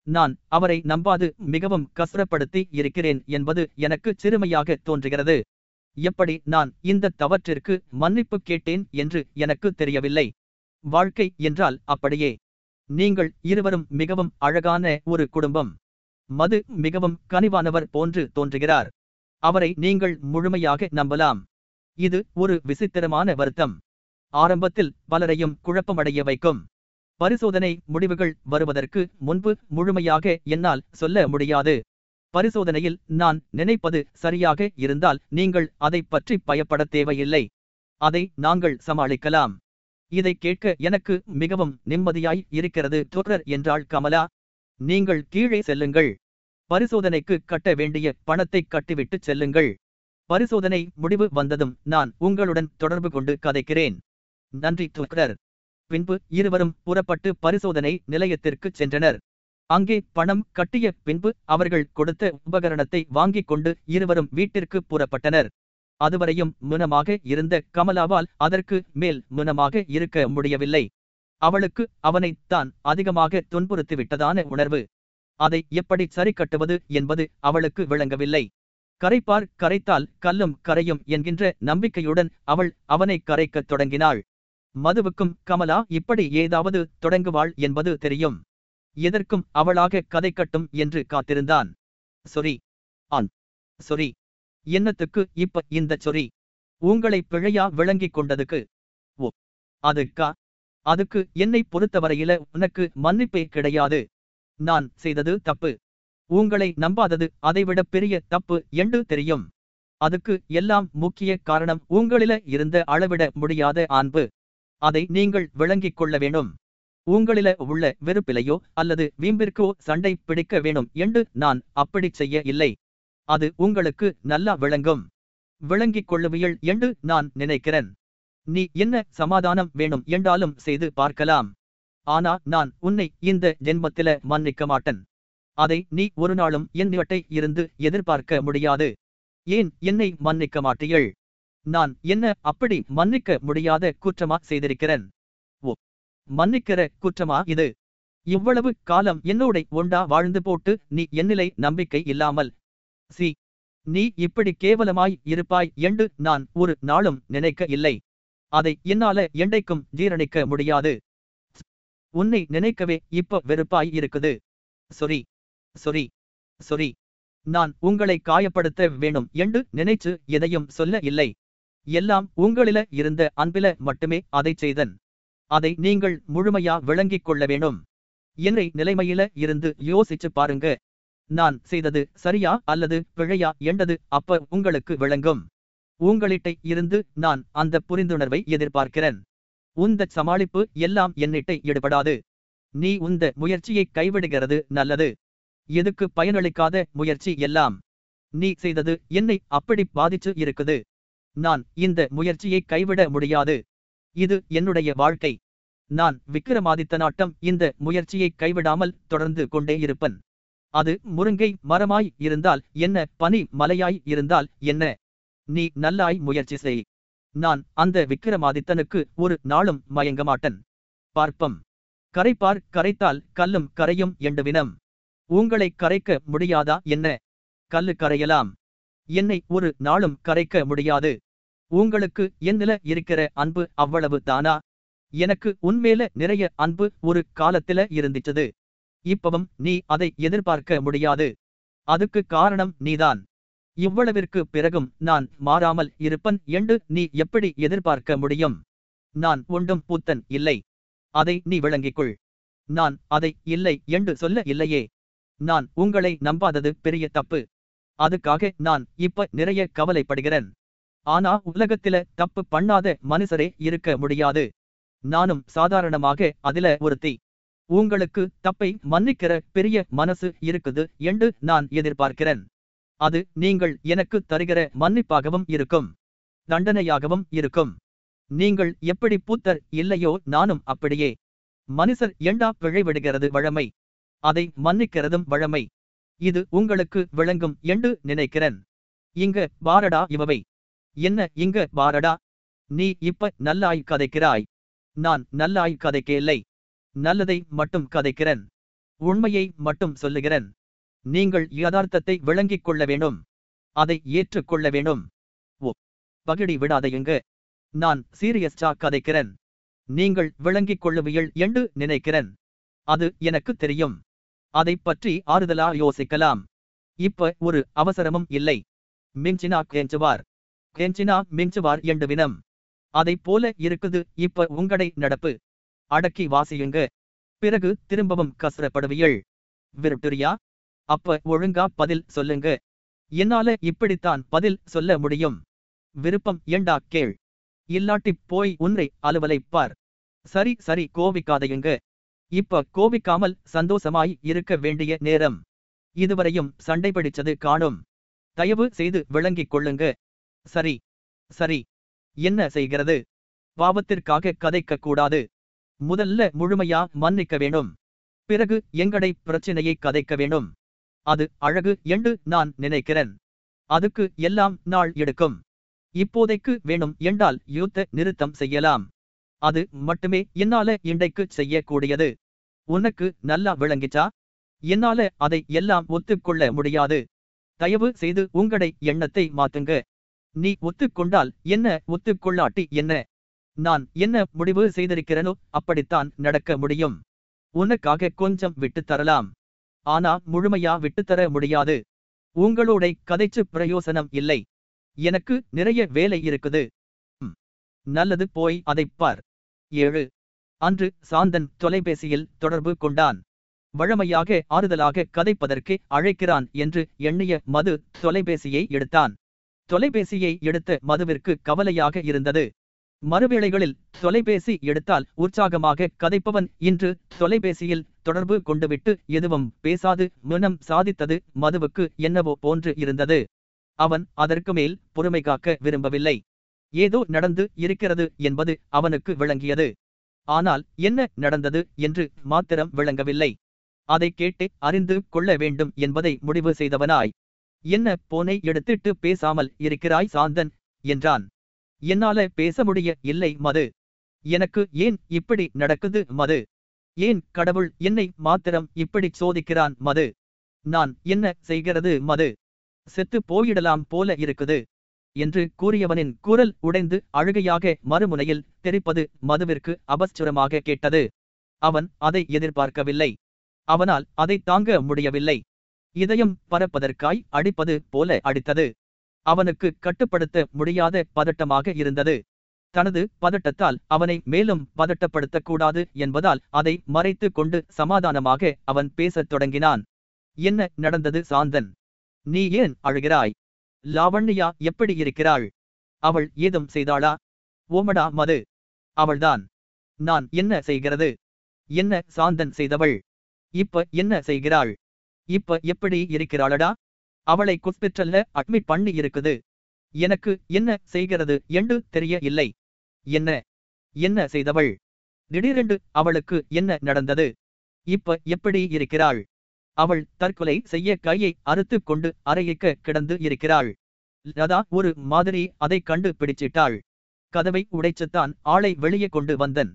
நான் அவரை நம்பாது மிகவும் கசரப்படுத்தி இருக்கிறேன் என்பது எனக்கு சிறுமையாக தோன்றுகிறது. எப்படி நான் இந்த தவற்றிற்கு மன்னிப்பு கேட்டேன் என்று எனக்கு தெரியவில்லை. வாழ்க்கை என்றால் அப்படியே. நீங்கள் இருவரும் மிகவும் அழகான ஒரு குடும்பம். மது மிகவும் கனிவானவர் போன்று தோன்றுகிறார். அவரை நீங்கள் முழுமையாக நம்பலாம். இது ஒரு விசித்திரமான வருத்தம். ஆரம்பத்தில் பலரையும் குழப்பமடைய வைக்கும். பரிசோதனை முடிவுகள் வருவதற்கு முன்பு முழுமையாக என்னால் சொல்ல முடியாது. பரிசோதனையில் நான் நினைப்பது சரியாக இருந்தால் நீங்கள் அதைப் பற்றி பயப்பட தேவையில்லை. அதை நாங்கள் சமாளிக்கலாம். இதை கேட்க எனக்கு மிகவும் நிம்மதியாய் இருக்கிறது தொடர் என்றாள் கமலா. நீங்கள் கீழே செல்லுங்கள். பரிசோதனைக்கு கட்ட வேண்டிய பணத்தை கட்டிவிட்டு செல்லுங்கள். பரிசோதனை முடிவு வந்ததும் நான் உங்களுடன் தொடர்பு கொண்டு கதைக்கிறேன். நன்றி தொடர் பின்பு இருவரும் புறப்பட்டு பரிசோதனை நிலையத்திற்கு சென்றனர். அங்கே பணம் கட்டிய பின்பு அவர்கள் கொடுத்த உபகரணத்தை வாங்கிக் கொண்டு இருவரும் வீட்டிற்கு புறப்பட்டனர். அதுவரையும் முனமாக இருந்த கமலாவால் அதற்கு மேல் முனமாக இருக்க முடியவில்லை. அவளுக்கு அவனைத் தான் அதிகமாக துன்புறுத்திவிட்டதான உணர்வு. அதை எப்படி சரி கட்டுவது என்பது அவளுக்கு விளங்கவில்லை. கரைப்பார் கரைத்தால் கல்லும் கரையும் என்கின்ற நம்பிக்கையுடன் அவள் அவனை கரைக்கத் தொடங்கினாள். மதுவுக்கும் கமலா இப்படி ஏதாவது தொடங்குவாள் என்பது தெரியும். எதற்கும் அவளாக கதை கட்டும் என்று காத்திருந்தான். சொரி ஆன். சொரி என்னத்துக்கு இப்ப இந்த சொரி உங்களை பிழையா விளங்கிக் கொண்டதுக்கு. ஓ. அதுக்கா? அதுக்கு என்னை பொறுத்தவரையில உனக்கு மன்னிப்பே கிடையாது. நான் செய்தது தப்பு. உங்களை நம்பாதது அதைவிட பெரிய தப்பு என்று தெரியும். அதுக்கு எல்லாம் முக்கிய காரணம் உங்களில இருந்த அளவிட முடியாத அன்பு. அதை நீங்கள் விளங்கிக் கொள்ள வேணும் உங்களில உள்ள வெறுப்பிலையோ அல்லது வீம்பிற்கோ சண்டை பிடிக்க வேணும் என்று நான் அப்படி செய்ய இல்லை. அது உங்களுக்கு நல்லா விளங்கும். விளங்கிக் கொள்ளுவியல் என்று நான் நினைக்கிறேன். நீ என்ன சமாதானம் வேணும் என்றாலும் செய்து பார்க்கலாம். ஆனா நான் உன்னை இந்த ஜென்மத்தில மன்னிக்க மாட்டேன். அதை நீ ஒரு நாளும் என்னிவட்டை இருந்து எதிர்பார்க்க முடியாது. ஏன் என்னை மன்னிக்க மாட்டீள் நான் என்ன அப்படி மன்னிக்க முடியாத குற்றமா செய்திருக்கிறேன்? ஓ மன்னிக்கிற குற்றமா இது? இவ்வளவு காலம் என்னோட ஒண்டா வாழ்ந்து போட்டு நீ என்னிலை நம்பிக்கை இல்லாமல். சி நீ இப்படி கேவலமாய் இருப்பாய் என்று நான் ஒரு நாளும் நினைக்க இல்லை. அதை என்னால எண்டைக்கும் ஜீரணிக்க முடியாது. உன்னை நினைக்கவே இப்ப வெறுப்பாய் இருக்குது. சொரி சொரி சொரி நான் உங்களை காயப்படுத்த வேணும் என்று நினைச்சு எதையும் சொல்ல இல்லை. எல்லாம் உங்களில இருந்த அன்பில மட்டுமே அதை செய்தன். அதை நீங்கள் முழுமையா விளங்கிக் கொள்ள வேணும். என்னை நிலைமையில இருந்து யோசிச்சு பாருங்க. நான் செய்தது சரியா அல்லது பிழையா என்றது அப்ப உங்களுக்கு விளங்கும். உங்களிட்டை இருந்து நான் அந்த புரிந்துணர்வை எதிர்பார்க்கிறேன். உந்த சமாளிப்பு எல்லாம் என்னிட்டை ஈடுபடாது. நீ உந்த முயற்சியை கைவிடுகிறது நல்லது. எதுக்கு பயனளிக்காத முயற்சி எல்லாம் நீ செய்தது என்னை அப்படி பாதிச்சு இருக்குது. நான் இந்த முயற்சியை கைவிட முடியாது. இது என்னுடைய வாழ்க்கை. நான் விக்கிரமாதித்த நாட்டம் இந்த முயற்சியை கைவிடாமல் தொடர்ந்து கொண்டே இருப்பன். அது முருங்கை மரமாய் இருந்தால் என்ன பனி மலையாய் இருந்தால் என்ன? நீ நல்லாய் முயற்சி செய். நான் அந்த விக்கிரமாதித்தனுக்கு ஒரு நாளும் மயங்க மாட்டன் பார்ப்பம். கரைப்பார் கரைத்தால் கல்லும் கரையும் எண்டுவினம். உங்களை கரைக்க முடியாதா என்ன? கல்லு கரையலாம். என்னை ஒரு நாளும் கரைக்க முடியாது. உங்களுக்கு என்னில இருக்கிற அன்பு அவ்வளவு தானா? எனக்கு உன்மேல நிறைய அன்பு ஒரு காலத்தில இருந்துச்சது இப்பவும் நீ அதை எதிர்பார்க்க முடியாது. அதுக்கு காரணம் நீதான். இவ்வளவிற்கு பிறகும் நான் மாறாமல் இருப்பன் என்று நீ எப்படி எதிர்பார்க்க முடியும்? நான் ஒன்றும் பூத்தன் இல்லை. அதை நீ விளங்கிக்கொள் நான் அதை இல்லை என்று சொல்ல இல்லையே. நான் உங்களை நம்பாதது பெரிய தப்பு. அதுக்காக நான் இப்ப நிறைய கவலைப்படுகிறேன். ஆனா உலகத்தில தப்பு பண்ணாத மனுஷரே இருக்க முடியாது. நானும் சாதாரணமாக அதில ஒருத்தி உங்களுக்கு தப்பை மன்னிக்கிற பெரிய மனசு இருக்குது என்று நான் எதிர்பார்க்கிறேன். அது நீங்கள் எனக்கு தருகிற மன்னிப்பாகவும் இருக்கும். தண்டனையாகவும் இருக்கும். நீங்கள் எப்படி பூத்தர் இல்லையோ நானும் அப்படியே. மனுஷர் எண்டா பிழைவிடுகிறது வழமை? அதை மன்னிக்கிறதும் வழமை. இது உங்களுக்கு விளங்கும் என்று நினைக்கிறேன். இங்க பாரடா இவவை. என்ன இங்க பாரடா நீ இப்ப நல்லாய் கதைக்கிறாய். நான் நல்லாய் கதைக்கவில்லை. நல்லதை மட்டும் கதைக்கிறேன். உண்மையை மட்டும் சொல்லுகிறேன். நீங்கள் யதார்த்தத்தை விளங்கிக் கொள்ள வேணும் அதை ஏற்றுக்கொள்ள வேணும் ஓ பகிடி விடாதையுங்க நான் சீரியஸ்டா கதைக்கிறேன். நீங்கள் விளங்கிக் கொள்ளுவியல் என்று நினைக்கிறேன். அது எனக்கு தெரியும். அதைப் பற்றி ஆறுதலா யோசிக்கலாம். இப்ப ஒரு அவசரமும் இல்லை. மிஞ்சினா கேஞ்சுவார். கேஞ்சினா மிஞ்சுவார் என்று வினம். அதைப் போல இருக்குது இப்ப உங்கடை நடப்பு. அடக்கி வாசியுங்க. பிறகு திரும்பவும் கசரப்படுவியள் விருட்டுரியா அப்ப ஒழுங்கா பதில் சொல்லுங்க. என்னால இப்படித்தான் பதில் சொல்ல முடியும். விருப்பம் ஏண்டா கேள். இல்லாட்டிப் போய் உன்னை அலுவலைப்பார் சரி சரி கோவிக்காதையுங்க இப்ப கோவிக்காமல் சந்தோஷமாய் இருக்க வேண்டிய நேரம். இதுவரையும் சண்டை பிடிச்சது காணும். தயவு செய்து விளங்கிக் கொள்ளுங்க. சரி. சரி. என்ன செய்கிறது? பாவத்திற்காக கதைக்க கூடாது. முதல்ல முழுமையா மன்னிக்க வேணும் பிறகு எங்கடை பிரச்சனையை கதைக்க வேணும் அது அழகு என்று நான் நினைக்கிறேன். அதுக்கு எல்லாம் நாள் எடுக்கும். இப்போதைக்கு வேணும் என்றால் யுத்த நிறுத்தம் செய்யலாம். அது மட்டுமே என்னால இன்றைக்கு செய்யக்கூடியது. உனக்கு நல்லா விளங்கிச்சா? என்னால அதை எல்லாம் ஒத்துக்கொள்ள முடியாது. தயவு செய்து உங்களை எண்ணத்தை மாத்துங்க. நீ ஒத்துக்கொண்டால் என்ன ஒத்துக்கொள்ளாட்டி என்ன? நான் என்ன முடிவு செய்திருக்கிறேனோ அப்படித்தான் நடக்க முடியும். உனக்காக கொஞ்சம் விட்டுத் தரலாம். ஆனா முழுமையா விட்டுத்தர முடியாது. உங்களோட கதைச்சு பிரயோசனம் இல்லை. எனக்கு நிறைய வேலை இருக்குது. நல்லது போய் அதைப் பார். ஏழு. அன்று சாந்தன் தொலைபேசியில் தொடர்பு கொண்டான். வழமையாக ஆறுதலாக கதைப்பதற்கு அழைக்கிறான் என்று எண்ணிய மது தொலைபேசியை எடுத்தான். தொலைபேசியை எடுத்த மதுவிற்கு கவலையாக இருந்தது. மறுவேளைகளில் தொலைபேசி எடுத்தால் உற்சாகமாக கதைப்பவன் இன்று தொலைபேசியில் தொடர்பு கொண்டுவிட்டு எதுவும் பேசாது மினம் சாதித்தது மதுவுக்கு என்னவோ போன்று இருந்தது. அவன் அதற்கு மேல் பொறுமை காக்க விரும்பவில்லை. ஏதோ நடந்து இருக்கிறது என்பது அவனுக்கு விளங்கியது. ஆனால் என்ன நடந்தது என்று மாத்திரம் விளங்கவில்லை. அதை கேட்டு அறிந்து கொள்ள வேண்டும் என்பதை முடிவு செய்தவனாய். என்ன போனை எடுத்துட்டு பேசாமல் இருக்கிறாய் சாந்தன்? என்றான். என்னால பேச முடிய இல்லை மது. எனக்கு ஏன் இப்படி நடக்குது மது? ஏன் கடவுள் என்னை மாத்திரம் இப்படி சோதிக்கிறான் மது? நான் என்ன செய்கிறது மது? செத்து போயிடலாம் போல இருக்குது. என்று கூறியவனின் குரல் உடைந்து அழுகையாக மறுமுனையில் தெரிப்பது மதுவிற்கு அபஸ்சுரமாக கேட்டது. அவன் அதை எதிர்பார்க்கவில்லை. அவனால் அதை தாங்க முடியவில்லை. இதயம் பறப்பதற்காய் அடிப்பது போல அடித்தது. அவனுக்கு கட்டுப்படுத்த முடியாத பதட்டமாக இருந்தது. தனது பதட்டத்தால் அவனை மேலும் பதட்டப்படுத்தக்கூடாது என்பதால் அதை மறைத்து கொண்டு சமாதானமாக அவன் பேசத் தொடங்கினான். என்ன நடந்தது சாந்தன்? நீ ஏன் அழுகிறாய்? லாவண்யா எப்படி இருக்கிறாள்? அவள் ஏதும் செய்தாளா? ஓமடா மது. அவள்தான். நான் என்ன செய்கிறது? என்ன சாந்தன் செய்தவள்? இப்ப என்ன செய்கிறாள்? இப்ப எப்படி இருக்கிறாளடா? அவளை குஸ்பிட்டல்ல அட்மிட் பண்ணி இருக்குது. எனக்கு என்ன செய்கிறது என்று தெரிய இல்லை என்ன? என்ன செய்தவள்? திடீரென்று அவளுக்கு என்ன நடந்தது? இப்ப எப்படி இருக்கிறாள்? அவள் தற்கொலை செய்ய கையை அறுத்து கொண்டு அறையிக்க கிடந்து இருக்கிறாள். லதா ஒரு மாதிரி அதை கண்டு பிடிச்சிட்டாள். கதவை உடைச்சுத்தான் ஆளை வெளியே கொண்டு வந்தன்.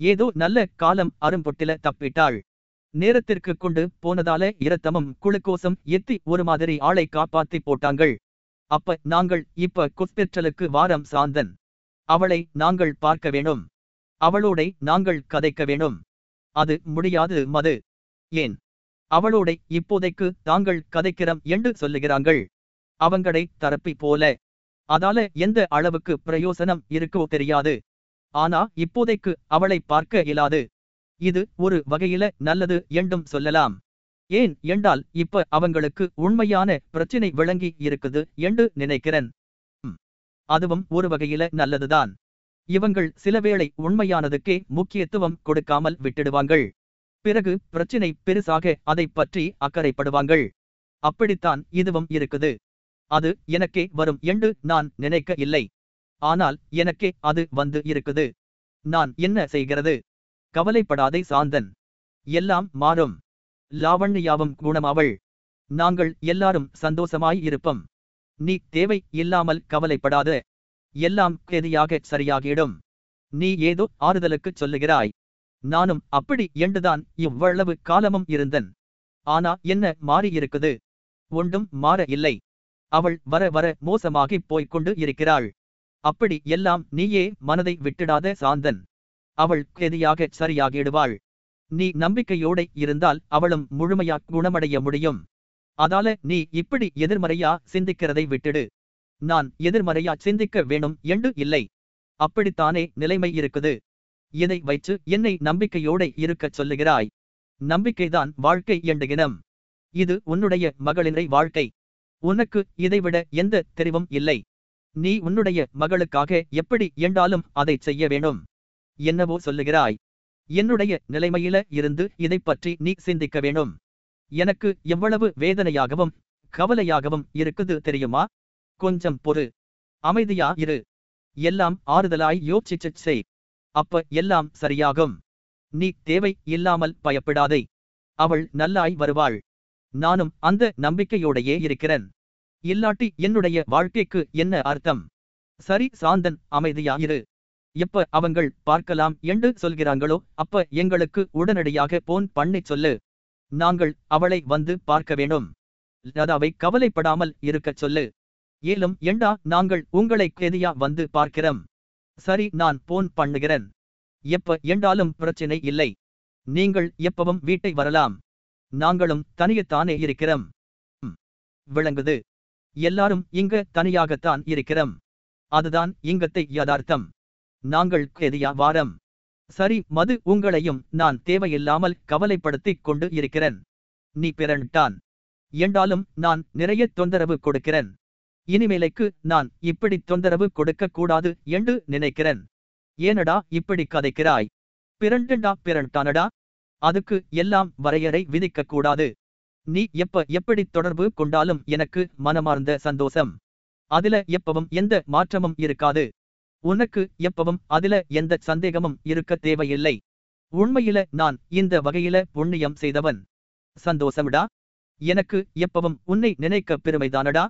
ஏதோ நல்ல காலம் அரும்பொட்டில தப்பிட்டாள். நேரத்திற்கு கொண்டு போனதால இரத்தமும் குளுக்கோசம் எத்தி ஒரு மாதிரி ஆளை காப்பாத்தி போட்டாங்கள். அப்ப நாங்கள் இப்ப குஸ்பெற்றலுக்கு வாரம் சாந்தன். அவளை நாங்கள் பார்க்க வேணும். அவளோடை நாங்கள் கதைக்க வேணும். அது முடியாது மது. ஏன்? அவளோடை இப்போதைக்கு தாங்கள் கதைக்கிறோம் என்று சொல்லுகிறாங்கள் அவங்களை தரப்பி போல. அதால எந்த அளவுக்கு பிரயோசனம் இருக்கோ தெரியாது. ஆனா இப்போதைக்கு அவளை பார்க்க இயலாது. இது ஒரு வகையில நல்லது என்றும் சொல்லலாம். ஏன் என்றால் இப்ப அவங்களுக்கு உண்மையான பிரச்சினை விளங்கி இருக்குது என்று நினைக்கிறேன். அதுவும் ஒரு வகையில நல்லதுதான். இவங்கள் சிலவேளை உண்மையானதுக்கே முக்கியத்துவம் கொடுக்காமல் விட்டுடுவாங்கள். பிறகு பிரச்சினை பெருசாக அதைப் பற்றி அக்கறைப்படுவாங்கள் அப்படித்தான் இதுவும் இருக்குது. அது எனக்கே வரும் என்று நான் நினைக்க இல்லை. ஆனால் எனக்கே அது வந்து இருக்குது. நான் என்ன செய்கிறது? கவலைப்படாதே சாந்தன். எல்லாம் மாறும். லாவண்யாவும் குணமாவள். நாங்கள் எல்லாரும் சந்தோஷமாய் இருப்போம். நீ தேவை இல்லாமல் கவலைப்படாத. எல்லாம் கேதியாக சரியாகிடும். நீ ஏதோ ஆறுதலுக்குச் சொல்லுகிறாய். நானும் அப்படி என்றுதான் இவ்வளவு காலமும் இருந்தன். ஆனா என்ன மாறி இருக்குது ஒன்றும் மாற இல்லை அவள் வர வர மோசமாகிப் போய்க் கொண்டு இருக்கிறாள். அப்படி எல்லாம் நீயே மனதை விட்டுடாத சாந்தன். அவள் கெதியாக சரியாகிடுவாள். நீ நம்பிக்கையோட இருந்தால் அவளும் முழுமையா குணமடைய முடியும். அதால நீ இப்படி எதிர்மறையா சிந்திக்கிறதை விட்டுடு. நான் எதிர்மறையா சிந்திக்க வேணும் என்று இல்லை. அப்படித்தானே நிலைமை இருக்குது. இதை வைத்து என்னை நம்பிக்கையோட இருக்கச் சொல்லுகிறாய். நம்பிக்கைதான் வாழ்க்கை எண்டுகினம் இது உன்னுடைய மகளினை வாழ்க்கை. உனக்கு இதைவிட எந்த தெரிவும் இல்லை. நீ உன்னுடைய மகளுக்காக எப்படி என்றாலும் அதைச் செய்ய வேணும் என்னவோ சொல்லுகிறாய். என்னுடைய நிலைமையில இருந்து இதைப் பற்றி நீ சிந்திக்க வேணும் எனக்கு எவ்வளவு வேதனையாகவும் கவலையாகவும் இருக்குது தெரியுமா? கொஞ்சம் பொறு. அமைதியா இரு. எல்லாம் ஆறுதலாய் யோசிச்சு செய். அப்ப எல்லாம் சரியாகும். நீ தேவை இல்லாமல் பயப்படாதே. அவள் நல்லாய் வருவாள். நானும் அந்த நம்பிக்கையோடையே இருக்கிறேன். இல்லாட்டி என்னுடைய வாழ்க்கைக்கு என்ன அர்த்தம்? சரி சாந்தன் அமைதியாயிரு. எப்ப அவங்கள் பார்க்கலாம் என்று சொல்கிறாங்களோ அப்ப எங்களுக்கு உடனடியாக போன் பண்ணிச் சொல்லு. நாங்கள் அவளை வந்து பார்க்க வேணும் லதாவை கவலைப்படாமல் இருக்கச் சொல்லு. ஏலும் எண்டா நாங்கள் உங்களை கேதியா வந்து பார்க்கிறோம்? சரி நான் போன் பண்ணுகிறேன். எப்ப என்றாலும் பிரச்சனை இல்லை. நீங்கள் எப்பவும் வீட்டை வரலாம். நாங்களும் தனியத்தானே இருக்கிறோம். விளங்குது. எல்லாரும் இங்க தனியாகத்தான் இருக்கிறோம். அதுதான் இங்கத்தை யதார்த்தம். நாங்கள் கெதியா வாரம். சரி மது உங்களையும் நான் தேவையில்லாமல் கவலைப்படுத்திக் கொண்டு இருக்கிறேன். நீ பிறன்ட்டான். என்றாலும் நான் நிறைய தொந்தரவு கொடுக்கிறேன். இனிமேலைக்கு நான் இப்படி தொந்தரவு கொடுக்க கூடாது என்று நினைக்கிறேன். ஏனடா இப்படி கதைக்கிறாய்? பிறண்டுண்டா பிறண்டானடா? அதுக்கு எல்லாம் வரையறை விதிக்க கூடாது நீ எப்ப எப்படி தொடர்பு கொண்டாலும் எனக்கு மனமார்ந்த சந்தோஷம். அதுல எப்பவும் எந்த மாற்றமும் இருக்காது. உனக்கு எப்பவும் அதுல எந்த சந்தேகமும் இருக்க தேவையில்லை. உண்மையில நான் இந்த வகையில புண்ணியம் செய்தவன். சந்தோஷம்டா? எனக்கு எப்பவும் உன்னை நினைக்க பெருமைதானடா?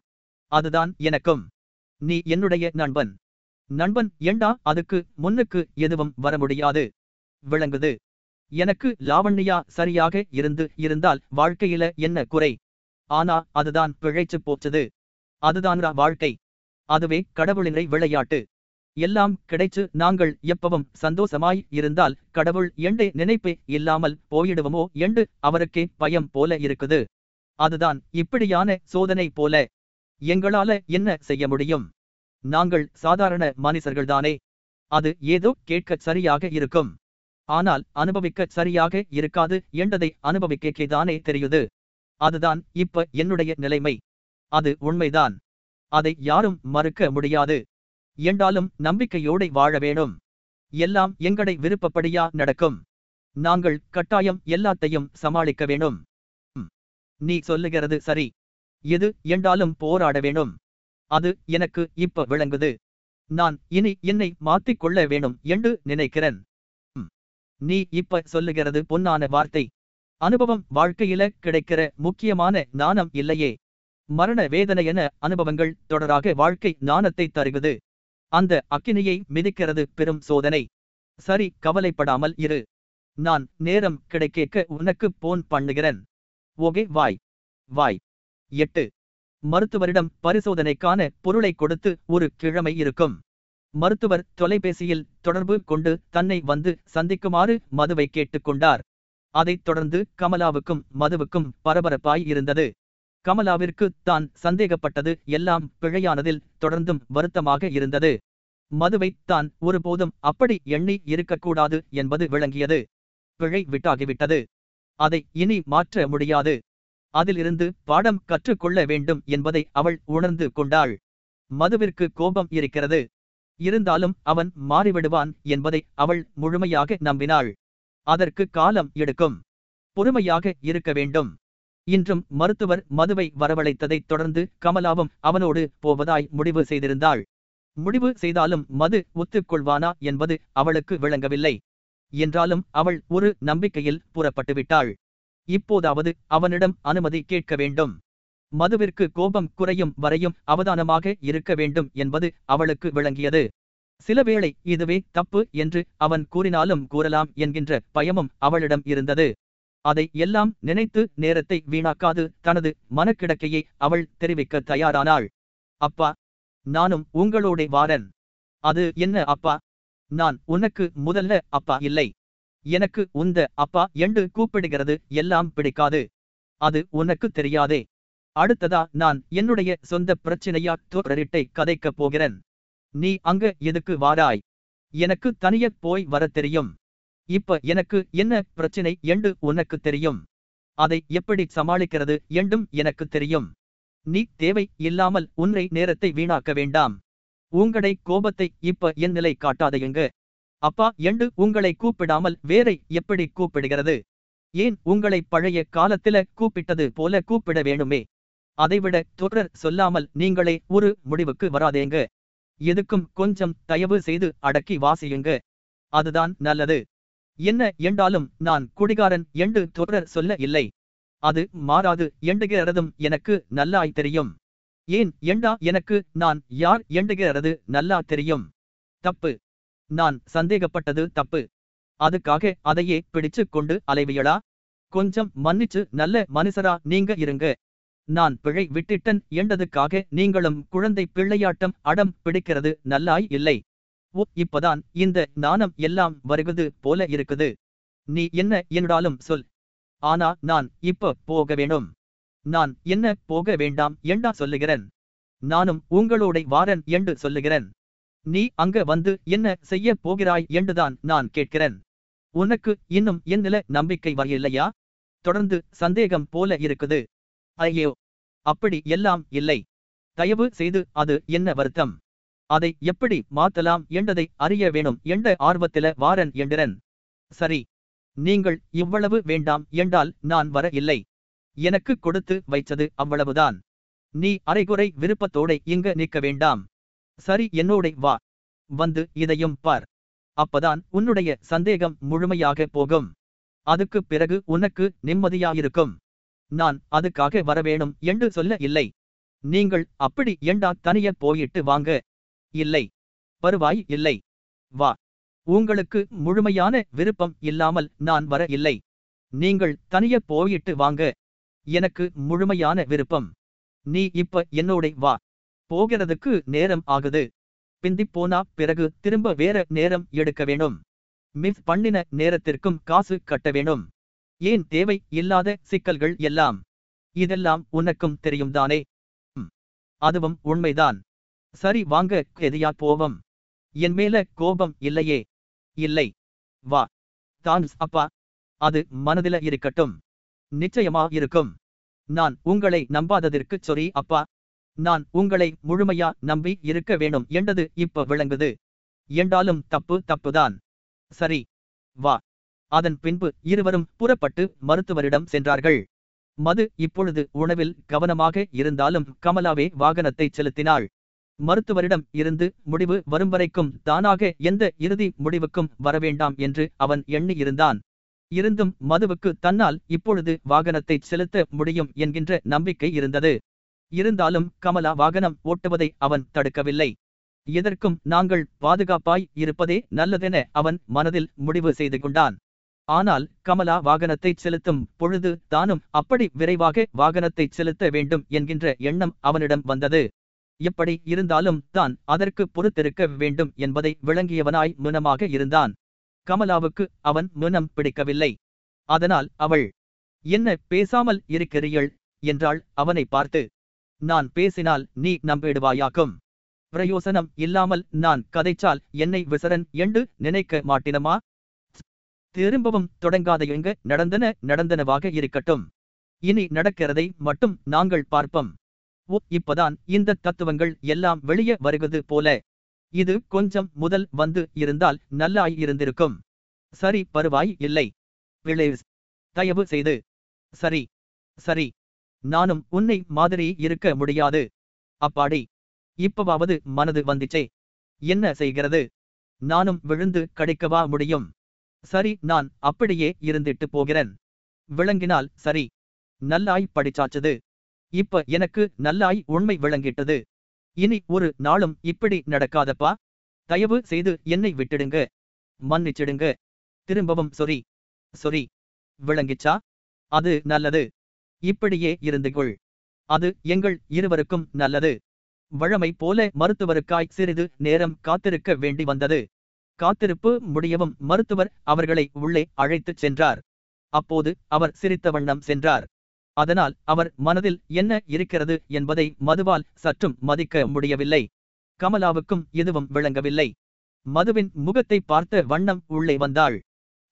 அதுதான் எனக்கும் நீ என்னுடைய நண்பன். நண்பன் ஏண்டா அதுக்கு முன்னுக்கு எதுவும் வர முடியாது. விளங்குது. எனக்கு லாவண்யா சரியாக இருந்து இருந்தால் வாழ்க்கையில என்ன குறை? ஆனா அதுதான் பிழைச்சு போச்சது. அதுதான்ரா வாழ்க்கை. அதுவே கடவுளினை விளையாட்டு. எல்லாம் கிடைச்சு நாங்கள் எப்பவும் சந்தோஷமாய் இருந்தால் கடவுள் எண்டு நினைப்பே இல்லாமல் போயிடுவோமோ என்று அவருக்கே பயம் போல இருக்குது. அதுதான் இப்படியான சோதனை போல. எங்களால என்ன செய்ய முடியும்? நாங்கள் சாதாரண மனிதர்கள்தானே. அது ஏதோ கேட்க சரியாக இருக்கும். ஆனால் அனுபவிக்க சரியாக இருக்காது என்றதை அனுபவிக்கேதானே தெரியுது. அதுதான் இப்ப என்னுடைய நிலைமை. அது உண்மைதான். அதை யாரும் மறுக்க முடியாது. என்றாலும் நம்பிக்கையோடு வாழ வேணும் எல்லாம் எங்கடை விருப்பப்படியா நடக்கும். நாங்கள் கட்டாயம் எல்லாத்தையும் சமாளிக்க வேணும் நீ சொல்லுகிறது சரி. எது என்றாலும் போராட வேணும் அது எனக்கு இப்ப விளங்குது. நான் இனி என்னை மாத்திக் கொள்ள வேணும் என்று நினைக்கிறேன். நீ இப்ப சொல்லுகிறது பொன்னான வார்த்தை. அனுபவம் வாழ்க்கையில கிடைக்கிற முக்கியமான நாணம் இல்லையே. மரண வேதனையென அனுபவங்கள் தொடராக வாழ்க்கை நாணத்தை தருகுது அந்த அக்கினியை மிதிக்கிறது பெரும் சோதனை. சரி கவலைப்படாமல் இரு. நான் நேரம் கிடைக்கேக்க உனக்கு போன் பண்ணுகிறேன். Okay bye. வாய். எட்டு. மருத்துவரிடம் பரிசோதனைக்கான பொருளை கொடுத்து ஒரு கிழமை இருக்கும். மருத்துவர் தொலைபேசியில் தொடர்பு கொண்டு தன்னை வந்து சந்திக்குமாறு மதுவை கேட்டுக்கொண்டார் அதைத் தொடர்ந்து கமலாவுக்கும் மதுவுக்கும் பரபரப்பாய் இருந்தது. கமலாவிற்கு தான் சந்தேகப்பட்டது எல்லாம் பிழையானதில் தொடர்ந்தும் வருத்தமாக இருந்தது. மதுவை தான் ஒருபோதும் அப்படி எண்ணி இருக்கக்கூடாது என்பது விளங்கியது. பிழை விட்டாகிவிட்டது. அதை இனி மாற்ற முடியாது. அதிலிருந்து பாடம் கற்றுக்கொள்ள வேண்டும் என்பதை அவள் உணர்ந்து கொண்டாள். மதுவிற்கு கோபம் இருக்கிறது. இருந்தாலும் அவன் மாறிவிடுவான் என்பதை அவள் முழுமையாக நம்பினாள். அதற்கு காலம் எடுக்கும். பொறுமையாக இருக்க வேண்டும். இன்றும் மருத்துவர் மதுவை வரவழைத்ததைத் தொடர்ந்து கமலாவும் அவனோடு போவதாய் முடிவு செய்திருந்தாள். முடிவு செய்தாலும் மது ஒத்துக்கொள்வானா என்பது அவளுக்கு விளங்கவில்லை. என்றாலும் அவள் ஒரு நம்பிக்கையில் புறப்பட்டுவிட்டாள். இப்போதாவது அவனிடம் அனுமதி கேட்க வேண்டும். மதுவிற்கு கோபம் குறையும் வரையும் அவதானமாக இருக்க வேண்டும் என்பது அவளுக்கு விளங்கியது. சிலவேளை இதுவே தப்பு என்று அவன் கூறினாலும் கூறலாம் என்கின்ற பயமும் அவளிடம் இருந்தது. அதை எல்லாம் நினைத்து நேரத்தை வீணாக்காது தனது மனக்கிடக்கையை அவள் தெரிவிக்க தயாரானாள். அப்பா நானும் உங்களோட வாரன். அது என்ன அப்பா? நான் உனக்கு முதல்ல அப்பா இல்லை. எனக்கு உந்த அப்பா என்று கூப்பிடுகிறது எல்லாம் பிடிக்காது. அது உனக்கு தெரியாதே. அடுத்ததா நான் என்னுடைய சொந்த பிரச்சனையா தோற்றரிட்டை கதைக்கப் போகிறேன். நீ அங்க எதுக்கு வாராய்? எனக்கு தனிய போய் வர தெரியும். இப்ப எனக்கு என்ன பிரச்சனை என்று உனக்கு தெரியும். அதை எப்படி சமாளிக்கிறது என்றும் எனக்கு தெரியும். நீ தேவை இல்லாமல் உன்னை நேரத்தை வீணாக்க வேண்டாம். உங்களை கோபத்தை இப்ப என் நிலை காட்டாதையுங்க அப்பா எண்டு உங்களை கூப்பிடாமல் வேறை எப்படி கூப்பிடுகிறது? ஏன் உங்களை பழைய காலத்தில கூப்பிட்டது போல கூப்பிட வேணுமே? அதைவிட தொடர் சொல்லாமல் நீங்களே ஒரு முடிவுக்கு வராதேங்க. எதுக்கும் கொஞ்சம் தயவு செய்து அடக்கி வாசியுங்க. அதுதான் நல்லது. என்ன என்றாலும் நான் குடிகாரன் என்று தொடர் சொல்ல இல்லை. அது மாறாது எண்டுகிறதும் எனக்கு நல்லாய் தெரியும். ஏன் எண்டா எனக்கு நான் யார் எண்டுகிறது நல்லா தெரியும். தப்பு. நான் சந்தேகப்பட்டது தப்பு. அதுக்காக அதையே பிடிச்சு கொண்டு அலைவியலா? கொஞ்சம் மன்னிச்சு நல்ல மனுஷரா நீங்க இருங்க. நான் பிழை விட்டிட்டன் என்றதுக்காக நீங்களும் குழந்தை பிள்ளையாட்டம் அடம் பிடிக்கிறது நல்லாய் இல்லை. ஓ இப்பதான் இந்த நாணம் எல்லாம் வருகுது போல இருக்குது. நீ என்ன என்னடாலும் சொல். ஆனா நான் இப்ப போக வேணும் நான் என்ன போக வேண்டாம் என்றா சொல்லுகிறேன். நானும் உங்களோட வாரன் என்று சொல்லுகிறேன். நீ அங்க வந்து என்ன செய்ய போகிறாய் என்றுதான் நான் கேட்கிறேன். உனக்கு இன்னும் என்னில நம்பிக்கை வரையில்லையா தொடர்ந்து சந்தேகம் போல இருக்குது. ஐயோ அப்படி எல்லாம் இல்லை. தயவு செய்து அது என்ன வருத்தம்? அதை எப்படி மாத்தலாம் என்றதை அறிய வேணும் என்ற ஆர்வத்தில வாரன் என்றன் சரி நீங்கள் இவ்வளவு வேண்டாம் என்றால் நான் வர இல்லை. எனக்கு கொடுத்து வைச்சது அவ்வளவுதான். நீ அரைகுறை விருப்பத்தோட இங்க நிற்க வேண்டாம். சரி என்னோட வா. வந்து இதையும் பார். அப்பதான் உன்னுடைய சந்தேகம் முழுமையாக போகும். அதுக்கு பிறகு உனக்கு நிம்மதியாயிருக்கும். நான் அதுக்காக வரவேணும் என்று சொல்ல இல்லை. நீங்கள் அப்படி ஏண்டா தனிய போயிட்டு வாங்க? இல்லை. வருவாய் இல்லை. வா. உங்களுக்கு முழுமையான விருப்பம் இல்லாமல் நான் வர இல்லை. நீங்கள் தனிய போயிட்டு வாங்க. எனக்கு முழுமையான விருப்பம். நீ இப்ப என்னோட வா. போகிறதுக்கு நேரம் ஆகுது. பிந்தி போனா பிறகு திரும்ப வேற நேரம் எடுக்க வேணும் மிஸ் பண்ணின நேரத்திற்கும் காசு கட்ட வேணும் ஏன் தேவை இல்லாத சிக்கல்கள் எல்லாம்? இதெல்லாம் உனக்கும் தெரியும் தானே? அதுவும் உண்மைதான். சரி வாங்க எதையா போவோம்? என் மேல கோபம் இல்லையே? இல்லை. வா. தான்ஸ் அப்பா. அது மனதில இருக்கட்டும். நிச்சயமா இருக்கும். நான் உங்களை நம்பாததற்கு சொரி அப்பா. நான் உங்களை முழுமையா நம்பி இருக்க வேணும் என்றது இப்ப விளங்குது. என்றாலும் தப்பு தப்புதான். சரி வா. அதன் பின்பு இருவரும் புறப்பட்டு மருத்துவரிடம் சென்றார்கள். மது இப்பொழுது உணவில் கவனமாக இருந்தாலும் கமலாவே வாகனத்தை செலுத்தினாள். மருத்துவரிடம் இருந்து முடிவு வரும் வரைக்கும் தானாக எந்த இறுதி முடிவுக்கும் வரவேண்டாம் என்று அவன் எண்ணி இருந்தான் இருந்தும் மதுவுக்கு தன்னால் இப்பொழுது வாகனத்தை செலுத்த முடியும் என்கின்ற நம்பிக்கை இருந்தது. இருந்தாலும் கமலா வாகனம் ஓட்டுவதை அவன் தடுக்கவில்லை. எதற்கும் நாங்கள் பாதுகாப்பாய் இருப்பதே நல்லதென அவன் மனதில் முடிவு செய்து கொண்டான். ஆனால் கமலா வாகனத்தை செலுத்தும் பொழுது தானும் அப்படி விரைவாக வாகனத்தை செலுத்த வேண்டும் என்கின்ற எண்ணம் அவனிடம் வந்தது. எப்படி இருந்தாலும் தான் அதற்கு பொறுத்திருக்க வேண்டும் என்பதை விளங்கியவனாய் முனமாக இருந்தான். கமலாவுக்கு அவன் முனம் பிடிக்கவில்லை. அதனால் அவள் என்ன பேசாமல் இருக்கிறீள் என்றாள் அவனை பார்த்து. நான் பேசினால் நீ நம்பிடுவாயாக்கும். பிரயோசனம் இல்லாமல் நான் கதைச்சால் என்னை விசரன் என்று நினைக்க மாட்டினமா? திரும்பவும் தொடங்காத எங்க நடந்தன நடந்தனவாக இருக்கட்டும். இனி நடக்கிறதை மட்டும் நாங்கள் பார்ப்போம். ஓ இப்பதான் இந்த தத்துவங்கள் எல்லாம் வெளியே வருகிறது போல. இது கொஞ்சம் முதல் வந்து இருந்தால் நல்லாய் இருந்திருக்கும். சரி பருவாய் இல்லை. விளைவு தயவு செய்து. சரி சரி. நானும் உன்னை மாதிரி இருக்க முடியாது. அப்பாடி இப்பவாவது மனது வந்துச்சே. என்ன செய்கிறது? நானும் விழுந்து கடிக்கவா முடியும்? சரி நான் அப்படியே இருந்துட்டு போகிறேன். விளங்கினால் சரி. நல்லாய் படிச்சாச்சது. இப்ப எனக்கு நல்லாய் உண்மை விளங்கிட்டது. இனி ஒரு நாளும் இப்படி நடக்காதப்பா. தயவு செய்து என்னை விட்டுடுங்க. மன்னிச்சிடுங்க. திரும்பவும் சொரி சொரி விளங்கிச்சா? அது நல்லது. இப்படியே இருந்து கொள் அது எங்கள் இருவருக்கும் நல்லது. வழமை போல மருத்துவருக்காய் சிறிது நேரம் காத்திருக்க வேண்டி வந்தது. காத்திருப்பு முடியவும் மருத்துவர் அவர்களை உள்ளே அழைத்துச் சென்றார். அப்போது அவர் சிரித்த வண்ணம் சென்றார். அதனால் அவர் மனதில் என்ன இருக்கிறது என்பதை மதுவால் சற்றும் மதிக்க முடியவில்லை. கமலாவுக்கும் எதுவும் விளங்கவில்லை. மதுவின் முகத்தை பார்த்த வண்ணம் உள்ளே வந்தாள்.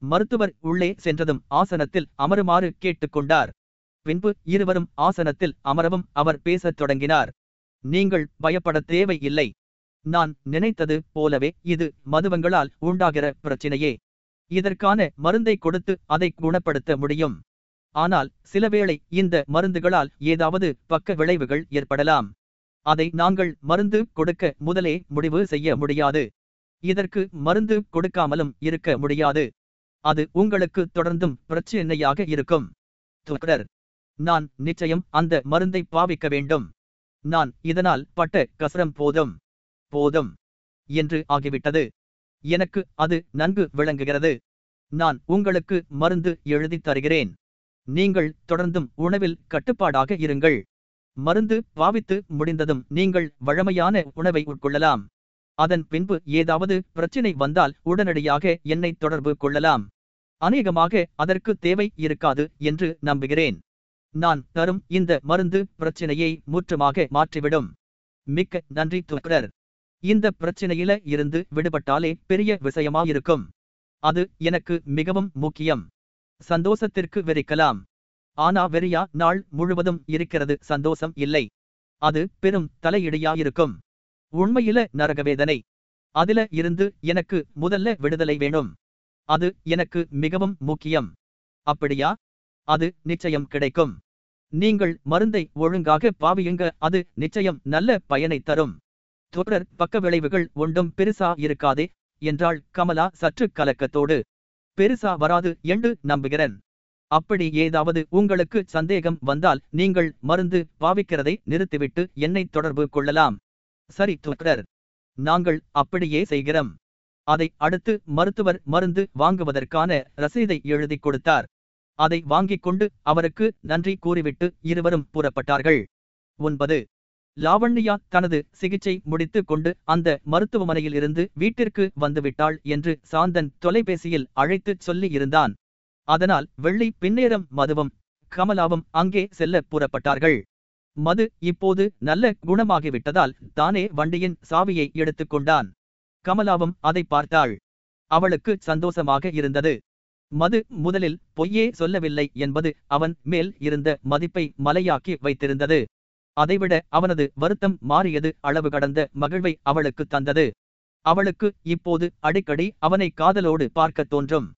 மருத்துவர் உள்ளே சென்றதும் ஆசனத்தில் அமருமாறு கேட்டுக்கொண்டார் பின்பு இருவரும் ஆசனத்தில் அமரவும் அவர் பேசத் தொடங்கினார். நீங்கள் பயப்படத் தேவை இல்லை நான் நினைத்தது போலவே இது மதுவங்களால் உண்டாகிற பிரச்சினையே. இதற்கான மருந்தை கொடுத்து அதை குணப்படுத்த முடியும். ஆனால் சிலவேளை இந்த மருந்துகளால் ஏதாவது பக்க விளைவுகள் ஏற்படலாம். அதை நாங்கள் மருந்து கொடுக்க முதலே முடிவு செய்ய முடியாது. இதற்கு மருந்து கொடுக்காமலும் இருக்க முடியாது. அது உங்களுக்கு தொடர்ந்தும் பிரச்சினையாக இருக்கும். துக்கர் நான் நிச்சயம் அந்த மருந்தை பாவிக்க வேண்டும். நான் இதனால் பட்ட கசரம் போதும். போதும். என்று ஆகிவிட்டது. எனக்கு அது நன்கு விளங்குகிறது. நான் உங்களுக்கு மருந்து எழுதித் தருகிறேன். நீங்கள் தொடர்ந்தும் உணவில் கட்டுப்பாடாக இருங்கள். மருந்து பாவித்து முடிந்ததும் நீங்கள் வழமையான உணவை உட்கொள்ளலாம். அதன் பின்பு ஏதாவது பிரச்சினை வந்தால் உடனடியாக என்னை தொடர்பு கொள்ளலாம். அநேகமாக அதற்கு தேவை இருக்காது என்று நம்புகிறேன். நான் தரும் இந்த மருந்து பிரச்சினையை முற்றுமாக மாற்றிவிடும். மிக்க நன்றி துறர் இந்த பிரச்சினையில இருந்து விடுபட்டாலே பெரிய விஷயமாயிருக்கும். அது எனக்கு மிகவும் முக்கியம். சந்தோஷத்திற்கு வெறிக்கலாம். ஆனா வெறியா நாள் முழுவதும் இருக்கிறது சந்தோஷம் இல்லை. அது பெரும் தலையிடையாயிருக்கும். உண்மையில நரகவேதனை. அதில இருந்து எனக்கு முதல்ல விடுதலை வேணும். அது எனக்கு மிகவும் முக்கியம். அப்படியா? அது நிச்சயம் கிடைக்கும். நீங்கள் மருந்தை ஒழுங்காக பாவியுங்க அது நிச்சயம் நல்ல பயனை தரும். தொடர் பக்க விளைவுகள் ஒன்றும் பெருசா இருக்காதே என்றாள் கமலா சற்று கலக்கத்தோடு. பெருசா வராது என்று நம்புகிறேன். அப்படி ஏதாவது உங்களுக்கு சந்தேகம் வந்தால் நீங்கள் மருந்து பாவிக்கிறதை நிறுத்திவிட்டு என்னை தொடர்பு கொள்ளலாம். சரி தொடர் நாங்கள் அப்படியே செய்கிறோம். அதை அடுத்து மருத்துவர் மருந்து வாங்குவதற்கான ரசீதை எழுதிக் கொடுத்தார். அதை வாங்கிக் கொண்டு அவருக்கு நன்றி கூறிவிட்டு இருவரும் புறப்பட்டார்கள். ஒன்பது. லாவண்யா தனது சிகிச்சை முடித்துக் கொண்டு அந்த மருத்துவமனையில் இருந்து வீட்டிற்கு வந்துவிட்டாள் என்று சாந்தன் தொலைபேசியில் அழைத்துச் சொல்லி இருந்தான் அதனால் வெள்ளி பின்னேரம் மதுவும் கமலாவும் அங்கே செல்ல புறப்பட்டார்கள். மது இப்போது நல்ல குணமாகிவிட்டதால் தானே வண்டியின் சாவியை எடுத்துக்கொண்டான் கமலாவும் அதை பார்த்தாள். அவளுக்கு சந்தோஷமாக இருந்தது. மது முதலில் பொய்யே சொல்லவில்லை என்பது அவன் மேல் இருந்த மதிப்பை மலையாக்கி வைத்திருந்தது. அதைவிட அவனது வருத்தம் மாறியது அளவு கடந்த மகிழ்வை அவளுக்கு தந்தது. அவளுக்கு இப்போது அடிக்கடி அவனை காதலோடு பார்க்கத் தோன்றும்.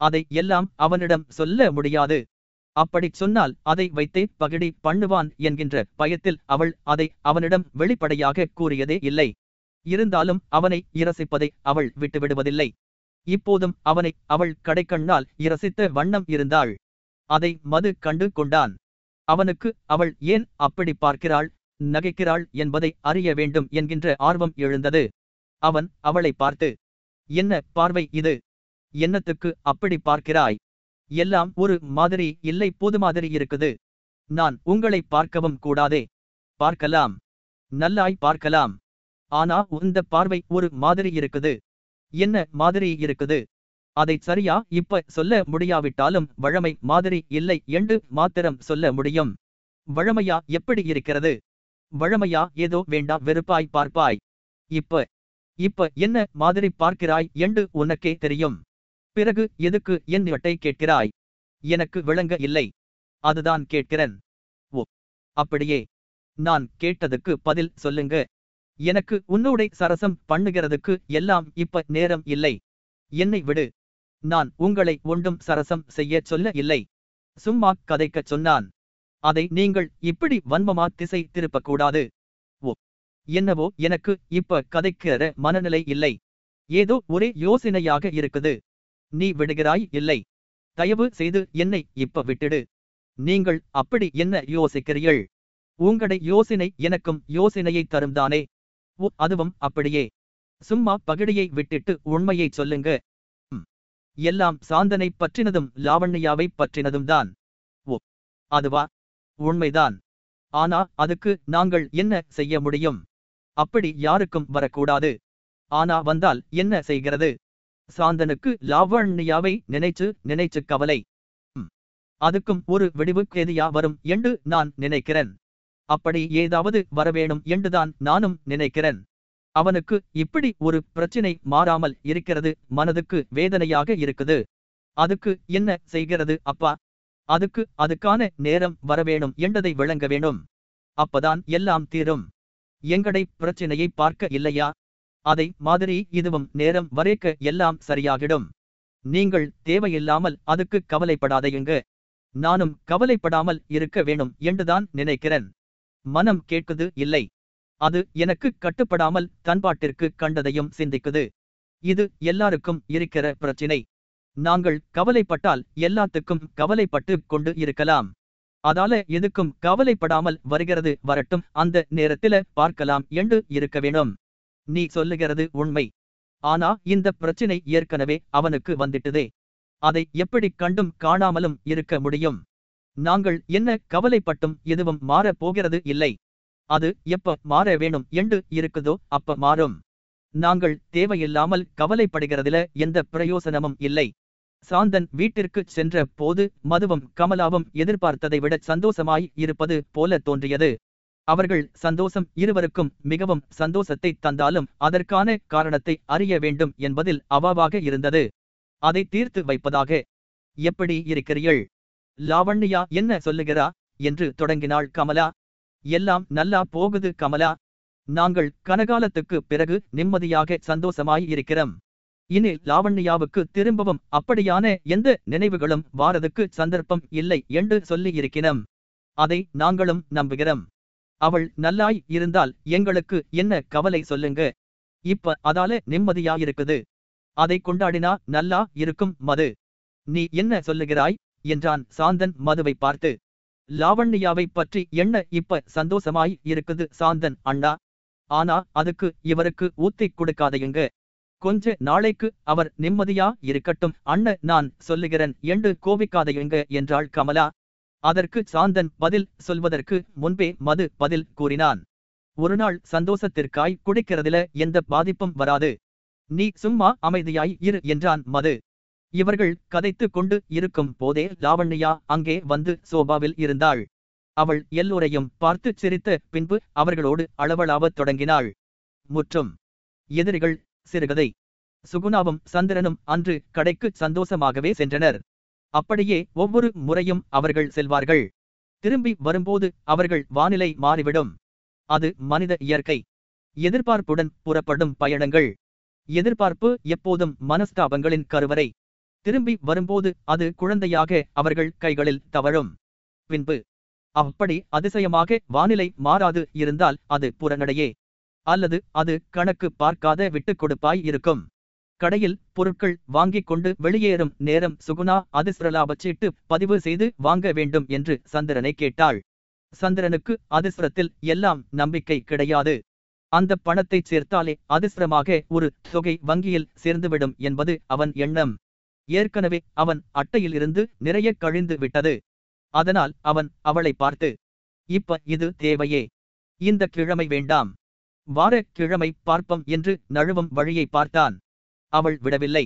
அதை எல்லாம் அவனிடம் சொல்ல முடியாது. அப்படிச் சொன்னால் அதை வைத்தே பகிடி பண்ணுவான் என்கின்ற பயத்தில் அவள் அதை அவனிடம் வெளிப்படையாக கூறியதே இல்லை. இருந்தாலும் அவனை இரசிப்பதை அவள் விட்டுவிடுவதில்லை. இப்போதும் அவனை அவள் கடைக்கண்ணால் இரசித்த வண்ணம் இருந்தாள். அதை மது கண்டு கொண்டான். அவனுக்கு அவள் ஏன் அப்படி பார்க்கிறாள் நகைக்கிறாள் என்பதை அறிய வேண்டும் என்கின்ற ஆர்வம் எழுந்தது. அவன் அவளை பார்த்து என்ன பார்வை இது? என்னத்துக்கு அப்படி பார்க்கிறாய்? எல்லாம் ஒரு மாதிரி இல்லை போது மாதிரி இருக்குது. நான் உங்களை பார்க்கவும் கூடாதே. பார்க்கலாம். நல்லாய் பார்க்கலாம். ஆனா உந்த பார்வை ஒரு மாதிரி இருக்குது. என்ன மாதிரி இருக்குது? அதை சரியா இப்ப சொல்ல முடியாவிட்டாலும் வழமை மாதிரி இல்லை என்று மாத்திரம் சொல்ல முடியும். வழமையா எப்படி இருக்கிறது? வழமையா ஏதோ வேண்டா வெறுப்பாய் பார்ப்பாய். இப்ப இப்ப என்ன மாதிரி பார்க்கிறாய் என்று உனக்கே தெரியும். பிறகு எதுக்கு என் வட்டை கேட்கிறாய்? எனக்கு விளங்க இல்லை. அதுதான் கேட்கிறேன். ஓ அப்படியே. நான் கேட்டதுக்கு பதில் சொல்லுங்க. எனக்கு உன்னோடை சரசம் பண்ணுகிறதுக்கு எல்லாம் இப்ப நேரம் இல்லை. என்னை விடு. நான் உங்களை ஒன்றும் சரசம் செய்யச் சொல்ல இல்லை. சும்மா கதைக்கச் சொன்னான். அதை நீங்கள் இப்படி வன்மமா திசை திருப்பக்கூடாது. ஓ. என்னவோ எனக்கு இப்ப கதைக்கிற மனநிலை இல்லை. ஏதோ ஒரே யோசனையாக இருக்குது. நீ விடுகிறாய் இல்லை. தயவு செய்து என்னை இப்ப விட்டுடு. நீங்கள் அப்படி என்ன யோசிக்கிறீர்கள்? உங்கடை யோசனை எனக்கும் யோசனையை தரும்தானே? ஓ அதுவும் அப்படியே. சும்மா பகிடியை விட்டுட்டு உண்மையைச் சொல்லுங்க. எல்லாம் சாந்தனை பற்றினதும் லாவண்யாவை பற்றினதும் தான் ஓ அதுவா? உண்மைதான். ஆனா அதுக்கு நாங்கள் என்ன செய்ய முடியும்? அப்படி யாருக்கும் வரக்கூடாது. ஆனா வந்தால் என்ன செய்கிறது? சாந்தனுக்கு லாவண்யாவை நினைச்சு நினைச்சு கவலை. அதுக்கும் ஒரு விடிவு கேதியா வரும் என்று நான் நினைக்கிறேன். அப்படி ஏதாவது வரவேணும் என்றுதான் நானும் நினைக்கிறேன். அவனுக்கு இப்படி ஒரு பிரச்சினை மாறாமல் இருக்கிறது மனதுக்கு வேதனையாக இருக்குது. அதுக்கு என்ன செய்கிறது அப்பா? அதுக்கு அதுக்கான நேரம் வரவேணும் என்றதை விளங்க வேணும் அப்பதான் எல்லாம் தீரும். எங்கடை பிரச்சினையை பார்க்க இல்லையா? அதை மாதிரி இதுவும் நேரம் வரைக்க எல்லாம் சரியாகிடும். நீங்கள் தேவையில்லாமல் அதுக்கு கவலைப்படாதையுங்க நானும் கவலைப்படாமல் இருக்க வேணும் என்றுதான் நினைக்கிறேன். மனம் கேட்குது இல்லை. அது எனக்கு கட்டுப்படாமல் தன்பாட்டிற்கு கண்டதையும் சிந்திக்குது. இது எல்லாருக்கும் இருக்கிற பிரச்சினை. நாங்கள் கவலைப்பட்டால் எல்லாத்துக்கும் கவலைப்பட்டு கொண்டு இருக்கலாம். அதால எதுக்கும் கவலைப்படாமல் வருகிறது வரட்டும். அந்த நேரத்தில பார்க்கலாம் என்று இருக்க வேணும் நீ சொல்லுகிறது உண்மை. ஆனா இந்த பிரச்சினை ஏற்கனவே அவனுக்கு வந்துட்டுதே. அதை எப்படி கண்டும் காணாமலும் இருக்க முடியும். நாங்கள் என்ன கவலைப்பட்டும் எதுவும் மாறப் போகிறது இல்லை. அது எப்ப மாற வேணும் என்று இருக்குதோ அப்ப மாறும். நாங்கள் தேவையில்லாமல் கவலைப்படுகிறதுல எந்த பிரயோசனமும் இல்லை. சாந்தன் வீட்டிற்கு சென்ற போது மதுவும் கமலாவும் எதிர்பார்த்ததை விட சந்தோஷமாய் இருப்பது போல தோன்றியது. அவர்கள் சந்தோஷம் இருவருக்கும் மிகவும் சந்தோஷத்தை தந்தாலும் அதற்கான காரணத்தை அறிய வேண்டும் என்பதில் அவாவாக இருந்தது. அதை தீர்த்து வைப்பதாக. எப்படி இருக்கிறீள் லாவண்யா என்ன சொல்லுகிறா? என்று தொடங்கினாள் கமலா. எல்லாம் நல்லா போகுது கமலா. நாங்கள் கனகாலத்துக்கு பிறகு நிம்மதியாக சந்தோஷமாய் இருக்கிறோம். இனி லாவண்யாவுக்கு திரும்பவும் அப்படியான எந்த நினைவுகளும் வாரதுக்கு சந்தர்ப்பம் இல்லை என்று சொல்லியிருக்கிறோம். அதை நாங்களும் நம்புகிறோம். அவள் நல்லாய் இருந்தால் எங்களுக்கு என்ன கவலை சொல்லுங்க. இப்ப அதால நிம்மதியாயிருக்குது. அதை கொண்டாடினா நல்லா இருக்கும் மது. நீ என்ன சொல்லுகிறாய்? என்றான் சாந்தன் மதுவை பார்த்து. லாவண்யாவை பற்றி என்ன இப்ப சந்தோஷமாய் இருக்குது சாந்தன் அண்ணா? ஆனா அதுக்கு இவருக்கு ஊத்திக் கொடுக்காதையுங்க கொஞ்ச நாளைக்கு அவர் நிம்மதியா இருக்கட்டும் அண்ண நான் சொல்லுகிறேன் என்று கோபிக்காதையுங்க என்றாள் கமலா. அதற்கு சாந்தன் பதில் சொல்வதற்கு முன்பே மது பதில் கூறினான். ஒரு நாள் சந்தோஷத்திற்காய் குடிக்கிறதுல எந்த பாதிப்பும் வராது. நீ சும்மா அமைதியாய் இரு என்றான் மது. இவர்கள் கதைத்து கொண்டு இருக்கும் போதே லாவண்யா அங்கே வந்து சோபாவில் இருந்தாள். அவள் எல்லோரையும் பார்த்து சிரித்த பின்பு அவர்களோடு அளவலாவத் தொடங்கினாள். முற்றும். எதிரிகள் சிறுகதை. சுகுணாவும் சந்திரனும் அன்று கடைக்கு சந்தோஷமாகவே சென்றனர். அப்படியே ஒவ்வொரு முறையும் அவர்கள் செல்வார்கள். திரும்பி வரும்போது அவர்கள் வானிலை மாறிவிடும். அது மனித இயற்கை. எதிர்பார்ப்புடன் புறப்படும் பயணங்கள். எதிர்பார்ப்பு எப்போதும் மனஸ்தாபங்களின் கருவறை. திரும்பி வரும்போது அது குழந்தையாக அவர்கள் கைகளில் தவழும். பின்பு அப்படி அதிசயமாக வானிலை மாறாது இருந்தால் அது புறநடையே. அல்லது அது கணக்கு பார்க்காத விட்டுக் கொடுப்பாய் இருக்கும். கடையில் பொருட்கள் வாங்கிக் கொண்டு வெளியேறும் நேரம் சுகுணா அதிர்ஷ்டலாபச் பதிவு செய்து வாங்க வேண்டும் என்று சந்திரனை கேட்டாள். சந்திரனுக்கு அதிர்ஷ்டத்தில் எல்லாம் நம்பிக்கை கிடையாது. அந்த பணத்தை சேர்த்தாலே அதிர்ஷ்டமாக ஒரு தொகை வங்கியில் சேர்ந்துவிடும் என்பது அவன் எண்ணம். ஏற்கனவே அவன் அட்டையில் இருந்து நிறைய கழிந்து விட்டது. அதனால் அவன் அவளை பார்த்து இப்ப இது தேவையே. இந்த கிழமை வேண்டாம். வார கிழமை பார்ப்பம் என்று நழுவும் வழியை பார்த்தான். அவள் விடவில்லை.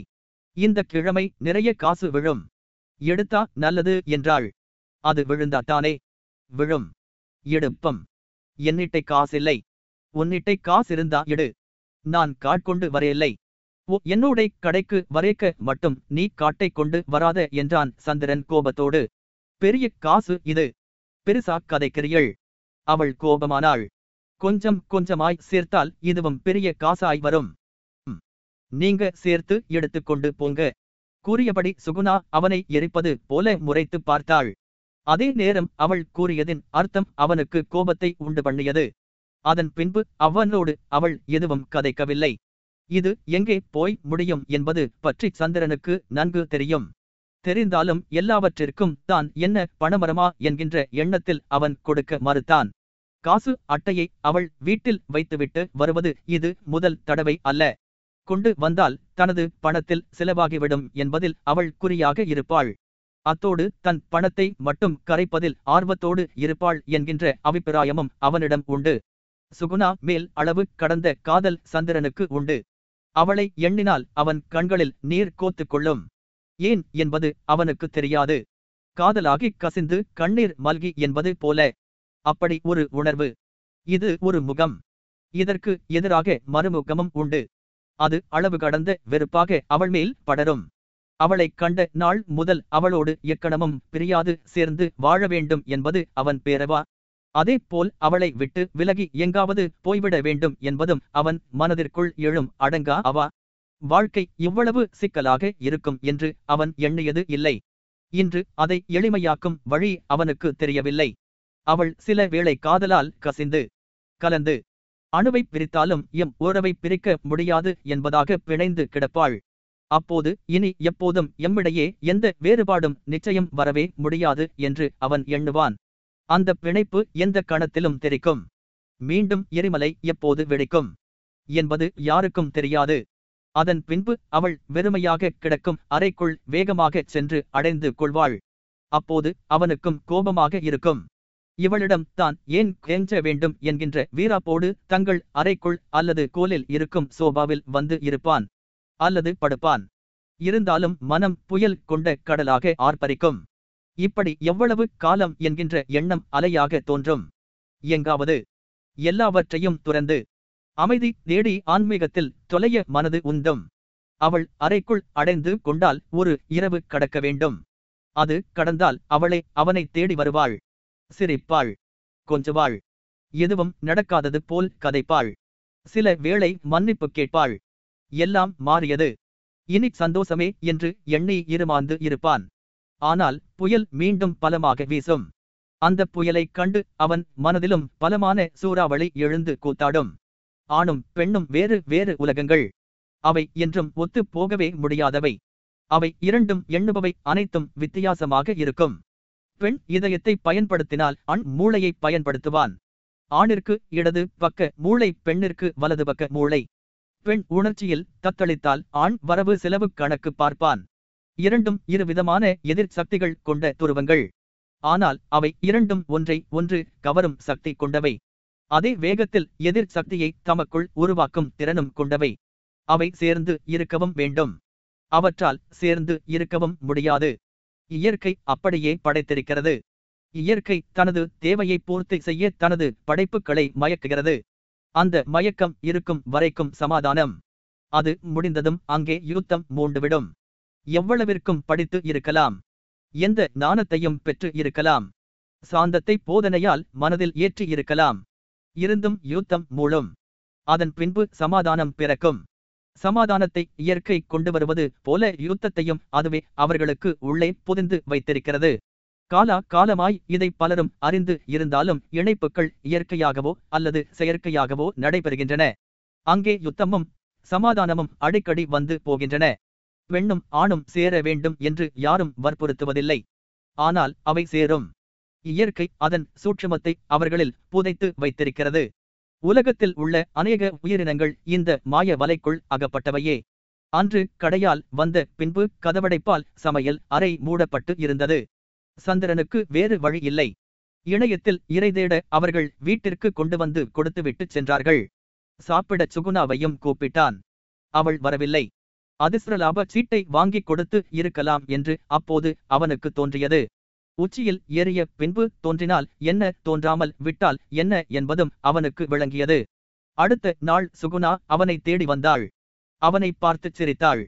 இந்த கிழமை நிறைய காசு விழும். எடுத்தா நல்லது என்றாள். அது விழுந்தாத்தானே விழும். எடுப்பம். என்னிட்டை காசில்லை. உன்னிட்டை காசிருந்தா எடு. நான் காட்கொண்டு வரையில்லை. ஓ என்னோடை கடைக்கு வரைக்க மட்டும் நீ காட்டை கொண்டு வராத என்றான் சந்திரன் கோபத்தோடு. பெரிய காசு இது. பெருசா கதைக்கிறீள் அவள் கோபமானாள். கொஞ்சம் கொஞ்சமாய் சேர்த்தால் இதுவும் பெரிய காசாய் வரும். நீங்க சேர்த்து எடுத்துக்கொண்டு போங்க. கூறியபடி சுகுணா அவனை எரிப்பது போல முறைத்து பார்த்தாள். அதே நேரம் அவள் கூறியதின் அர்த்தம் அவனுக்கு கோபத்தை உண்டு பண்ணியது. அதன் பின்பு அவனோடு அவள் எதுவும் கதைக்கவில்லை. இது எங்கே போய் முடியும் என்பது பற்றி சந்திரனுக்கு நன்கு தெரியும். தெரிந்தாலும் எல்லாவற்றிற்கும் தான் என்ன பணமரமா என்கின்ற எண்ணத்தில் அவன் கொடுக்க மறுத்தான். காசு அட்டையை அவள் வீட்டில் வைத்துவிட்டு வருவது இது முதல் தடவை அல்ல. கொண்டு வந்தால் தனது பணத்தில் செலவாகிவிடும் என்பதில் அவள் குறியாக இருப்பாள். அத்தோடு தன் பணத்தை மட்டும் கரைப்பதில் ஆர்வத்தோடு இருப்பாள் என்கின்ற அபிப்பிராயமும் அவனிடம் உண்டு. சுகுணா மேல் அளவு கடந்த காதல் சந்திரனுக்கு உண்டு. அவளை எண்ணினால் அவன் கண்களில் நீர் கோத்துக் கொள்ளும் ஏன் என்பது அவனுக்கு தெரியாது. காதலாகி கசிந்து கண்ணீர் மல்கி என்பது போல. அப்படி ஒரு உணர்வு. இது ஒரு முகம். இதற்கு எதிராக மறுமுகமும் உண்டு. அது அளவு கடந்த வெறுப்பாக அவள் மேல் படரும். அவளைக் கண்ட நாள் முதல் அவளோடு எக்கணமும் பிரியாது சேர்ந்து வாழ வேண்டும் என்பது அவன் பேரவா? அதேபோல் அவளை விட்டு விலகி எங்காவது போய்விட வேண்டும் என்பதும் அவன் மனதிற்குள் எழும் அடங்கா அவா. வாழ்க்கை இவ்வளவு சிக்கலாக இருக்கும் என்று அவன் எண்ணியது இல்லை. இன்று அதை எளிமையாக்கும் வழி அவனுக்கு தெரியவில்லை. அவள் சில வேளை காதலால் கசிந்து கலந்து அணுவை பிரித்தாலும் எம் உறவை பிரிக்க முடியாது என்பதாக பிணைந்து கிடப்பாள். அப்போது இனி எப்போதும் எம்மிடையே எந்த வேறுபாடும் நிச்சயம் வரவே முடியாது என்று அவன் எண்ணுவான். அந்த பிணைப்பு எந்த கணத்திலும் தெரிக்கும் மீண்டும் எரிமலை எப்போது வெடிக்கும்? என்பது யாருக்கும் தெரியாது. அதன் பின்பு அவள் வெறுமையாக கிடக்கும் அறைக்குள் வேகமாகச் சென்று அடைந்து கொள்வாள். அப்போது அவனுக்கும் கோபமாக இருக்கும். இவளிடம் தான் ஏன் கெஞ்ச வேண்டும் என்கின்ற வீராப்போடு தங்கள் அறைக்குள் அல்லது கோலில் இருக்கும் சோபாவில் வந்து இருப்பான் அல்லது படுப்பான். இருந்தாலும் மனம் புயல் கொண்ட கடலாக ஆர்ப்பரிக்கும். இப்படி எவ்வளவு காலம் என்கின்ற எண்ணம் அலையாக தோன்றும். எங்காவது எல்லாவற்றையும் துறந்து அமைதி தேடி ஆன்மீகத்தில் தொலைய மனது உந்தும். அவள் அறைக்குள் அடைந்து கொண்டால் ஒரு இரவு கடக்க வேண்டும். அது கடந்தால் அவளை அவனை தேடி வருவாள். சிரிப்பாள். கொஞ்சுவாள். எதுவும் நடக்காதது போல் கதைப்பாள். சில வேளை மன்னிப்பு கேட்பாள். எல்லாம் மாறியது. இனி சந்தோஷமே என்று எண்ணி இருமாந்து இருப்பான். ஆனால் புயல் மீண்டும் பலமாக வீசும். அந்த புயலைக் கண்டு அவன் மனதிலும் பலமான சூறாவளி எழுந்து கூத்தாடும். ஆணும் பெண்ணும் வேறு வேறு உலகங்கள். அவை என்றும் ஒத்துப் போகவே முடியாதவை. அவை இரண்டும் எண்ணுபவை அனைத்தும் வித்தியாசமாக இருக்கும். பெண் இதயத்தை பயன்படுத்தினால் அண் மூளையை பயன்படுத்துவான். ஆணிற்கு இடது பக்க மூளை பெண்ணிற்கு வலது பக்க மூளை. பெண் உணர்ச்சியில் தத்தளித்தால் ஆண் வரவு செலவு கணக்கு பார்ப்பான். இரண்டும் இருவிதமான எதிர் சக்திகள் கொண்ட துருவங்கள். ஆனால் அவை இரண்டும் ஒன்றை ஒன்று கவரும் சக்தி கொண்டவை. அதே வேகத்தில் எதிர் சக்தியை தமக்குள் உருவாக்கும் திறனும் கொண்டவை. அவை சேர்ந்து இருக்கவும் வேண்டும். அவற்றால் சேர்ந்து இருக்கவும் முடியாது. இயற்கை அப்படியே படைத்திருக்கிறது. இயற்கை தனது தேவையை பூர்த்தி செய்ய தனது படைப்புகளை மயக்குகிறது. அந்த மயக்கம் இருக்கும் வரைக்கும் சமாதானம். அது முடிந்ததும் அங்கே யுத்தம் மூண்டுவிடும். எவ்வளவிற்கும் படித்து இருக்கலாம். எந்த ஞானத்தையும் பெற்று இருக்கலாம். சாந்தத்தை போதனையால் மனதில் ஏற்றி இருக்கலாம். இருந்தும் யுத்தம் மூழும் அதன் பின்பு சமாதானம் பிறக்கும். சமாதானத்தை இயற்கை கொண்டு வருவது போல யுத்தத்தையும் அதுவே அவர்களுக்கு உள்ளே புதிந்து வைத்திருக்கிறது. காலா காலமாய் இதை பலரும் அறிந்து இருந்தாலும் இணைப்புகள் இயற்கையாகவோ அல்லது செயற்கையாகவோ நடைபெறுகின்றன. அங்கே யுத்தமும் சமாதானமும் அடிக்கடி வந்து போகின்றன. பெண்ணும் ஆணும் சேர வேண்டும் என்று யாரும் வற்புறுத்துவதில்லை. ஆனால் அவை சேரும். இயற்கை அதன் சூட்சுமத்தை அவர்களில் புதைத்து வைத்திருக்கிறது. உலகத்தில் உள்ள அநேக உயிரினங்கள் இந்த மாய வலைக்குள் அகப்பட்டவையே. அன்று கடையால் வந்த பின்பு கதவடைப்பால் சமையல் அறை மூடப்பட்டு இருந்தது. சந்திரனுக்கு வேறு வழி இல்லை. இணையத்தில் இறைதேட அவர்கள் வீட்டிற்கு கொண்டு வந்து கொடுத்துவிட்டு சென்றார்கள். சாப்பிட சுகுணாவையும் கூப்பிட்டான். அவள் வரவில்லை. அதிர்ஷ்டலாப சீட்டை வாங்கிக் கொடுத்து இருக்கலாம் என்று அப்போது அவனுக்கு தோன்றியது. உச்சியில் ஏறிய பின்பு தோன்றினால் என்ன தோன்றாமல் விட்டால் என்ன என்பதும் அவனுக்கு விளங்கியது. அடுத்த நாள் சுகுணா அவனை தேடி வந்தாள். அவனை பார்த்துச் சிரித்தாள்.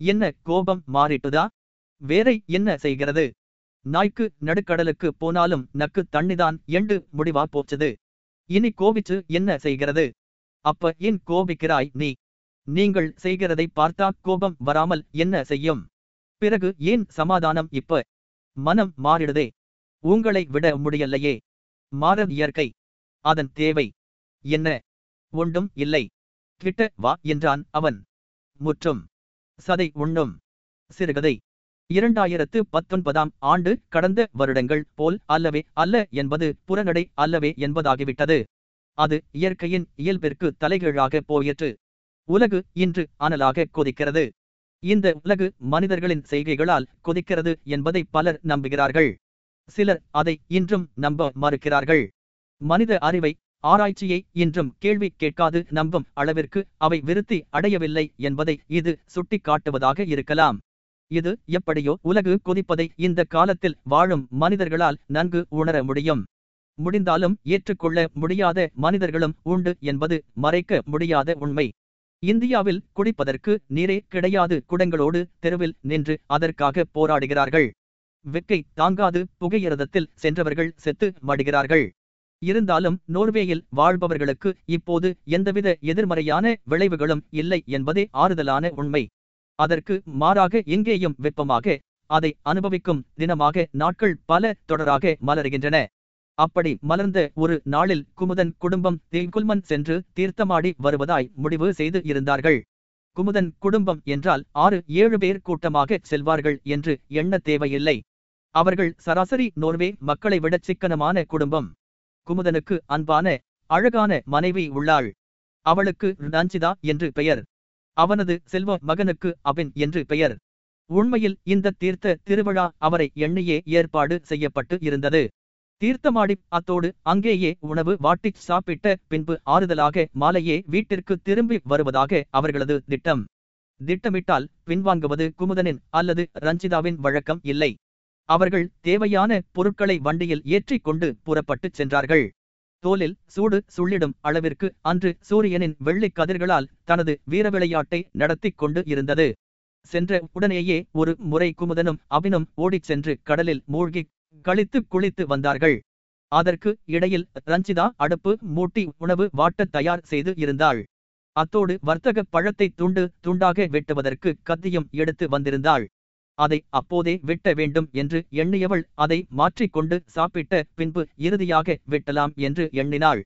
என்ன கோபம் மாறிட்டுதா? வேறை என்ன செய்கிறது? நாய்க்கு நடுக்கடலுக்கு போனாலும் நக்கு தண்ணிதான் எண்டு முடிவா போச்சது. இனி கோபிச்சு என்ன செய்கிறது? அப்ப ஏன் கோபிக்கிறாய் நீ? நீங்கள் செய்கிறதை பார்த்தா கோபம் வராமல் என்ன செய்யும்? பிறகு ஏன் சமாதானம் இப்ப? மனம் மாறிடுதே. உங்களை விட முடியலையே. மாற இயற்கை. அதன் தேவை. என்ன? ஒன்றும் இல்லை. கிட்ட வா என்றான் அவன். முற்றும். சதை உண்ணும். சிறுகதை. இரண்டாயிரத்து பத்தொன்பதாம் ஆண்டு கடந்த வருடங்கள் போல் அல்லவே அல்ல என்பது புறநடை அல்லவே என்பதாகிவிட்டது. அது இயற்கையின் இயல்பிற்கு தலைகீழாக போயிற்று. உலகு இன்று அனலாக கொதிக்கிறது. இந்த உலகு மனிதர்களின் செய்கைகளால் கொதிக்கிறது என்பதை பலர் நம்புகிறார்கள். சிலர் அதை இன்றும் நம்ப மறுக்கிறார்கள். மனித அறிவை ஆராய்ச்சியை இன்றும் கேள்வி கேட்காது நம்பும் அளவிற்கு அவை விருத்தி அடையவில்லை என்பதை இது சுட்டிக்காட்டுவதாக இருக்கலாம். இது எப்படியோ உலகு கொதிப்பதை இந்த காலத்தில் வாழும் மனிதர்களால் நன்கு உணர முடியும். முடிந்தாலும் ஏற்றுக்கொள்ள முடியாத மனிதர்களும் உண்டு என்பது மறைக்க முடியாத உண்மை. இந்தியாவில் குடிப்பதற்கு நீரே கிடையாது. குடங்களோடு தெருவில் நின்று அதற்காக போராடுகிறார்கள். வெக்கை தாங்காது. புகையிரதத்தில் சென்றவர்கள் செத்து மடுகிறார்கள். இருந்தாலும் நோர்வேயில் வாழ்பவர்களுக்கு இப்போது எந்தவித எதிர்மறையான விளைவுகளும் இல்லை என்பதே ஆறுதலான உண்மை. அதற்கு மாறாக எங்கேயும் வெப்பமாக அதை அனுபவிக்கும் தினமாக நாட்கள் பல தொடராக மலர்கின்றன. அப்படி மலர்ந்த ஒரு நாளில் குமுதன் குடும்பம் தேங்குல்மன் சென்று தீர்த்தமாடி வருவதாய் முடிவு செய்து இருந்தார்கள். குமுதன் குடும்பம் என்றால் ஆறு ஏழு பேர் கூட்டமாக செல்வார்கள் என்று எண்ண தேவையில்லை. அவர்கள் சராசரி நோர்வே மக்களை விட சிக்கனமான குடும்பம். குமுதனுக்கு அன்பான அழகான மனைவி உள்ளாள். அவளுக்கு ரஞ்சிதா என்று பெயர். அவனது செல்வ மகனுக்கு அவன் என்று பெயர். உண்மையில் இந்த தீர்த்த திருவிழா அவரை எண்ணியே ஏற்பாடு செய்யப்பட்டு இருந்தது. தீர்த்தமாடி அத்தோடு அங்கேயே உணவு வாட்டிச் சாப்பிட்ட பின்பு ஆறுதலாக மாலையே வீட்டிற்கு திரும்பி வருவதாக அவர்களது திட்டம். திட்டமிட்டால் பின்வாங்குவது குமுதனின் அல்லது ரஞ்சிதாவின் வழக்கம் இல்லை. அவர்கள் தேவையான பொருட்களை வண்டியில் ஏற்றிக் கொண்டு புறப்பட்டுச் சென்றார்கள். தோலில் சூடு சுள்ளிடும் அளவிற்கு அன்று சூரியனின் வெள்ளிக் கதிர்களால் தனது வீரவிளையாட்டை நடத்திக் கொண்டு இருந்தது. சென்ற உடனேயே ஒரு முறை குமுதனும் அபினும் ஓடிச் சென்று கடலில் மூழ்கி கழித்து குளித்து வந்தார்கள். அதற்கு இடையில் ரஞ்சிதா அடுப்பு மூட்டி உணவு வாட்டத் தயார் செய்து இருந்தாள். அத்தோடு வர்த்தக பழத்தை துண்டு துண்டாக வெட்டுவதற்கு கத்தியும் எடுத்து வந்திருந்தாள். அதை அப்போதே வெட்ட வேண்டும் என்று எண்ணியவள் அதை மாற்றிக்கொண்டு சாப்பிட்ட பின்பு இறுதியாக வெட்டலாம் என்று எண்ணினாள்.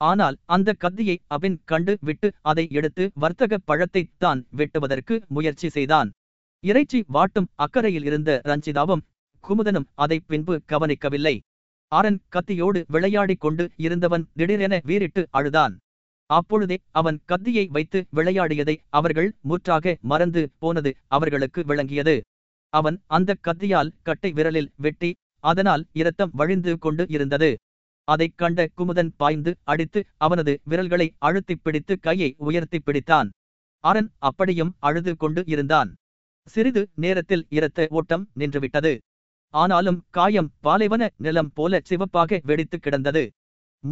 ஆனால் அந்த கத்தியை அபின் கண்டு விட்டு அதை எடுத்து வர்த்தக பழத்தைத் தான் வெட்டுவதற்கு முயற்சி செய்தான். இறைச்சி வாட்டும் அக்கறையில் இருந்த ரஞ்சிதாவும் குமுதனும் அதை பின்பு கவனிக்கவில்லை. ஆரன் கத்தியோடு விளையாடிக் கொண்டு இருந்தவன் திடீரென வீறிட்டு அழுதான். அப்பொழுதே அவன் கத்தியை வைத்து விளையாடியதை அவர்கள் முற்றாக மறந்து போனது அவர்களுக்கு விளங்கியது. அவன் அந்த கத்தியால் கட்டை விரலில் வெட்டி அதனால் இரத்தம் வழிந்து கொண்டு இருந்தது. அதைக் கண்ட குமுதன் பாய்ந்து அடித்து அவனது விரல்களை அழுத்திப் பிடித்து கையை உயர்த்தி பிடித்தான். அரண் அப்படியும் அழுது கொண்டு இருந்தான். சிறிது நேரத்தில் இரத்த ஓட்டம் நின்றுவிட்டது. ஆனாலும் காயம் பாலைவன நிலம் போல சிவப்பாக வெடித்து கிடந்தது.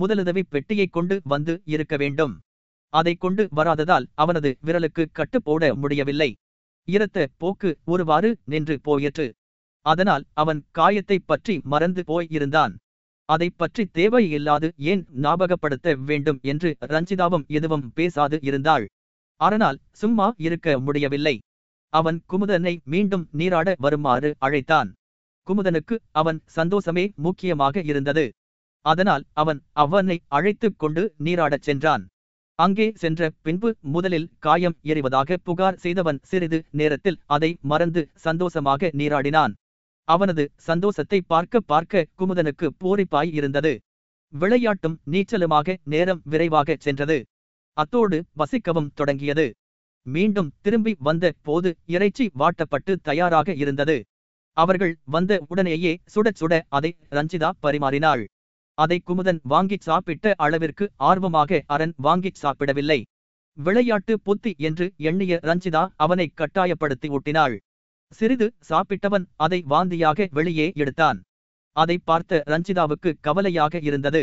முதலுதவி பெட்டியைக் கொண்டு வந்து இருக்க வேண்டும். அதைக் கொண்டு வராததால் அவனது விரலுக்கு கட்டு போட முடியவில்லை. இரத்த போக்கு ஒருவாறு நின்று போயிற்று. அதனால் அவன் காயத்தைப் பற்றி மறந்து போயிருந்தான். அதை அதைப் பற்றி தேவையில்லாது ஏன் ஞாபகப்படுத்த வேண்டும் என்று ரஞ்சிதாவும் எதுவும் பேசாது இருந்தாள். அதனால் சும்மா இருக்க முடியவில்லை. அவன் குமுதனை மீண்டும் நீராட வருமாறு அழைத்தான். குமுதனுக்கு அவன் சந்தோஷமே முக்கியமாக இருந்தது. அதனால் அவன் அவனை அழைத்துக் கொண்டு நீராடச் சென்றான். அங்கே சென்ற பின்பு முதலில் காயம் எறிவதாக புகார் செய்தவன் சிறிது நேரத்தில் அதை மறந்து சந்தோஷமாக நீராடினான். அவனது சந்தோஷத்தை பார்க்க பார்க்க குமுதனுக்கு பூரிப்பாய் இருந்தது. விளையாட்டும் நீச்சலுமாக நேரம் விரைவாக சென்றது. அத்தோடு வசிக்கவும் தொடங்கியது. மீண்டும் திரும்பி வந்த போது இறைச்சி வாட்டப்பட்டு தயாராக இருந்தது. அவர்கள் வந்த உடனேயே சுடச் சுட அதை ரஞ்சிதா பரிமாறினாள். அதை குமுதன் வாங்கிச் சாப்பிட்ட அளவிற்கு ஆர்வமாக அரண் வாங்கிச் சாப்பிடவில்லை. விளையாட்டு புத்தி என்று எண்ணிய ரஞ்சிதா அவனை கட்டாயப்படுத்தி ஊட்டினாள். சிறிது சாப்பிட்டவன் அதை வாந்தியாக வெளியே எடுத்தான். அதை பார்த்த ரஞ்சிதாவுக்கு கவலையாக இருந்தது.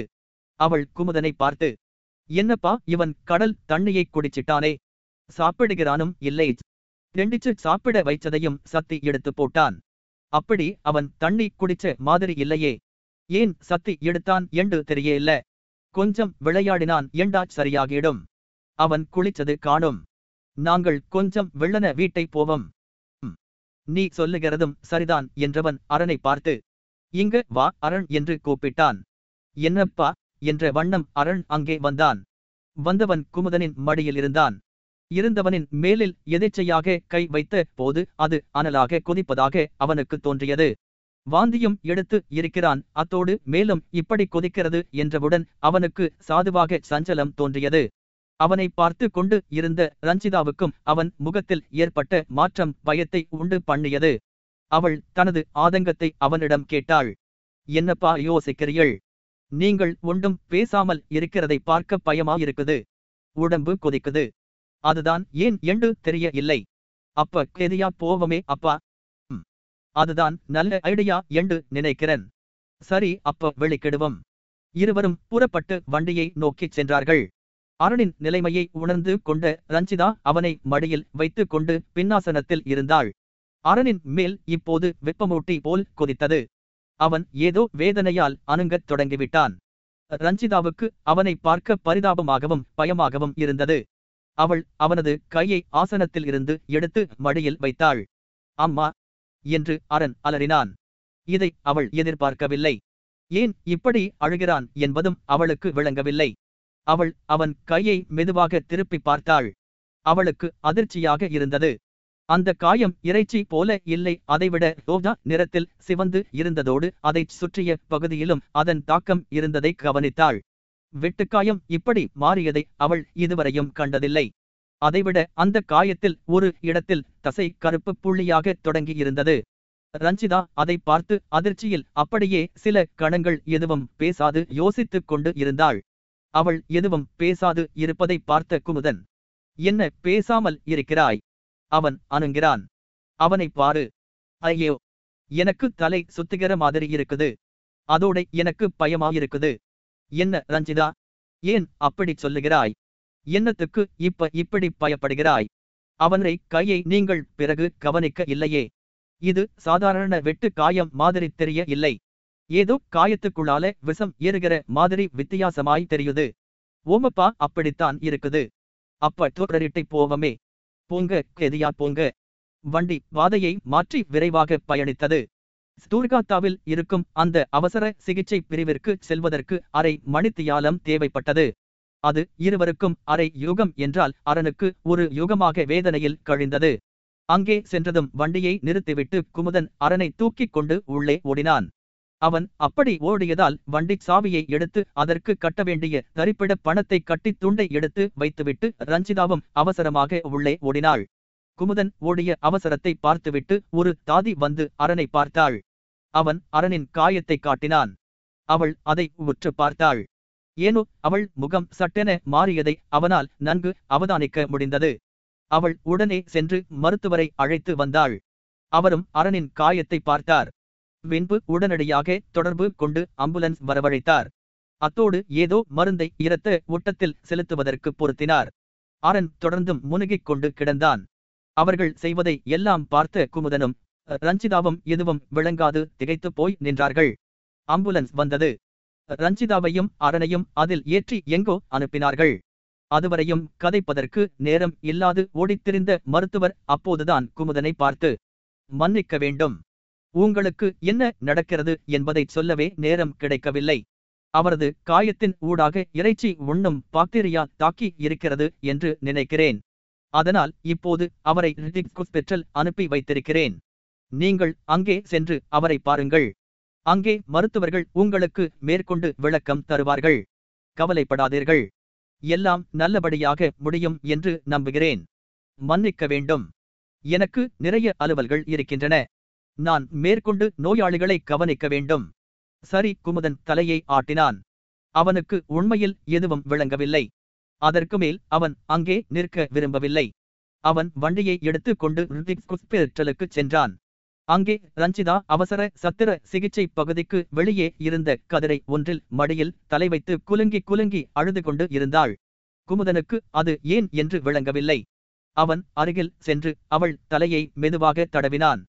அவள் குமுதனை பார்த்து என்னப்பா இவன் கடல் தண்ணியை குடிச்சிட்டானே. சாப்பிடுகிறானும் இல்லை. ரெண்டிச்சு சாப்பிட வைச்சதையும் சத்தி எடுத்து போட்டான். அப்படி அவன் தண்ணி குடிச்ச மாதிரி இல்லையே. ஏன் சத்தி எடுத்தான் என்று தெரியல கொஞ்சம் விளையாடினான் என்றா சரியாகிடும். அவன் குளிச்சது காணும். நாங்கள் கொஞ்சம் வெள்ளன வீட்டை போவோம். நீ சொல்லுகிறதும் சரிதான் என்றவன் அரணை பார்த்து. இங்கு வா அரண் என்று கூப்பிட்டான். என்னப்பா? என்ற வண்ணம் அரண் அங்கே வந்தான். வந்தவன் குமுதனின் மடியில் இருந்தான். இருந்தவனின் மேலில் எதேச்சையாக கை வைத்த போது அது அனலாக கொதிப்பதாக அவனுக்கு தோன்றியது. வாந்தியும் எடுத்து இருக்கிறான் அத்தோடு மேலும் இப்படி கொதிக்கிறது என்றவுடன் அவனுக்கு சாதுவாக சஞ்சலம் தோன்றியது. அவனை பார்த்து கொண்டு இருந்த ரஞ்சிதாவுக்கும் அவன் முகத்தில் ஏற்பட்ட மாற்றம் பயத்தை உண்டு பண்ணியது. அவள் தனது ஆதங்கத்தை அவனிடம் கேட்டாள். என்னப்பா யோசிக்கிறீள் நீங்கள் ஒன்றும் பேசாமல் இருக்கிறதை பார்க்க பயமா இருக்குது உடம்பு கொதிக்குது. அதுதான் ஏன் என்று தெரிய இல்லை? அப்ப கேதியா போவமே அப்பா. அதுதான் நல்ல ஐடியா என்று நினைக்கிறேன். சரி அப்ப வெளிக்கிடுவோம். இருவரும் புறப்பட்டு வண்டியை நோக்கிச் சென்றார்கள். அரணின் நிலைமையை உணர்ந்து கொண்ட ரஞ்சிதா அவனை மடியில் வைத்துக் கொண்டு பின்னாசனத்தில் இருந்தாள். அரணின் மேல் இப்போது வெப்பமூட்டி போல் கொதித்தது. அவன் ஏதோ வேதனையால் அணுங்கத் தொடங்கிவிட்டான். ரஞ்சிதாவுக்கு அவனை பார்க்க பரிதாபமாகவும் பயமாகவும் இருந்தது. அவள் அவனது கையை ஆசனத்தில் இருந்து எடுத்து மடியில் வைத்தாள். அம்மா என்று அரண் அலறினான். இதை அவள் எதிர்பார்க்கவில்லை. ஏன் இப்படி அழுகிறான்? என்பதும் அவளுக்கு விளங்கவில்லை. அவள் அவன் கையை மெதுவாக திருப்பி பார்த்தாள். அவளுக்கு அதிர்ச்சியாக இருந்தது. அந்த காயம் இறைச்சி போல இல்லை. அதைவிட ரோஜா நிறத்தில் சிவந்து இருந்ததோடு அதைச் சுற்றிய பகுதியிலும் அதன் தாக்கம் இருந்ததை கவனித்தாள். வெட்டுக்காயம் இப்படி மாறியதை அவள் இதுவரையும் கண்டதில்லை. அதைவிட அந்த காயத்தில் ஒரு இடத்தில் தசை கருப்பு புள்ளியாக தொடங்கியிருந்தது. ரஞ்சிதா அதை பார்த்து அதிர்ச்சியில் அப்படியே சில கணங்கள் எதுவும் பேசாது யோசித்துக் கொண்டு இருந்தாள். அவள் எதுவும் பேசாது இருப்பதை பார்த்த குமுதன். என்ன பேசாமல் இருக்கிறாய்? அவன் அணுங்கிறான் அவனை பாரு. ஐயோ எனக்கு தலை சுத்துகிற மாதிரி இருக்குது. அதோட எனக்கு பயமாயிருக்குது என்ன ரஞ்சிதா? ஏன் அப்படி சொல்லுகிறாய்? என்னத்துக்கு இப்ப இப்படி பயப்படுகிறாய்? அவனை கையை நீங்கள் பிறகு கவனிக்க இல்லையே. இது சாதாரண வெட்டு காயம் மாதிரி தெரிய இல்லை. ஏதோ காயத்துக்குள்ளால விஷம் ஏறுகிற மாதிரி வித்தியாசமாய் தெரியுது. ஓமப்பா அப்படித்தான் இருக்குது. அப்ப தொடரிட்டை போவமே. போங்க கெதியா போங்க. வண்டி பாதையை மாற்றி விரைவாக பயணித்தது. ஸ்டூர்காத்தாவில் இருக்கும் அந்த அவசர சிகிச்சை பிரிவிற்கு செல்வதற்கு அரை மணித்தியாலம் தேவைப்பட்டது. அது இருவருக்கும் அரை யுகம் என்றால் அரனுக்கு ஒரு யுகமாக வேதனையில் கழிந்தது. அங்கே சென்றதும் வண்டியை நிறுத்திவிட்டு குமுதன் அரனை தூக்கிக் கொண்டு உள்ளே ஓடினான். அவன் அப்படி ஓடியதால் வண்டி சாவியை எடுத்து அதற்கு கட்ட வேண்டிய தரிப்பிட பணத்தை கட்டி துண்டை எடுத்து வைத்துவிட்டு ரஞ்சிதாவும் அவசரமாக உள்ளே ஓடினாள். குமுதன் ஓடிய அவசரத்தை பார்த்துவிட்டு ஒரு தாதி வந்து அரனை பார்த்தாள். அவன் அரனின் காயத்தை காட்டினான். அவள் அதை உற்று பார்த்தாள். ஏனோ அவள் முகம் சட்டென மாறியதை அவனால் நன்கு அவதானிக்க முடிந்தது. அவள் உடனே சென்று மருத்துவரை அழைத்து வந்தாள். அவரும் அரனின் காயத்தை பார்த்தார். பின்பு உடனடியாக தொடர்பு கொண்டு அம்புலன்ஸ் வரவழைத்தார். அத்தோடு ஏதோ மருந்தை இரத்த ஓட்டத்தில் செலுத்துவதற்கு பொருத்தினார். அரன் தொடர்ந்தும் முனுகிக் கொண்டு கிடந்தான். அவர்கள் செய்வதை எல்லாம் பார்த்த குமுதனும் ரஞ்சிதாவும் எதுவும் விளங்காது திகைத்துப் போய் நின்றார்கள். ஆம்புலன்ஸ் வந்தது. ரஞ்சிதாவையும் அரணையும் அதில் ஏற்றி எங்கோ அனுப்பினார்கள். அதுவரையும் கதைப்பதற்கு நேரம் இல்லாது ஓடித்திருந்த மருத்துவர் அப்போதுதான் குமுதனை பார்த்து மன்னிக்க வேண்டும். உங்களுக்கு என்ன நடக்கிறது என்பதைச் சொல்லவே நேரம் கிடைக்கவில்லை. அவரது காயத்தின் ஊடாக இறைச்சி உண்ணும் பாக்டீரியா தாக்கி இருக்கிறது என்று நினைக்கிறேன். அதனால் இப்போது அவரை ரிட்டிக் ஹாஸ்பிட்டல் அனுப்பி வைத்திருக்கிறேன். நீங்கள் அங்கே சென்று அவரை பாருங்கள். அங்கே மருத்துவர்கள் உங்களுக்கு மேற்கொண்டு விளக்கம் தருவார்கள். கவலைப்படாதீர்கள். எல்லாம் நல்லபடியாக முடியும் என்று நம்புகிறேன். மன்னிக்க வேண்டும். எனக்கு நிறைய அலுவல்கள் இருக்கின்றன. நான் மேற்கொண்டு நோயாளிகளை கவனிக்க வேண்டும். சரி குமுதன் தலையை ஆட்டினான். அவனுக்கு உண்மையில் எதுவும் விளங்கவில்லை. அதற்கு மேல் அவன் அங்கே நிற்க விரும்பவில்லை. அவன் வண்டியை எடுத்துக் கொண்டு ரிதிக் ஹாஸ்பிட்டலுக்கு சென்றான். அங்கே ரஞ்சிதா அவசர சத்திர சிகிச்சை பகுதிக்கு வெளியே இருந்த கதிரை ஒன்றில் மடியில் தலை வைத்து குலுங்கி குலுங்கி அழுது கொண்டு இருந்தாள். குமுதனுக்கு அது ஏன் என்று விளங்கவில்லை. அவன் அருகில் சென்று அவள் தலையை மெதுவாக தடவினான்.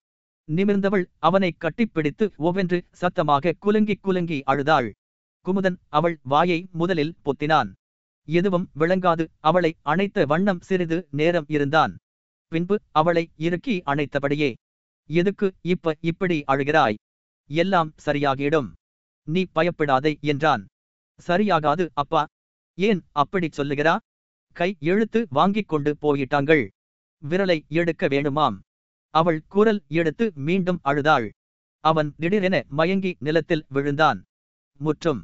நிமிர்ந்தவள் அவனை கட்டிப்பிடித்து ஒவ்வென்று சத்தமாக குலுங்கி குலுங்கி அழுதாள். குமுதன் அவள் வாயை முதலில் பொத்தினான். எதுவும் விளங்காது. அவளை அணைத்த வண்ணம் சிறிது நேரம் இருந்தான். பின்பு அவளை இறுக்கி அணைத்தபடியே எதுக்கு இப்ப இப்படி அழுகிறாய்? எல்லாம் சரியாகிடும். நீ பயப்படாதே என்றான். சரியாகாது அப்பா. ஏன் அப்படி சொல்லுகிறா? கை எழுத்து வாங்கிக் கொண்டு போயிட்டாங்கள் விரலை எடுக்க வேணுமாம். அவள் குரல் எடுத்து மீண்டும் அழுதாள். அவன் திடீரென மயங்கி நிலத்தில் விழுந்தான். முற்றும்